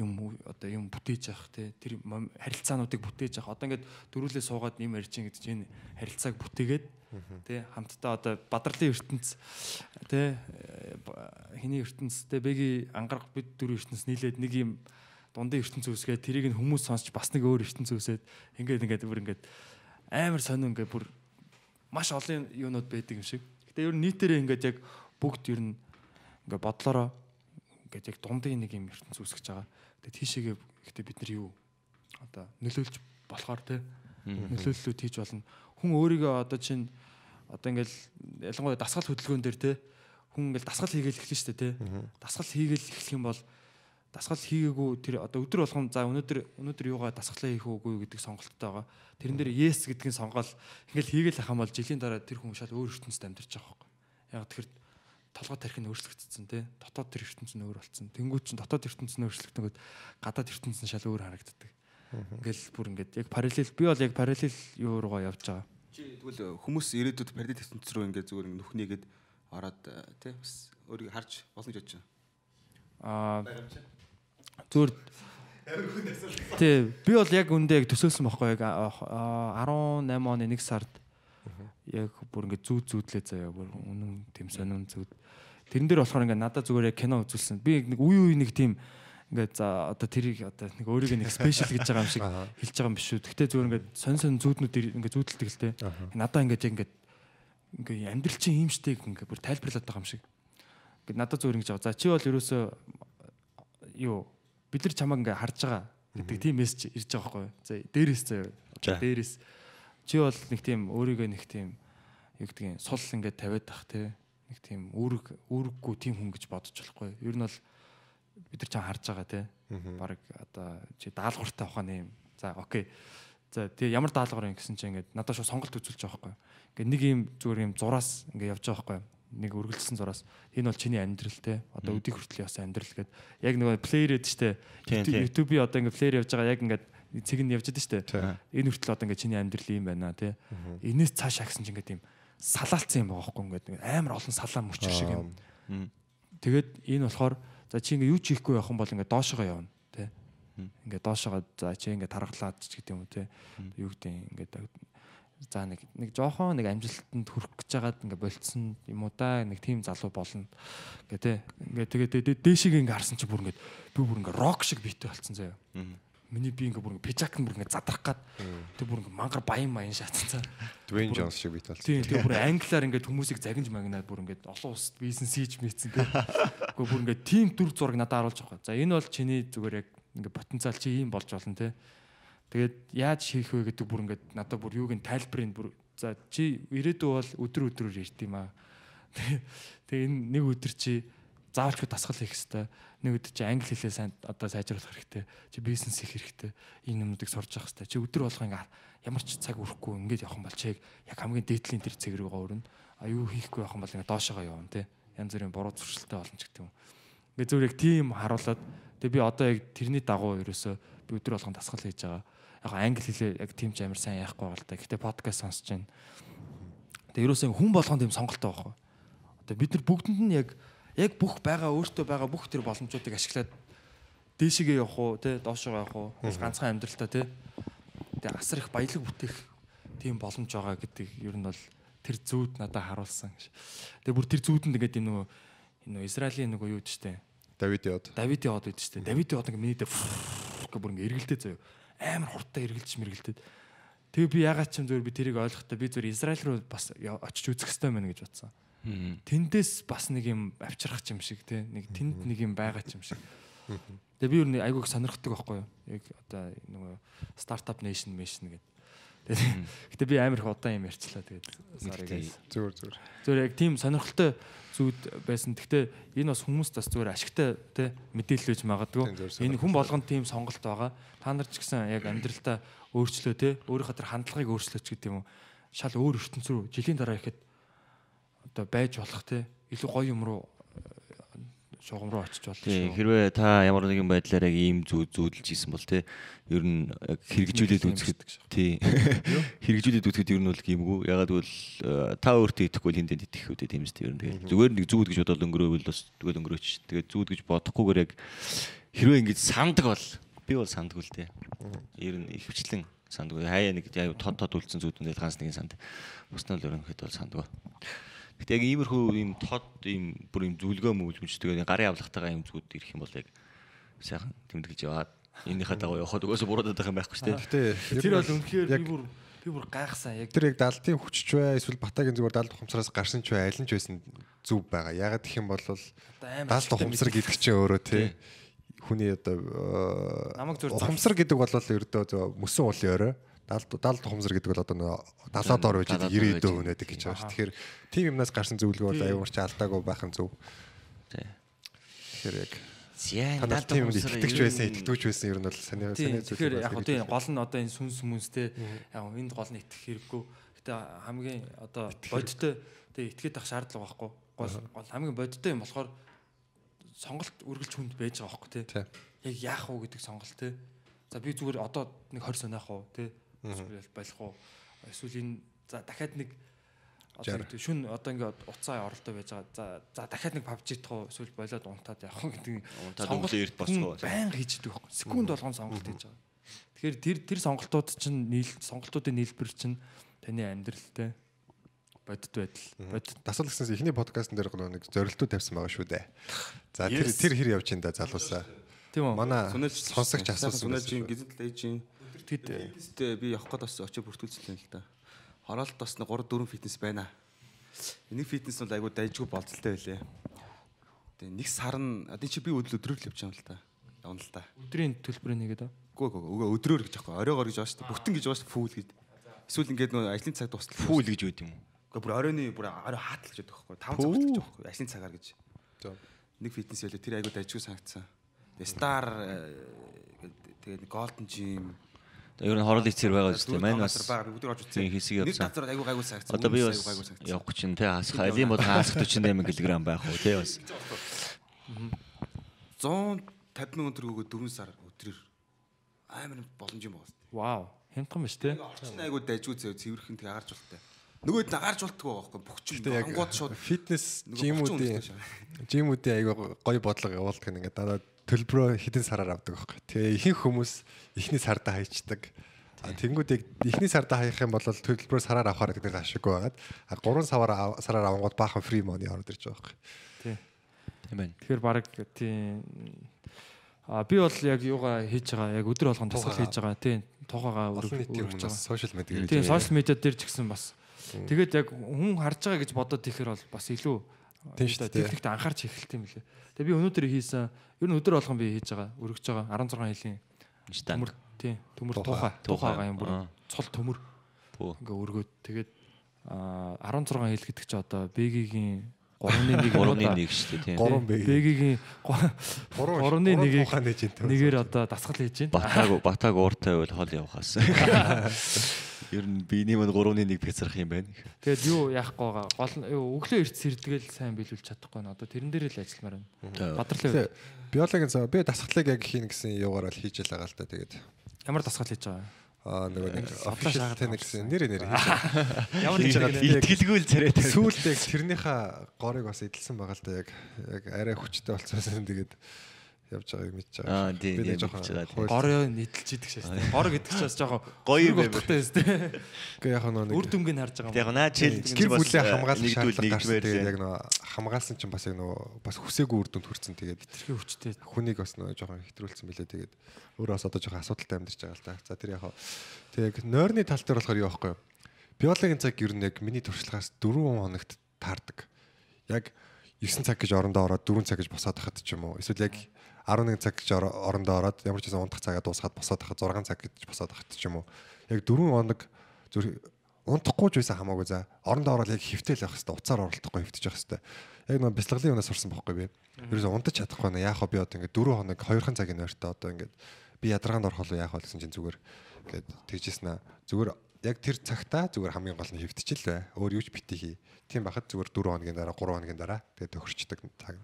юм одоо юм бүтээж явах те тэр харилцаануудыг бүтээж явах одоо ингээд дөрүлээ суугаад юм ярьж ин гэдэг чинь харилцааг бүтээгээд те хамтдаа одоо бадралын ертөнц те э, хиний ертөнц те бэги ангарах бид дөрөв ертөнц нийлээд нэг юм дундын ертөнц үүсгээд тэрийг нь хүмүүс сонсч бас нэг өөр ертөнц үүсээд ингээд ингээд бүр ингээд амар сонир ингээд бүр маш олон юунууд байдаг юм шиг. Гэтэ ер нь нийтээрээ ингээд яг бүгд ер нь ингээд бодлороо ингээд яг дундын нэг юм ертөнц үүсгэж байгаа. Тэгээ тийшээгээ гэтээ бид нар юу одоо нөлөөлж болохоор те нөлөөллүүд хийж болно. Хүн өөрийгөө одоо чинь одоо ингээл ялангуяа дасгал хөдөлгөөн дээр те хүн ингээл дасгал хийгээл эхлэн штэ те. Дасгал хийгээл эхлэх юм бол дасгал хийгээгүй тэр одоо өдөр болгон за өнөөдөр өнөөдөр юугаа дасгалаа хийх үгүй гэдэг сонголттой байгаа. Тэрэн дээр yes гэдгийг сонгоод ингээл хийгээл ахам бол жилийн дараа тэр хүн шал өөр ертөнцид амьдарч байгаа байхгүй. Яг тэр толгой тарих нь өөрчлөгдсөн тий. Дотоод тэр ертөнц нь өөр болсон. Тэнгүүд чинь дотоод ертөнц нь өөрчлөгдөнгөд гадаад ертөнц нь шал өөр харагддаг. Ингээл бүр ингээд яг параллел би бол яг параллел юу руугаа явж байгаа. Чи тэгвэл хүмүүс ирээдүйд парадит ертөнц рүү ингээд зүгээр нүхнийгээд ороод э, тий бас өөрийгөө харж болно гэж бодож байна. Аа зүгээр Тий, би бол яг үндэ яг төсөөлсөн байхгүй яг аа, 18 оны 1 сард яг бүр ингээд зүүд зүүдлээ заяа бүр үнэн тийм сонин зүүд. Тэрэн дээр болохоор ингээд надад зүгээр яг кино үзүүлсэн. Би нэг үе үе нэг тийм ингээд за одоо тэрийг одоо нэг өөрийгөө нэг спешиал гэж байгаа юм шиг хэлж байгаа юм биш үү. Гэхдээ зүгээр ингээд сонь сонь зүүднүүд ингээд зүүдэлдэг л те. Надаа ингээд яг ингээд ингээд амьдрал чинь юм штэ ингээд бүр тайлбарлаад байгаа юм шиг. Ингээд надад зүгээр ингэж байгаа. За чи бол ерөөсөө юу бид нар чамайг ингээ харж байгаа гэдэг тийм мессеж ирж байгаа байхгүй юу. За дээрээс заяа. За. Дээрээс чи бол нэг тийм өөрийгөө нэг тийм юу гэдгийг сул ингээ тавиад тах те нэг тийм үүрэг үүрэггүй тийм хүн гэж бодож болохгүй. Ер нь бол бид нар чам харж байгаа те. Бараг одоо чи даалгавартай ухааны юм. За окей. За тэгээ ямар даалгавар юм гэсэн чинь ингээд надад шууд сонголт үзүүлж байгаа байхгүй. Ингээд нэг юм зүгээр юм зураас ингээд явж байгаа байхгүй. Нэг үргэлжлсэн зураас. Энэ бол чиний амьдрал те. Одоо өдийг хүртэл явсан амьдрал гэд. Яг нэг плеер эд штэ. YouTube-ийн одоо ингээ плеер явж байгаа. Яг ингээд цэг нь явж байгаа штэ. Энэ хүртэл одоо ингээ чиний амьдрал юм байна те. Энэс цааш агсан чинь ингээ тийм салаалцсан юм байгаа байхгүй ингээ амар олон салаа мөрчих шиг юм. Тэгээд энэ болохоор за чи ингээ юу ч хийхгүй явах юм бол ингээ доошоо явна те ингээ доошоо за чи ингээ тархлаад ч гэдэг юм уу те юу гэдэг ингээ за нэг нэг жоохон нэг амжилтанд хүрэх гэж байгаад ингээ болцсон юм уу да нэг тийм залуу болно. Гэ тэ. Ингээ тэгээд дэ- дээшийг ингээ харсан чи бүр ингээ би бүр ингээ рок шиг битээ болцсон заяа миний би ингээ бүр ингээ пижак нь бүр ингээ задрах гад. Тэг бүр ингээ мангар баян маян шатцсан. Dwayne Jones шиг бит бол. тийм тэг бүр англиар ингээ хүмүүсийг загинж магнаад бүр ингээ олон улсад бизнес хийж мэдсэн тэг үгүй бүр ингээ тийм дүр зураг надад харуулж байгаа за энэ бол чиний зүгээр яг ингээ потенциал чи ийм болж болно те. Тэгээд яаж хийх вэ гэдэг бүр ингээд надад бүр юуг нь тайлбарыг бүр за чи ирээдүй бол өдөр өдрөөр ирд юм аа. Тэгээ энэ нэг өдөр чи заавалчгүй дасгал хийх хэрэгтэй. Нэг өдөр чи англи хэлээ сайн одоо сайжруулах хэрэгтэй. Чи бизнес хийх хэрэгтэй. Энэ юмнуудыг сурж явах хэрэгтэй. Чи өдөр болго ингээд ямар ч цаг өрөхгүй ингээд явах юм бол чиг яг хамгийн дээдлийн тэр цэг рүүгээ өрнө. А юу хийхгүй явах юм бол ингээд доошоогоо явна те. Янз бүрийн буруу зуршилтай болно ч гэдэг юм. Ингээд зөв яг тийм харуулад тэгээ би одоо яг тэрний дагуу ерөөсөө би өдөр болгон дасгал хийж байгаа. Яг англи хэлээ яг тийм ч амар сайн яахгүй байгаа л та. Гэтэ подкаст сонсож байна. Тэгээ ерөөсөө хүн болгон тийм сонголттой байхгүй. Одоо бид нар бүгдэнд нь яг яг бүх байгаа өөртөө байгаа бүх тэр боломжуудыг ашиглаад дээшигээ явах уу те доошоо явах уу ганцхан амьдралтаа те тэгээ асар их баялаг бүтээх тийм боломж байгаа гэдэг ер нь бол тэр зүүд надад харуулсан гэж. Тэгээ бүр тэр зүүдэнд ингээд энэ нөгөө энэ Израилийн нөгөө юу гэжтэй Давид яваад. Давидын хот гэдэг чинь Давидын хот ингээ миний дээр гэх бүр ингээ эргэлдээ заяа. Амар хурдтай эргэлж мэргэлдээд. Тэгээ би ягаад ч юм зөвөр би тэрийг ойлгохдоо би зөвөр Израиль руу бас очиж үзэх хэрэгтэй байна гэж бодсон. Тэндээс бас нэг юм авчрах юм шиг те нэг тэнд нэг юм байгаа юм шиг. Тэгээ би юу нэг айгууг сонирхдаг байхгүй юу? Яг одоо нөгөө стартап nation nation гэдэг. Гэтэ би амар их удаан юм ярьчлаа тэгээд. Зүгээр зүгээр. Зүгээр яг тийм сонирхолтой зүуд байсан. Гэхдээ энэ бас хүмүүст бас зүгээр ашигтай те мэдээлэл үж магадгүй. Энэ хүн болгонд тийм сонголт байгаа. Та нар ч гэсэн яг амьдралдаа өөрчлөө те өөрийнхөө тэр хандлагыг өөрчлөөч гэдэг юм уу. Шал өөр ертөнц рүү жилийн дараа ихэд одоо байж болох те. Илүү гоё юм руу э, шугам руу очиж болно шүү. хэрвээ та ямар нэгэн байдлаар яг ийм зүү зүүдэлж исэн бол тий ер нь хэрэгжүүлээд үзэхэд тий. Хэрэгжүүлээд үзэхэд ер нь бол гимгүй. Ягаад гэвэл э, та өөртөө итгэхгүй л хиндэд итгэх үү тийм үстэй ер нь. Тэгэл зүгээр нэг зүүд гэж бодоод өнгөрөөвөл бас тэгэл өнгөрөөч. Тэгээд зүүд гэж бодохгүйгээр яг хэрвээ ингэж сандаг бол би бол сандгүй л тий ер нь ихвчлэн сандгүй. Хаяа нэг тод тод үлдсэн зүүдүүндээ ганц нэгэн санд. Бусна л ерөнхийд бол сандгүй Гэтэ яг иймэрхүү ийм тод ийм бүр ийм зүлгөө мөвлөмж тэгээд гарын авлагтайгаа ийм зүгүүд ирэх юм бол яг сайхан тэмдэглэж яваад энийхээ дагуу явахад угаасаа буруудаад байх юм байхгүй шүү дээ. Тэр бол үнэхээр би бүр би бүр гайхсан. Яг тэр яг далдын хүчч бай эсвэл батагийн зүгээр далд ухамсараас гарсан ч бай аль нь ч байсан зүв байгаа. Ягаад гэх юм бол далд ухамсар гэдэг чинь өөрөө тий. Хүний одоо Намайг э, зүгээр ухамсар гэдэг бол ердөө зөө мөсөн уулын орой далд далд ухамсар гэдэг бол одоо нөгөө далаад ор байж далаад ор 90 дөө байж. өнөдөг гэж байгаа шүү. Тэгэхээр тийм юмнаас гарсан зөвлөгөө бол аюулч алдаагүй байх нь зөв. Тий. Тэгэхээр яг танаас тийм юмд итгэдэгч байсан, итгэдэгч байсан ер нь бол саний саний тэгэхээр яг одоо гол нь одоо энэ сүнс хүмүүстээ яг энд гол нь итгэх хэрэггүй. Гэтэ хамгийн одоо бодиттой тэгээ итгээд ах шаардлага байхгүй. Гол гол хамгийн бодиттой юм болохоор сонголт үргэлж хүнд байж байгаа байхгүй тий. Яг яах вэ гэдэг сонголт тий. За би зүгээр одоо нэг 20 сониох уу тий. Эсвэл болох уу. Эсвэл энэ за дахиад нэг одоо шүн одоо ингээд уцаа оролдоо байж байгаа. За за дахиад нэг PUBG идэх уу эсвэл болоод унтаад явах гэдэг Унтаад сонголт өглөө эрт босгоо. Баян хийж идэг байхгүй. Секунд болгон сонголт хийж байгаа. Тэгэхээр тэр тэр сонголтууд чинь нийл сонголтуудын нийлбэр чинь таны амьдралтай бодит байдал. Бодит дасал гэснээс эхний подкастн дээр нэг зорилтууд тавьсан байгаа шүү дээ. За тэр тэр хэр явж ин да залуусаа. тийм үү? Манай сонсогч асуусан Сүнэлж байсан. гизэл дэйжин. Тэд Фитнестэй би явах гээд бас очиж бүртгүүлсэн л да. Хороолт бас нэг 3 4 фитнес байна. Энийг фитнес бол айгуу дайжгүй болцолтой байлээ. Тэгээ нэг сар нь одоо чи би өдөр өдрөөр л явж байгаа юм л та. Явна л та. өдрийн төлбөрөө нэгээд аа. Үгүй үгүй үгүй өдрөөр гэж аахгүй. Оройгоор гэж байгаа шүү дээ. Бүтэн гэж байгаа шүү дээ. Фүүл гэж. Эсвэл ингээд нөө ажлын цаг дуустал. фүүл гэж үүд юм. Үгүй бүр оройны бүр орой хаатал гэж байдаг байхгүй. 5 цаг хүртэл гэж байхгүй. Ажлын цагаар гэж. За. Нэг фитнес байлээ. Тэр айгуу дайжгүй санагдсан. Тэгээ стар тэгээд голден жим Ер нь хороол ицэр байгаа шүү дээ. Мань бас өдөр орж үзсэн. хэсэг Нэг явсан. газар айгуу гайгүй санагдсан. Одоо би бас явах чинь те хасах алим бол хасах 48 кг байх уу те бас. 150 мянган төгрөгөө 4 сар өдрөөр амар боломж юм байна. Вау. Хямдхан биш те. Орчин айгуу дайжгүй зөө цэвэрхэн тэг агарч болтой. Нөгөөд нь агарч болтгоо байхгүй бөхчин Гэтэ яг ангууд шууд фитнес жимүүдийн жимүүдийн аяга гоё бодлого явуулдаг ингээд даа төлбөрөө хэдэн сараар авдаг байхгүй. Тэгээ ихэнх хүмүүс эхний сарда хайчдаг. Тэнгүүд яг эхний сарда хаях юм бол төлбөрөө сараар авахаар гэдэг ашиггүй байгаад а 3 сараар сараар авангууд баахан фри мони ороод ирж байгаа байхгүй. Тий. Тийм байна. Тэгэхээр баг тийм А би бол яг юугаа хийж байгаа яг өдөр болгон тусгал хийж байгаа тийм тухайгаа өргөж байгаа. сошиал медиа Тийм сошиал медиа дээр ч гэсэн бас тэгээд яг хүн харж байгаа гэж бодоод ихээр бол бас илүү Тийм шүү дээ. техникт анхаарч эхэлт юм лээ. Тэгээ би өнөөдөр хийсэн ер нь өдөр болгон би хийж байгаа өргөж байгаа 16 хэлийн Штан. төмөр тийм төмөр Тухай. тухай тухайгаа юм бүр цол төмөр ингээ өргөөд тэгээд а 16 хил гэдэг чи одоо бэгийн 3-ны 1 Гурваны нэг шүү дээ тийм. 3 бэ. бэгийн 3-ны 1-ийг ухаан нэж энэ. нэгээр одоо дасгал хийж байна. Батаг батаг ууртай байл хол явахаас. Ер нь биений мань 3-ны 1 пяцрах юм байна. Тэгээд юу яахгүй байгаа. Гол нь өглөө эрт сэрдгээл сайн биелүүлж чадахгүй нэ. Одоо тэрэн дээр л ажилламаар байна. Бадрлаа. Биологийн цаа би дасгалыг яг хийн гэсэн юугаар л хийж л байгаа л та тэгээд Ямар дасгал хийж байгаа вэ? аа нөгөө нэг шаагаад тэнэ гэсэн нэр нэр хийж байгаа. Ямар хийж байгаа. Итгэлгүй л царай тавь. Сүүлд яг тэрнийхээ горыг бас эдэлсэн байгаа л да яг яг арай хүчтэй болцсон тэгээд явж байгааг мэдж байгаа. Аа, тийм, нэг тийм, мэдж байгаа. Гороо нийтэлж идэх шээс. Гор гэдэг чинь бас жоохон Гоё юм байна. утгатай өстэй. Гэхдээ яг Үр нөгөө дүнгийн харж байгаа Яг юм. наа чил гэр бүлийн хамгаалах шаардлага гарсан тэгээд яг нөгөө хамгаалсан чинь бас яг нөгөө бас хүсээгүй үр дүнд хүрсэн тэгээд тэрхүү хүчтэй. хүнийг бас нөгөө жоохон хэтрүүлсэн билээ тэгээд өөрөө бас одоо жоохон асуудалтай амьдарч байгаа л та. За тэр яг тэгээд нойрны тал дээр болохоор юу байхгүй юу? Биологийн цаг ер нь яг миний туршлагаас 4 хоногт таардаг. Яг 9 цаг гэж орондоо ороод 4 цаг гэж босоод хахад ч юм уу. Эсвэл яг 11 цаг гэж ор- орондоо ороод ямар ч гэсэн унтах цагаа дуусгаад босоод хахад 6 цаг гэж босоод хахад ч юм уу. Яг 4 хоног зүр унтахгүй ч байсан хамаагүй за. Орондоо ороод яг хөвтөл явах хэвээр уцаар оролдохгүй хөвтөж явах хэвээр. Яг нэг бяцлаглын өнөөс сурсан байхгүй би. Ерөөсө унтаж чадахгүй нэ яах вэ би одоо ингээд 4 хоног 2хан цагийн ойртоо одоо ингээд би ядаргаанд орох уу яах вэ гэсэн чинь зүгээр ингээд тэгжсэн аа. Зүгээр яг тэр цагтаа зүгээр хамгийн гол нь хөвтчихэл бай. Өөр юу ч бити хий. Тийм бахад зүгээр 4 хоногийн дараа 3 хоногийн дараа тэгээд тохирчдаг цаг.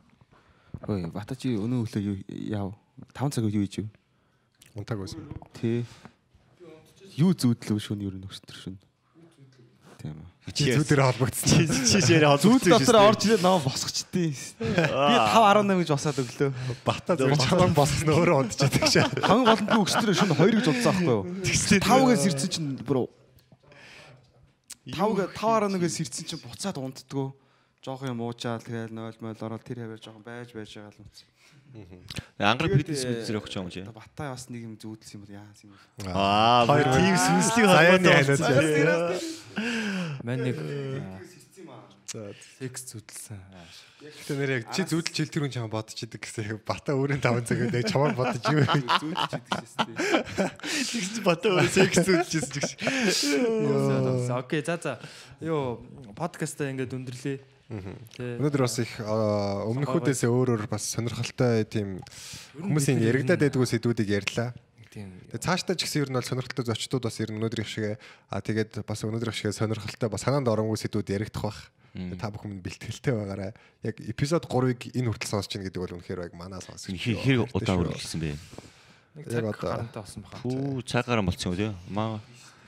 Ой, бата чи өнөө өглөө юу яав? 5 цаг юу хийж юу? Унтаг байсан. Тий. Юу зүүдлөө шүн ер нь өстөр шүн. Тийм үү. Чи зүудэрэ холбогдсон. Чи шээрээ Зүүд дотор орж ирээд намайг босгочдیں۔ Би 5 18 гэж босаад өглөө. Бата зүгээр чамаг босгосон өөрөө унтчихдаг шээ. Хамгийн гол нь би өстөр шүн 2 гэж удсан аахгүй юу? 5-гээс ирсэн чинь бүр 5 5.1-ээс ирсэн чинь буцаад унтдгөө. Жоох юм уучаал тэгэл 0 мол ороод тэр хавар жоохон байж байж байгаа л үнс. Ангар фитнес мэдэр өгч юм чи. Бата бас нэг юм зүүдэлсэн юм бол яасан юм бэ? Аа, Хоёр тийм сүнслэг холбоотой ханаас. Мань нэг секс зүтэлсэн. Гэтэ нэр яг чи зүудэлж хэл тэр хүн чам бодчихдаг гэсэн бата өөрийн 5 цаг яг чамаар бодож юу идчихсэн тий. Тэгс бата өөрөө секс үзчихсэн ч гэсэн. Окей, за за. Юу подкастаа ингээд өндөрлөө. Өнөөдөр бас их өмнөхүүдээс өөрөөр бас сонирхолтой тийм хүмүүсийн яригадаад байдгүй сэдвүүдийг ярьлаа. Тэгээ цаашдаа ч гэсэн ер нь бол сонирхолтой зочдууд бас ер нь өнөөдрийн шиг а тэгээд бас өнөөдрийн шиг сонирхолтой бас санаанд оромгүй сэдвүүд яригдах бах. Та бүхэн бэлтгэлтэй байгаарай. Яг эпизод 3-ыг энэ хүртэл сонсож байна гэдэг бол үнэхээр яг манаа сонсож. Хэр хэр удаа үргэлжлсэн бэ? Яг одоо-. Хүү цагаараа болцсон үү? Маа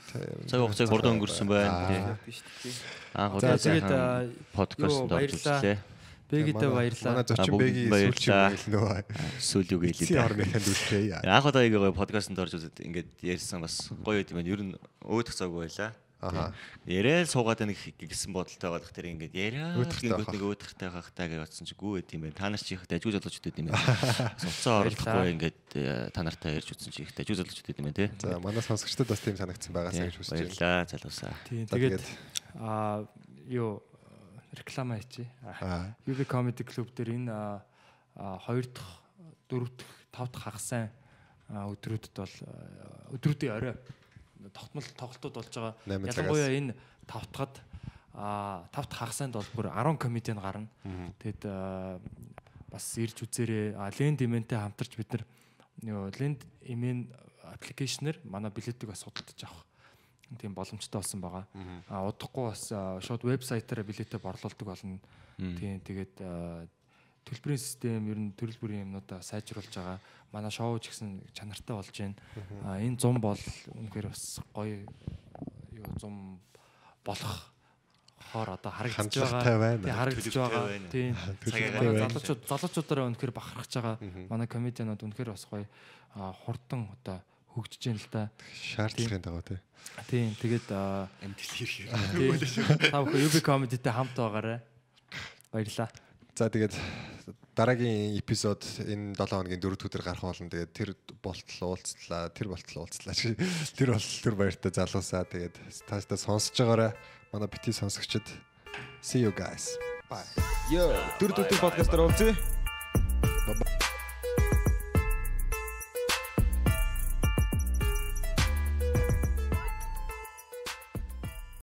цаг хугацааг хурдан өнгөрсөн байна. Анх удаа тэгээд подкастт юу, орж баярлалаа. Манай зочин бэгийн сүүлчийн нөө. Сүүл юу гэлээ. Си орны танд үлчээ. Анх удаа яг гоё подкастт орж үзээд ингээд ярьсан бас гоё юм байна. Ер нь өөдөх цаг байлаа. Аха. Яриад суугаад нэг гэсэн бодолтой байгаа тэр ингээд яриад гингүүд нэг өөдөхтэй хахтаа гэж бодсон чи гүү гэдэм байх. Та нар чи ихтэй ажгүй залууч үтэй юм байна. Суцаа оролдохгүй ингээд э, та нартай ярьж үзсэн чи ихтэй ажгүй залууч үтэй юм байна те. За манай сонсогчдод бас тийм санагдсан байгаасаа гэж хүсэж байна. Баярлалаа залуусаа. Тийм тэгээд аа юу реклама хийчи. Аа. UB Comedy Club дээр энэ аа, аа, хоёр дахь, дөрөв дахь, тав дахь хагас аа, өдрүүдэд бол аа, өдрүүдийн орой тогтмол тоглолтууд болж байгаа. Ялангуяа энэ тав дахьад аа тав дахь хагасанд бол бүр 10 комедиан гарна. Тэгэд бас ирж үзээрэй. А Lend Event-тэй хамтарч бид нар Lend Event аппликейшнэр манай билетийг бас судалдаж авах тийм боломжтой болсон байгаа. А удахгүй бас а, шууд вебсайтаараа билетээ борлуулдаг болно. Тийм тэгээд а, төлбөрийн систем ер нь төрөл бүрийн юмнуудаа сайжруулж байгаа. Манай шоу ч гэсэн чанартай болж байна. А энэ зам бол үнэхээр бас гоё юу зам болох хоор одоо Хандлагатай байгаа. харагдаж Төлөвтэй байгаа. Цагаагаар Манай залуучууд залуучуудаараа үнэхээр бахархаж байгаа. Манай комедианууд үнэхээр бас гоё хурдан одоо хөгжиж байна л да. Шаардлагын дагуу тий. Тийм тэгээд Амжилт хийх. та бүхэн UB comedy-тэй хамт байгаарай. Баярлалаа. За тэгээд дараагийн эпизод энэ 7 хоногийн 4 өдөр гарах болно. Тэгээд тэр болтол уулзлаа, тэр болтол уулзлаа. Тэр бол тэр баяртай залуусаа. Тэгээд тааштай сонсож байгаарай. Манай бити сонсогчд. See you guys. Bye. Йоо, дөрөв дөрөв подкастаар уулзъя.